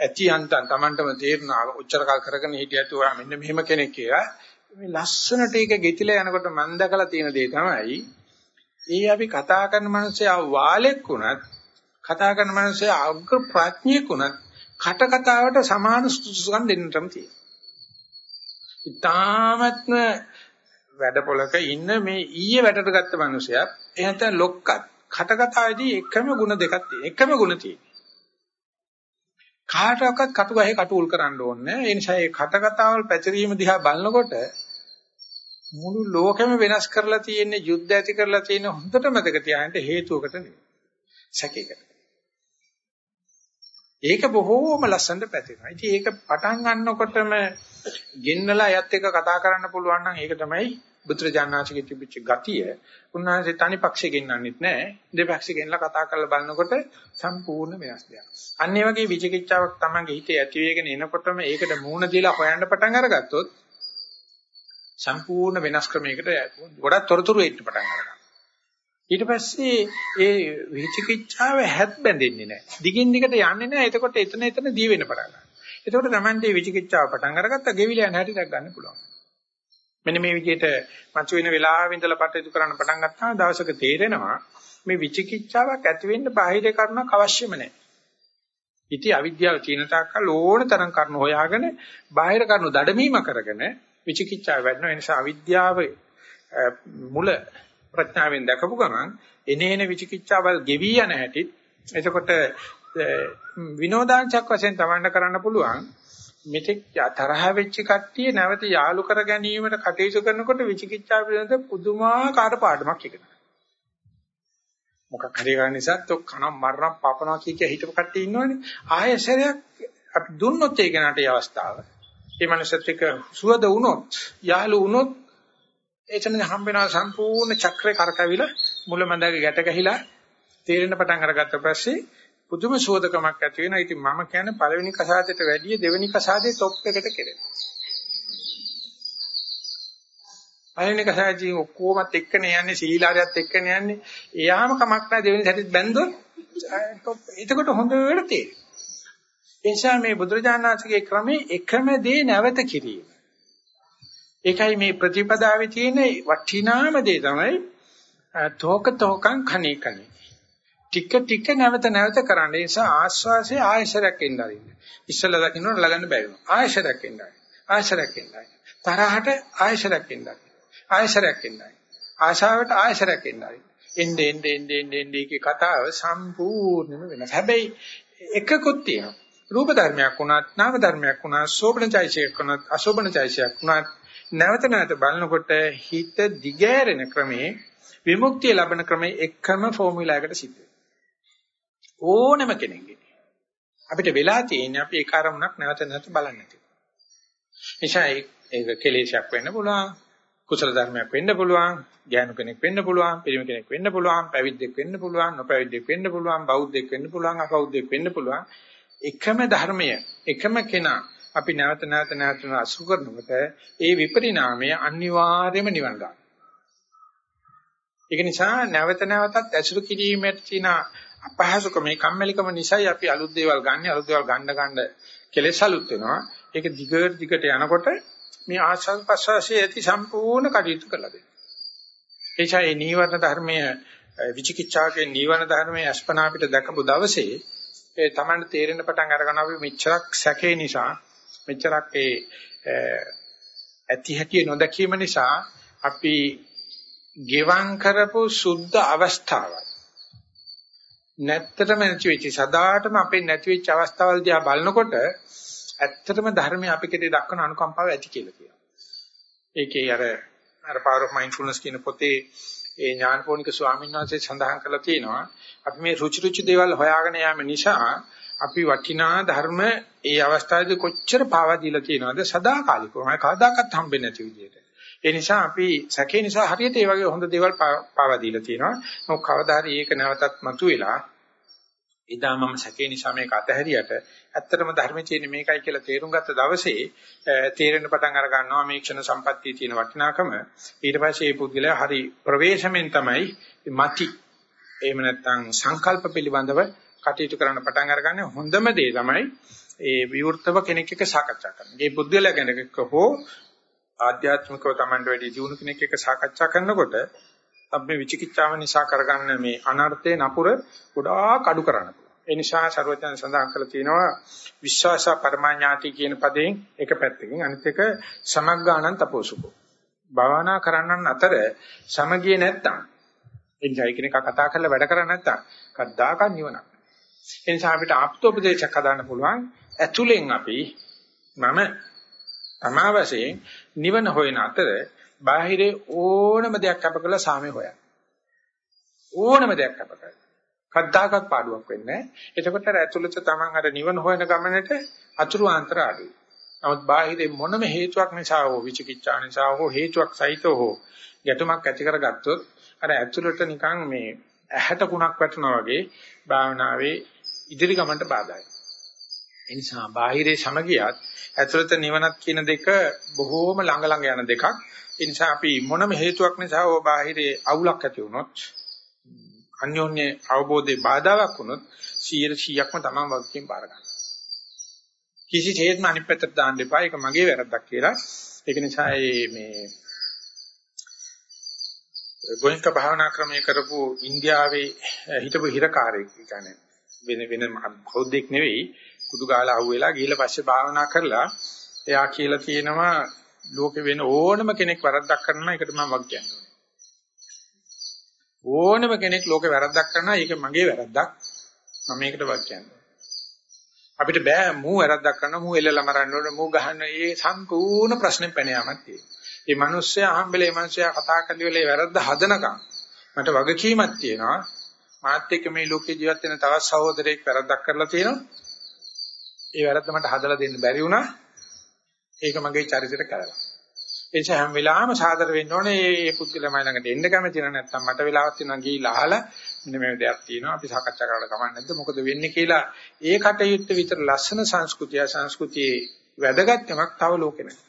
ඇති යන්තම් Tamanටම තේරෙනවා ඔච්චර කල් කරගෙන හිටියත් ඔයා මෙන්න මෙහෙම කෙනෙක් කියලා මේ ලස්සනට ඒක ගෙතිලා යනකොට මම දැකලා තියෙන දේ තමයි ඒ අපි කතා කරන මනුස්සයා වාලෙක් වුණත් කතා කරන මනුස්සයා අග්‍ර ප්‍රඥෙක් වුණත් කට කතාවට සමාන සුසුකම් දෙන්නටම තියෙනවා. ඊටාත්ම වැඩපොලක ඉන්න මේ ඊයේ වැඩට ගත්ත මනුස්සයා එහෙනම් ලොක්කත් කට කතාවේදී එකම ಗುಣ දෙකක් තියෙනවා. එකම ಗುಣ තියෙනවා. කාටවත් කටු ගහේ කටු උල් කරන්න ඕනේ ඒ නිසා මේ කටකතාවල් පැතිරීම දිහා බලනකොට මුළු ලෝකෙම වෙනස් කරලා තියෙන යුද්ධ ඇති කරලා තියෙන හොඳට මතක තියාගන්න හේතුවකට නෙවෙයි. සැකයකට. ඒක බොහෝම ලස්සනට පැතිරෙනවා. ඉතින් ඒක පටන් ගන්නකොටම ගෙන්නලා එයත් එක්ක කතා කරන්න පුළුවන් නම් ඒක තමයි බුදුරජාණන්සේගේ තිබිච්ච ගතිය. උන්වහන්සේ තනි පක්ෂේ ගෙන්නන්නෙත් නැහැ. දෙපක්ෂේ ගෙන්නලා කතා කරලා බලනකොට සම්පූර්ණ වෙනස් දෙයක්. අන්න ඒ වගේ විචිකිච්ඡාවක් තමන්ගේ හිතේ ඇති වෙගෙන එනකොටම ඒකට මූණ දීලා හොයන්න පටන් අරගත්තොත් සම්පූර්ණ වෙනස් ක්‍රමයකට ගොඩක් තොරතුරු එන්න පටන් ගන්නවා. ඊට පස්සේ ඒ විචිකිච්ඡාව හැත් බැඳෙන්නේ නැහැ. දිගින් දිගට යන්නේ නැහැ. එතකොට එතන එතන දී වෙන්න පටන් ගන්නවා. එතකොට Tamante විචිකිච්ඡාව පටන් අරගත්තා ගෙවිලා යන හැටි දැක් ගන්න පුළුවන්. මෙන්න මේ විදිහට මතු වෙන වෙලාවෙ ඉඳලා කටයුතු කරන්න පටන් ගත්තාම දවසක තේරෙනවා මේ විචිකිච්ඡාවක් ඇති වෙන්න බාහිර කරුණක් අවශ්‍යම නැහැ. ඉති අවිද්‍යාව තියෙන තාක්කල් ඕන තරම් කරුණු හොයාගෙන බාහිර කරුණු දඩමීම කරගෙන විචිකිච්ඡාව වැඩන නිසා අවිද්‍යාව මුල ප්‍රඥාවෙන් දැකපු ගමන් එනේන විචිකිච්ඡාවල් ගෙවි යන හැටි එතකොට විනෝදාංශයක් වශයෙන් තමන්ට කරන්න පුළුවන් මෙතෙක් තරහ වෙච්ච කට්ටිය නැවත යාලු කර ගැනීමට කටයුතු කරනකොට විචිකිච්ඡාව පිළිබඳ පුදුමාකාර පාඩමක් ඉගෙනගන්න. මොකක් හරි කරන නිසා තොක් කනම් මරණ පපනවා කිය කිය හිටපු කට්ටිය ඉන්නවනේ. ආයෙසරයක් අපි දුන්නොත් ඒ කෙනාට ඒ අවස්ථාව. ඒ මනසත් එක්ක සුවද වුණොත්, යාළු වුණොත් එතන හම්බ වෙන සම්පූර්ණ චක්‍රේ කරකැවිලා මුලමඳාගේ ගැට ගැහිලා තේරෙන පටන් අරගත්ත පස්සේ පුදුම සෝදකමක් ඇති වෙනවා. ඉතින් මම කියන්නේ පළවෙනි කසාදයට වැඩිය දෙවෙනි කසාදේ টොප් එකට කෙරෙනවා. පළවෙනි කසාදේ ඔක්කොමත් එක්කනේ යන්නේ සීලාරයත් එක්කනේ යන්නේ. එයාම කමක් නැහැ දෙවෙනි සැරේත් බැන්දොත් টොප්. එතකොට හොඳට තේරෙනවා. එනිසා මේ බුදුරජාණන් වහන්සේගේ ක්‍රමේ එකම දේ නැවත කිරීම. ඒකයි මේ ප්‍රතිපදාවේ තියෙන වටිනාම දේ තමයි තෝක තෝකං කණේ කණේ. ටික ටික නැවත නැවත කරන්න. ඒ නිසා ආස්වාසේ ආයශරයක් එන්න ආරින්න. ඉස්සලා දකින්නට ළඟන්න බැරි වෙනවා. ආයශරයක් එන්න ආරින්න. ආයශරයක් එන්න ආරින්න. තරහට ආයශරයක් එන්න ආරින්න. ආයශරයක් එන්න ආරින්න. ආශාවට ආයශරයක් එන්න ආරින්න. එන්නේ එන්නේ එන්නේ එන්නේ කී කතාව සම්පූර්ණයෙන්ම වෙනස්. හැබැයි එකකුත් තියෙනවා. රූප ධර්මයක් වුණත් නාම ධර්මයක් වුණත් සෝබනචෛසියක් වුණත් අසෝබනචෛසියක් වුණත් නැවත නැවත බලනකොට හිත දිගෑරෙන ක්‍රමේ විමුක්තිය ලබන ක්‍රමේ එකම ෆෝමියුලා එකට සිද්ධ ඕනම කෙනෙක්ගේ අපිට වෙලා තියෙන්නේ අපි ඒ කාරණක් නැවත නැවත බලන්නේ නැති. නිසා ඒක කෙලෙසයක් වෙන්න පුළුවන් කුසල ධර්මයක් වෙන්න පුළුවන් ඥාන කෙනෙක් වෙන්න පුළුවන් පිරිමි කෙනෙක් වෙන්න පුළුවන් පැවිද්දෙක් වෙන්න පුළුවන් නොපැවිද්දෙක් වෙන්න පුළුවන් බෞද්ධෙක් වෙන්න පුළුවන් අපෞද්ධෙක් වෙන්න පුළුවන් එකම ධර්මය එකම කෙනා අපි නැවත නැවත නැවත අසු කරනකොට ඒ විපරිණාමය අනිවාර්යයෙන්ම නිවන් ගන්නවා. ඒක නිසා නැවත නැවතත් ඇසුරු කිරීමේ තියෙන අපහසුකම මේ කම්මැලිකම නිසායි අපි අලුත් දේවල් ගන්න අලුත් දේවල් ගන්න ගන්න කෙලෙස් අලුත් වෙනවා. ඒක දිගට දිගට යනකොට මේ ආශාස ප්‍රසවාසයේ ඇති සම්පූර්ණ කටයුතු කරලා දෙනවා. එචා මේ නීවරණ ධර්මයේ විචිකිච්ඡාගේ නීවරණ ධර්මයේ අස්පනා අපිට දැකපු දවසේ ඒ Taman තේරෙන පටන් අරගෙන අපි මෙච්චරක් සැකේ නිසා මෙච්චරක් ඒ ඇති හැටි නොදැකීම නිසා අපි ගෙවම් කරපු සුද්ධ අවස්ථාවයි නැත්තටම නැති වෙච්ච සදාටම අපේ නැති වෙච්ච අවස්ථාවල් දිහා බලනකොට ඇත්තටම ධර්මයේ අපි කෙරේ දක්වන අනුකම්පාව ඇති කියලා කියනවා. ඒකේ අර අර power of mindfulness කියන පොතේ ඒ ඥානපෝනික ස්වාමීන් වහන්සේ සඳහන් කරලා තියෙනවා අපි මේ රුචි රුචි දේවල් හොයාගෙන යාම නිසා අපි වටිනා ධර්ම ඒ අවස්ථාවේදී කොච්චර පාවා දීලා තියෙනවද සදාකාලිකව කවදාකවත් හම්බෙන්නේ නැති විදිහට. ඒ නිසා අපි සැකේ නිසා හරියට ඒ වගේ හොඳ දේවල් පාවා දීලා තියෙනවා. මොකද කවදා හරි ඒක නැවතත් මතුවෙලා එදා මම සැකේ නිසා මේක අතහැරියට ඇත්තටම ධර්මයේ තියෙන මේකයි කියලා තේරුම් ගත්ත දවසේ තේරෙන පටන් අර ගන්නවා මේ ක්ෂණ සම්පත්තියේ තියෙන වටිනාකම. ඊට පස්සේ මේ පුද්ගලයා හරි ප්‍රවේශමෙන් තමයි මති එහෙම නැත්නම් සංකල්ප පිළිබඳව කටයුතු කරන්න පටන් අරගන්නේ හොඳම දේ තමයි ඒ විවෘතව කෙනෙක් එක්ක සාකච්ඡා කරන. මේ බුද්ධිලා කෙනෙක් හෝ ආධ්‍යාත්මිකව Tamanට වැඩි දියුණු කෙනෙක් එක්ක සාකච්ඡා කරනකොට අපි විචිකිච්ඡාව නිසා කරගන්න මේ අනර්ථේ නපුර ගොඩාක් අඩු කරන්න පුළුවන්. ඒ නිසා ਸਰවඥයන් සඳහන් කරලා තියෙනවා විශ්වාස පරමාඥාති කියන පදයෙන් එක පැත්තකින් අනිත් එක සමග්ගාණන් තපෝසුකෝ. භවනා කරන්නන් අතර සමගිය නැත්තම් එනිසා කෙනෙක් කතා කරලා වැඩ කරන්නේ නැත්තම් කද්දාකන් නිවනක්. ඒ නිසා අපිට ආප්තෝපදේශයක් හදාන්න පුළුවන් ඇතුලෙන් අපි මම තමා වශයෙන් නිවන හොයන අතර බාහිරේ ඕනම දෙයක් අප කළා සාමය හොයන්න. ඕනම දෙයක් අප කරලා. කද්දාකත් පාඩුවක් වෙන්නේ නැහැ. එතකොට අර ඇතුළත Taman අර නිවන හොයන ගමනට අතුරු ආන්තර අඩුයි. නමුත් බාහිරේ මොනම හේතුවක් නිසා හෝ විචිකිච්ඡා නිසා හෝ හේතුවක් සහිතව හෝ ගැටුමක් ඇති කරගත්තොත් අර ඇතුළට නිකන් මේ ඇහැට කුණක් වැටෙනවා වගේ භාවනාවේ ඉදිරි ගමනට බාධායි. ඒ නිසා බාහිරේ සමගියත් ඇතුළත නිවනත් කියන දෙක බොහෝම ළඟ ළඟ යන දෙකක්. ඒ නිසා අපි මොනම හේතුවක් නිසා ඕ බාහිරේ අවුලක් ඇති වුණොත් අන්‍යෝන්‍ය අවබෝධේ බාධාවක් වුණොත් 100%ක්ම තමන් වගකීම් බාර ගන්න. කිසිසේත්ම අනිත් පැත්තට දාන්න එපා. ඒක මගේ වැරද්දක් කියලා. ඒක නිසා මේ ගෝයන්ක භාවනා ක්‍රමයේ කරපු ඉන්දියාවේ හිටපු හිරකාරයෙක් කියන්නේ වෙන වෙන බෞද්ධෙක් නෙවෙයි කුඩු ගාලා අහුවෙලා ගිහිල්ලා පස්සේ භාවනා කරලා එයා කියලා තියෙනවා ලෝකේ වෙන ඕනම කෙනෙක් වරද්දක් කරනවා ඒකට මම වග කියනවා ඕනම කෙනෙක් ලෝකේ වැරද්දක් කරනවා ඒක මගේ වැරද්දක්. මම මේකට වක් කියන්නේ අපිට බෑ මූ වැරද්දක් කරනවා මූ එල්ලලා මරන්න ඕනේ මූ ගහන්න ඒ සම්පූර්ණ ප්‍රශ්නේ පැන යාමක් තියෙනවා. මේ මිනිස්සයා හම්බෙලේ මිනිස්සයා කතා කරලි වෙලේ වැරද්ද හදනකම් මට වගකීමක් තියෙනවා. මාත් එක්ක මේ ලෝකේ ජීවත් වෙන තවත් සහෝදරයෙක් වැරද්දක් කරලා තියෙනවා. ඒ වැරද්ද මට හදලා දෙන්න බැරි වුණා ඒක මගේ චරිතයට කරලා ඒ නිසා හැම වෙලාවෙම සාදර වෙන්න ඕනේ මේ පුද්ගලයා මයි ළඟට එන්න කැමති නැත්නම් මට වෙලාවක් තියෙනවා ගිහිල්ලා අහලා මෙන්න මේ දෙයක් තියෙනවා අපි සාකච්ඡා කරලා කමක් නැද්ද මොකද වෙන්නේ කියලා ඒ කටයුත්ත විතර ලස්සන සංස්කෘතිය සංස්කෘතියේ වැදගත්කමක් තව ලෝකෙ නැහැ.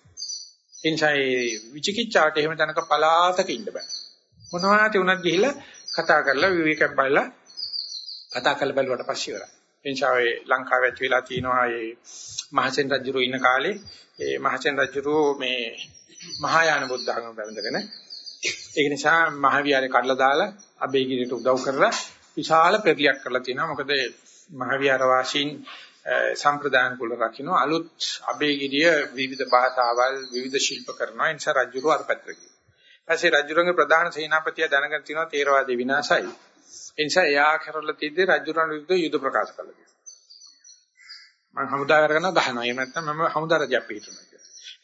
ඒ නිසා මේ විචිකිච්ඡාට එහෙම තැනක පලාතක ඉන්න බෑ. මොනවා තියුණත් ගිහිල්ලා කතා කරලා විවේකයෙන් බලලා කතා කරලා බලුවට පස්සේ ඉවරයි. ඒ නිසා ඒ ලංකාවේ ඇති වෙලා තියෙනවා මේ මහසෙන් රජුරු ඉන්න කාලේ ඒ මහසෙන් රජුරු මේ මහායාන බුද්ධ ධර්ම බැඳගෙන ඒක නිසා මහවිහාරේ කඩලා දාලා අබේගිරියට උදව් කරලා විශාල පෙරලියක් කරලා තිනවා මොකද මහවිහාර වාසීන් සම්ප්‍රදායන් කුල රකින්න අලුත් අබේගිරිය විවිධ භාෂාවල් විවිධ ශිල්ප කරනවා ඒ නිසා රජුරු අර පැත්තට ගියා. ඊපස්සේ රජුරන්ගේ ප්‍රධාන සේනාපතිය දැනගෙන තිනවා තේරවාදී විනාශයි. ඒ නිසා එයා කරලා තිද්දී රජුරන් විරුද්ධ යුද ප්‍රකාශ කළා. මම හමුදා කරගෙන ගහනවා. එහෙම නැත්නම් මම හමුදා රජයක් පිටිනවා.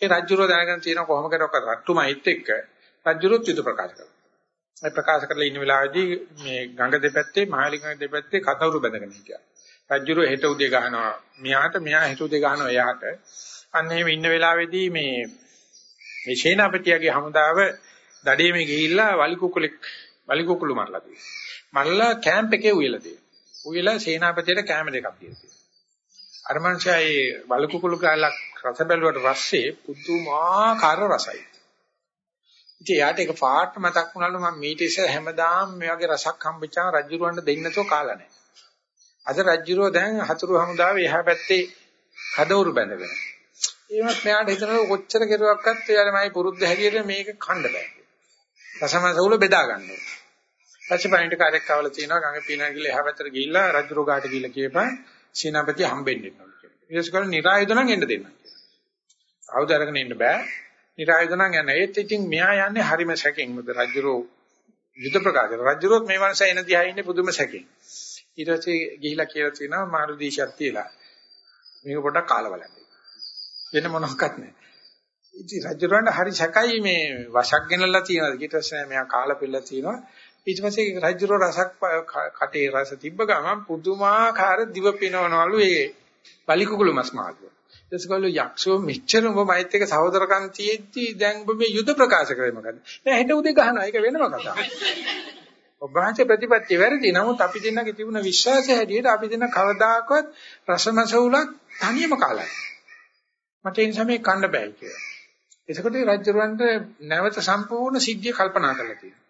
ඒ රජුරෝ දැනගෙන තියෙන කොහොම කරොක්ක රට්ටුමයිත් එක්ක රජුරොත් යුද ප්‍රකාශ කරනවා. ඒ ප්‍රකාශ කරලා ඉන්න වෙලාවේදී මේ ගඟ දෙපැත්තේ මහලිගඟ දෙපැත්තේ කතවුරු බැඳගෙන හිටියා. රජුරෝ හෙට උදේ ගහනවා මෙයාට මෙයා හෙට උදේ ගහනවා එයාට. අන්න එහෙම ඉන්න වෙලාවේදී මේ මේ සේනාපතියාගේ හමුදාව දඩේමේ ගිහිල්ලා වලි කුකුලෙක් වලි කුකුළු මරලා තියෙනවා. මරලා කැම්ප් එකේ උයලා තියෙනවා. උයලා සේනාපතියට කැම දෙකක් දීලා අර මනුස්සයා ඒ වලකුකුළු කාලක් රස බැලුවට පස්සේ පුදුමාකාර රසයි. ඉතින් යාට ඒක පාට මතක් වුණාලු මම මීට ඉස්සර හැමදාම මේ වගේ රසක් හම්බෙච්චාම රජ්ජුරුවන්ට දෙන්නතෝ කාලා නැහැ. අද රජ්ජුරුව දැන් හතුරු හමුදාවේ එහා පැත්තේ කදවුරු බැඳගෙන. ඒවත් මෙයාට හිතනවා කොච්චර කෙරුවක්වත් එයාලමයි පුරුද්ද හැටියට මේක කන්න බෑ. රසමසවුල බෙදා ගන්න ඕනේ. පස්සේ පයින්ට කාර්යයක් කවල තියෙනවා ගඟ පීනා ගිහලා එහා පැත්තට ගිහිල්ලා රජ්ජුරුව ගාට ගිහිල්ලා කියපන් සේනාපති හම්බෙන්න ඉන්නවා කියලා. ඊට පස්සේ කල නිරායුධ නම් එන්න දෙන්න කියලා. ආයුධ අරගෙන ඉන්න බෑ. නිරායුධ නම් යන්න. ඒත් ඉතින් මෙහා යන්නේ හරිම සැකෙන්. මොකද රජුරෝ යුද ප්‍රකාශ කරා. රජුරොත් මේ වංශය එන දිහා ඉන්නේ පුදුම සැකෙන්. ඊට පස්සේ ගිහිලා කියලා තියෙනවා මාරුදීශයක් තියලා. මේක පොඩ්ඩක් කාලා බලන්න. වෙන මොනක්වත් නැහැ. ඉතින් රජුරන්ට හරි සැකයි මේ වශක් ගෙනල්ලා තියෙනවා. ඊට පස්සේ මෙයා කාලා පිළලා තියෙනවා. ඊට පස්සේ රජුරෝ රසක් කටේ රස තිබ්බ ගමන් පුදුමාකාර දිව පිනවනවලු ඒ බලි මස් මාළුව. ඊටස්කල්ලු යක්ෂෝ මෙච්චර ඔබ මෛත් එක්ක සහෝදරකම් තියෙද්දි දැන් ඔබ මේ යුද ප්‍රකාශ කරේ මොකද? නෑ හෙට උදේ ගහනවා. ඒක වෙනම කතාවක්. ඔබ වහන්සේ ප්‍රතිපත්ති වැරදි. නමුත් අපි දෙන්නගේ තිබුණ විශ්වාසය හැටියට අපි දෙන්න කවදාකවත් රසමසවුලක් තනියම කාලයි. මට ඒ නිසා මේ කන්න බෑ කියලා. එතකොට රජුරවන්ට නැවත සම්පූර්ණ සිද්ධිය කල්පනා කරලා තියෙනවා.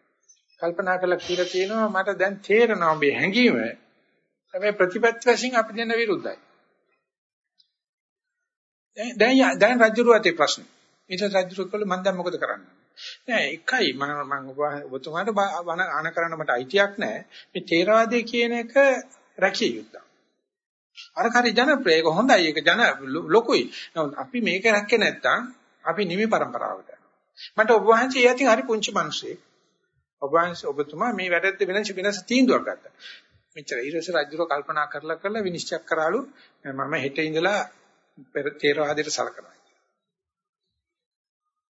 කල්පනා කරලා කියලා තියෙනවා මට දැන් තේරෙනවා මේ හැඟීම. හැබැයි ප්‍රතිපත්ති වශයෙන් අපි දෙන්න විරුද්ධයි. දැන් දැන් රජුරු අතේ ප්‍රශ්න. ඊට රජුරු කළ මම දැන් මොකද කරන්නේ? නෑ එකයි මම මම ඔබතුමාට වන ආන කරන්න මට අයිතියක් නෑ. මේ තේරවාදයේ කියන එක රැකිය යුතුයි. අර කරි ජනප්‍රිය ඒක හොඳයි ඒක ජන ලොකුයි. නමුත් අපි මේක රැක්කේ නැත්තම් අපි නිමි પરම්පරාවට මට ඔබ වහන්සේ ඒ අතින් හරි පුංචි මිනිස්සෙක්. ඔබ වහන්සේ ඔබතුමා මේ වැඩත් වෙනස් වෙනස් තීන්දුවක් ගත්තා. මෙච්චර ඊටසේ රජුර කල්පනා කරලා කරලා විනිශ්චය කරාලු මම හෙට ඉඳලා තේරවාදයට සලකනවා.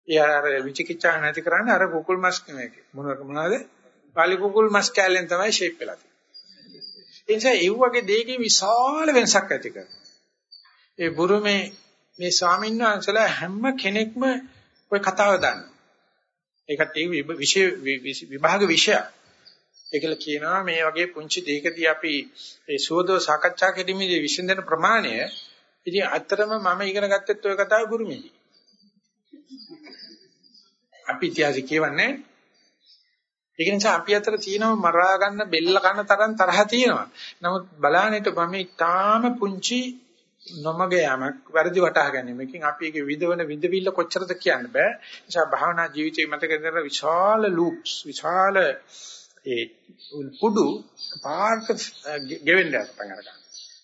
ඒ අර විචිකිච්ඡා නැති කරන්නේ අර කුකුල් මස් නෙමෙයි. මොනවද මොනවද? පාලි කුකුල් මස් කැලෙන් තමයි ෂේප් වෙලා තියෙන්නේ. ඒ නිසා ඒ වගේ දෙයකින් විශාල වෙනසක් ඇති කරනවා. ඒ බුරුමේ මේ ස්වාමීන් වහන්සේලා හැම කෙනෙක්ම ওই කතාව දන්නවා. ඒකට ඒ විෂය විභාග විෂය. ඒකල කියනවා මේ වගේ පුංචි දෙයකදී අපි ඒ සෝදෝ සාකච්ඡා කිරීමේදී විසඳන ප්‍රමාණය ඉතින් අත්‍තරම මම ඉගෙන ගත්තෙත් ওই කතාව බුරුමේදී. අපි ඉතිහාසය කියවන්නේ ඒක නිසා අපි අතර තියෙනවා මරා ගන්න බෙල්ල කන තරම් තරහ තියෙනවා. නමුත් බලානෙට මම ඊටාම පුංචි නොමග යමක් වැරදි වටහා ගැනීමකින් අපි ඒකේ විදවන විදවිල්ල කොච්චරද කියන්න බෑ. නිසා භාවනා ජීවිතයේ මතක කරන විශාල ලූප්ස් විශාල ඒ පුඩු පාර්ට ගෙවෙන්න පටන් ගන්නවා.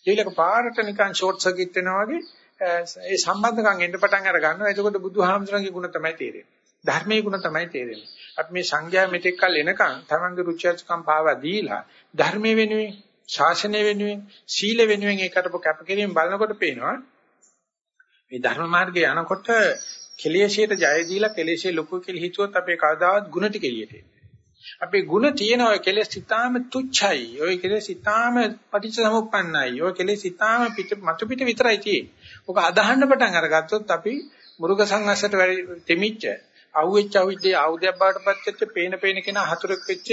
ඊළඟ පාරට නිකන් ෂෝට් සර්කිට් වෙනවා වගේ ඒ සම්බන්ධකම් එන්න පටන් අර ගන්නවා. එතකොට බුදුහාමුදුරන්ගේ ගුණ තමයි තේරෙන්නේ. ධර්මයේ ගුණ තමයි තේරෙන්නේ. අපි මේ සංඥා මෙතෙක් කල් එනකන් තමන්ගේ රුචියත්කම් පාවා දීලා ධර්මයේ වෙනුවෙන් ශාසනය වෙනුවෙන් සීල වෙනුවෙන් ඒකට කැපකිරීම බලනකොට පේනවා මේ ධර්ම මාර්ගයේ යනකොට කෙලෙසියට ජය දීලා කෙලෙසිය ලොකු කියලා හිතුවොත් අපේ කවදාවත් ಗುಣ ටික එළියට එන්නේ. අපේ ಗುಣ තියෙන ඔය කෙලෙස් ඉතාම තුච්චයි. ඔය කෙලෙස් ඉතාම පටිච්චසමුප්පන්නයි. ඔය කෙලෙස් ඉතාම පිට මතු පිට විතරයි තියෙන්නේ. ඔක අදහන්න පටන් අරගත්තොත් අපි මුරුක සංඝස්සට වැඩි දෙමිච්ච අහුවෙච්ච අවිද්‍යාව ආයුධයක් බවට පත් වෙච්ච පේන පේන කෙනා හතුරෙක් වෙච්ච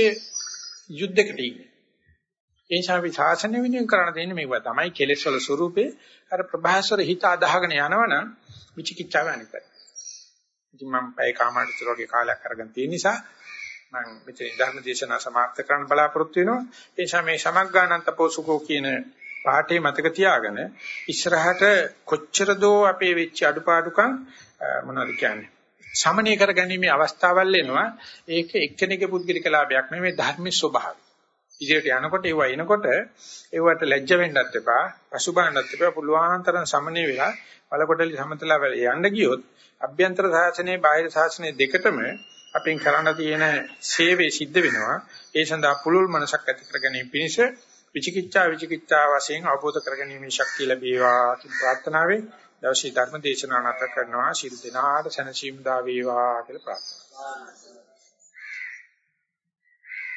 යුද්ධයකට ඉන්නේ. ඒ නිසා අපි ශාසනය විනය කරන්න දෙන්නේ මේවා තමයි කෙලෙස් වල ස්වરૂපේ අර ප්‍රභාස්වර හිත අදහගෙන යනවනම් විචිකිච්ඡාව අනිත් පැත්ත. ඉතින් මම පැය කාමාරතර වගේ කාලයක් අරගෙන තියෙන නිසා මම මෙතන ධර්ම දේශනාව සමාප්ත කරන්න බලාපොරොත්තු වෙනවා. ඒ නිසා මේ සමග්ගානන්ත පෝසුකෝ කියන පාඨේ මතක තියාගෙන ඉස්සරහට කොච්චර දෝ අපේ වෙච්ච අඩුපාඩුකම් මොනවද කියන්නේ සමනය කර ගැනීමේ අවස්ථාවල් එනවා ඒක එක්කෙනෙකුගේ පුද්ගලික ලාභයක් නෙමෙයි ධර්මයේ ස්වභාවය ඉදිරියට යනකොට ඒව එනකොට ඒවට ලැජ්ජ වෙන්නත් එපා පසුබාන්නත් එපා. පුළුවන් තරම් සමනය වෙලා වලකොටලි සමතලා වෙල යන්න ගියොත් අභ්‍යන්තර සාසනයේ බාහිර සාසනයේ දෙකටම අපෙන් කරන්න තියෙන සේවය සිද්ධ වෙනවා. ඒ සඳහා පුළුල් මනසක් ඇති කර ගැනීම පිණිස විචිකිච්ඡා විචිකිච්ඡා වශයෙන් අවබෝධ කරගැනීමේ ශක්තිය ලැබේවා කියන ප්‍රාර්ථනාවෙන් දවසේ ධර්ම දේශනාව නැත කරනවා. ශිල් දිනාට සනසීම් දා වේවා කියලා ප්‍රාර්ථනා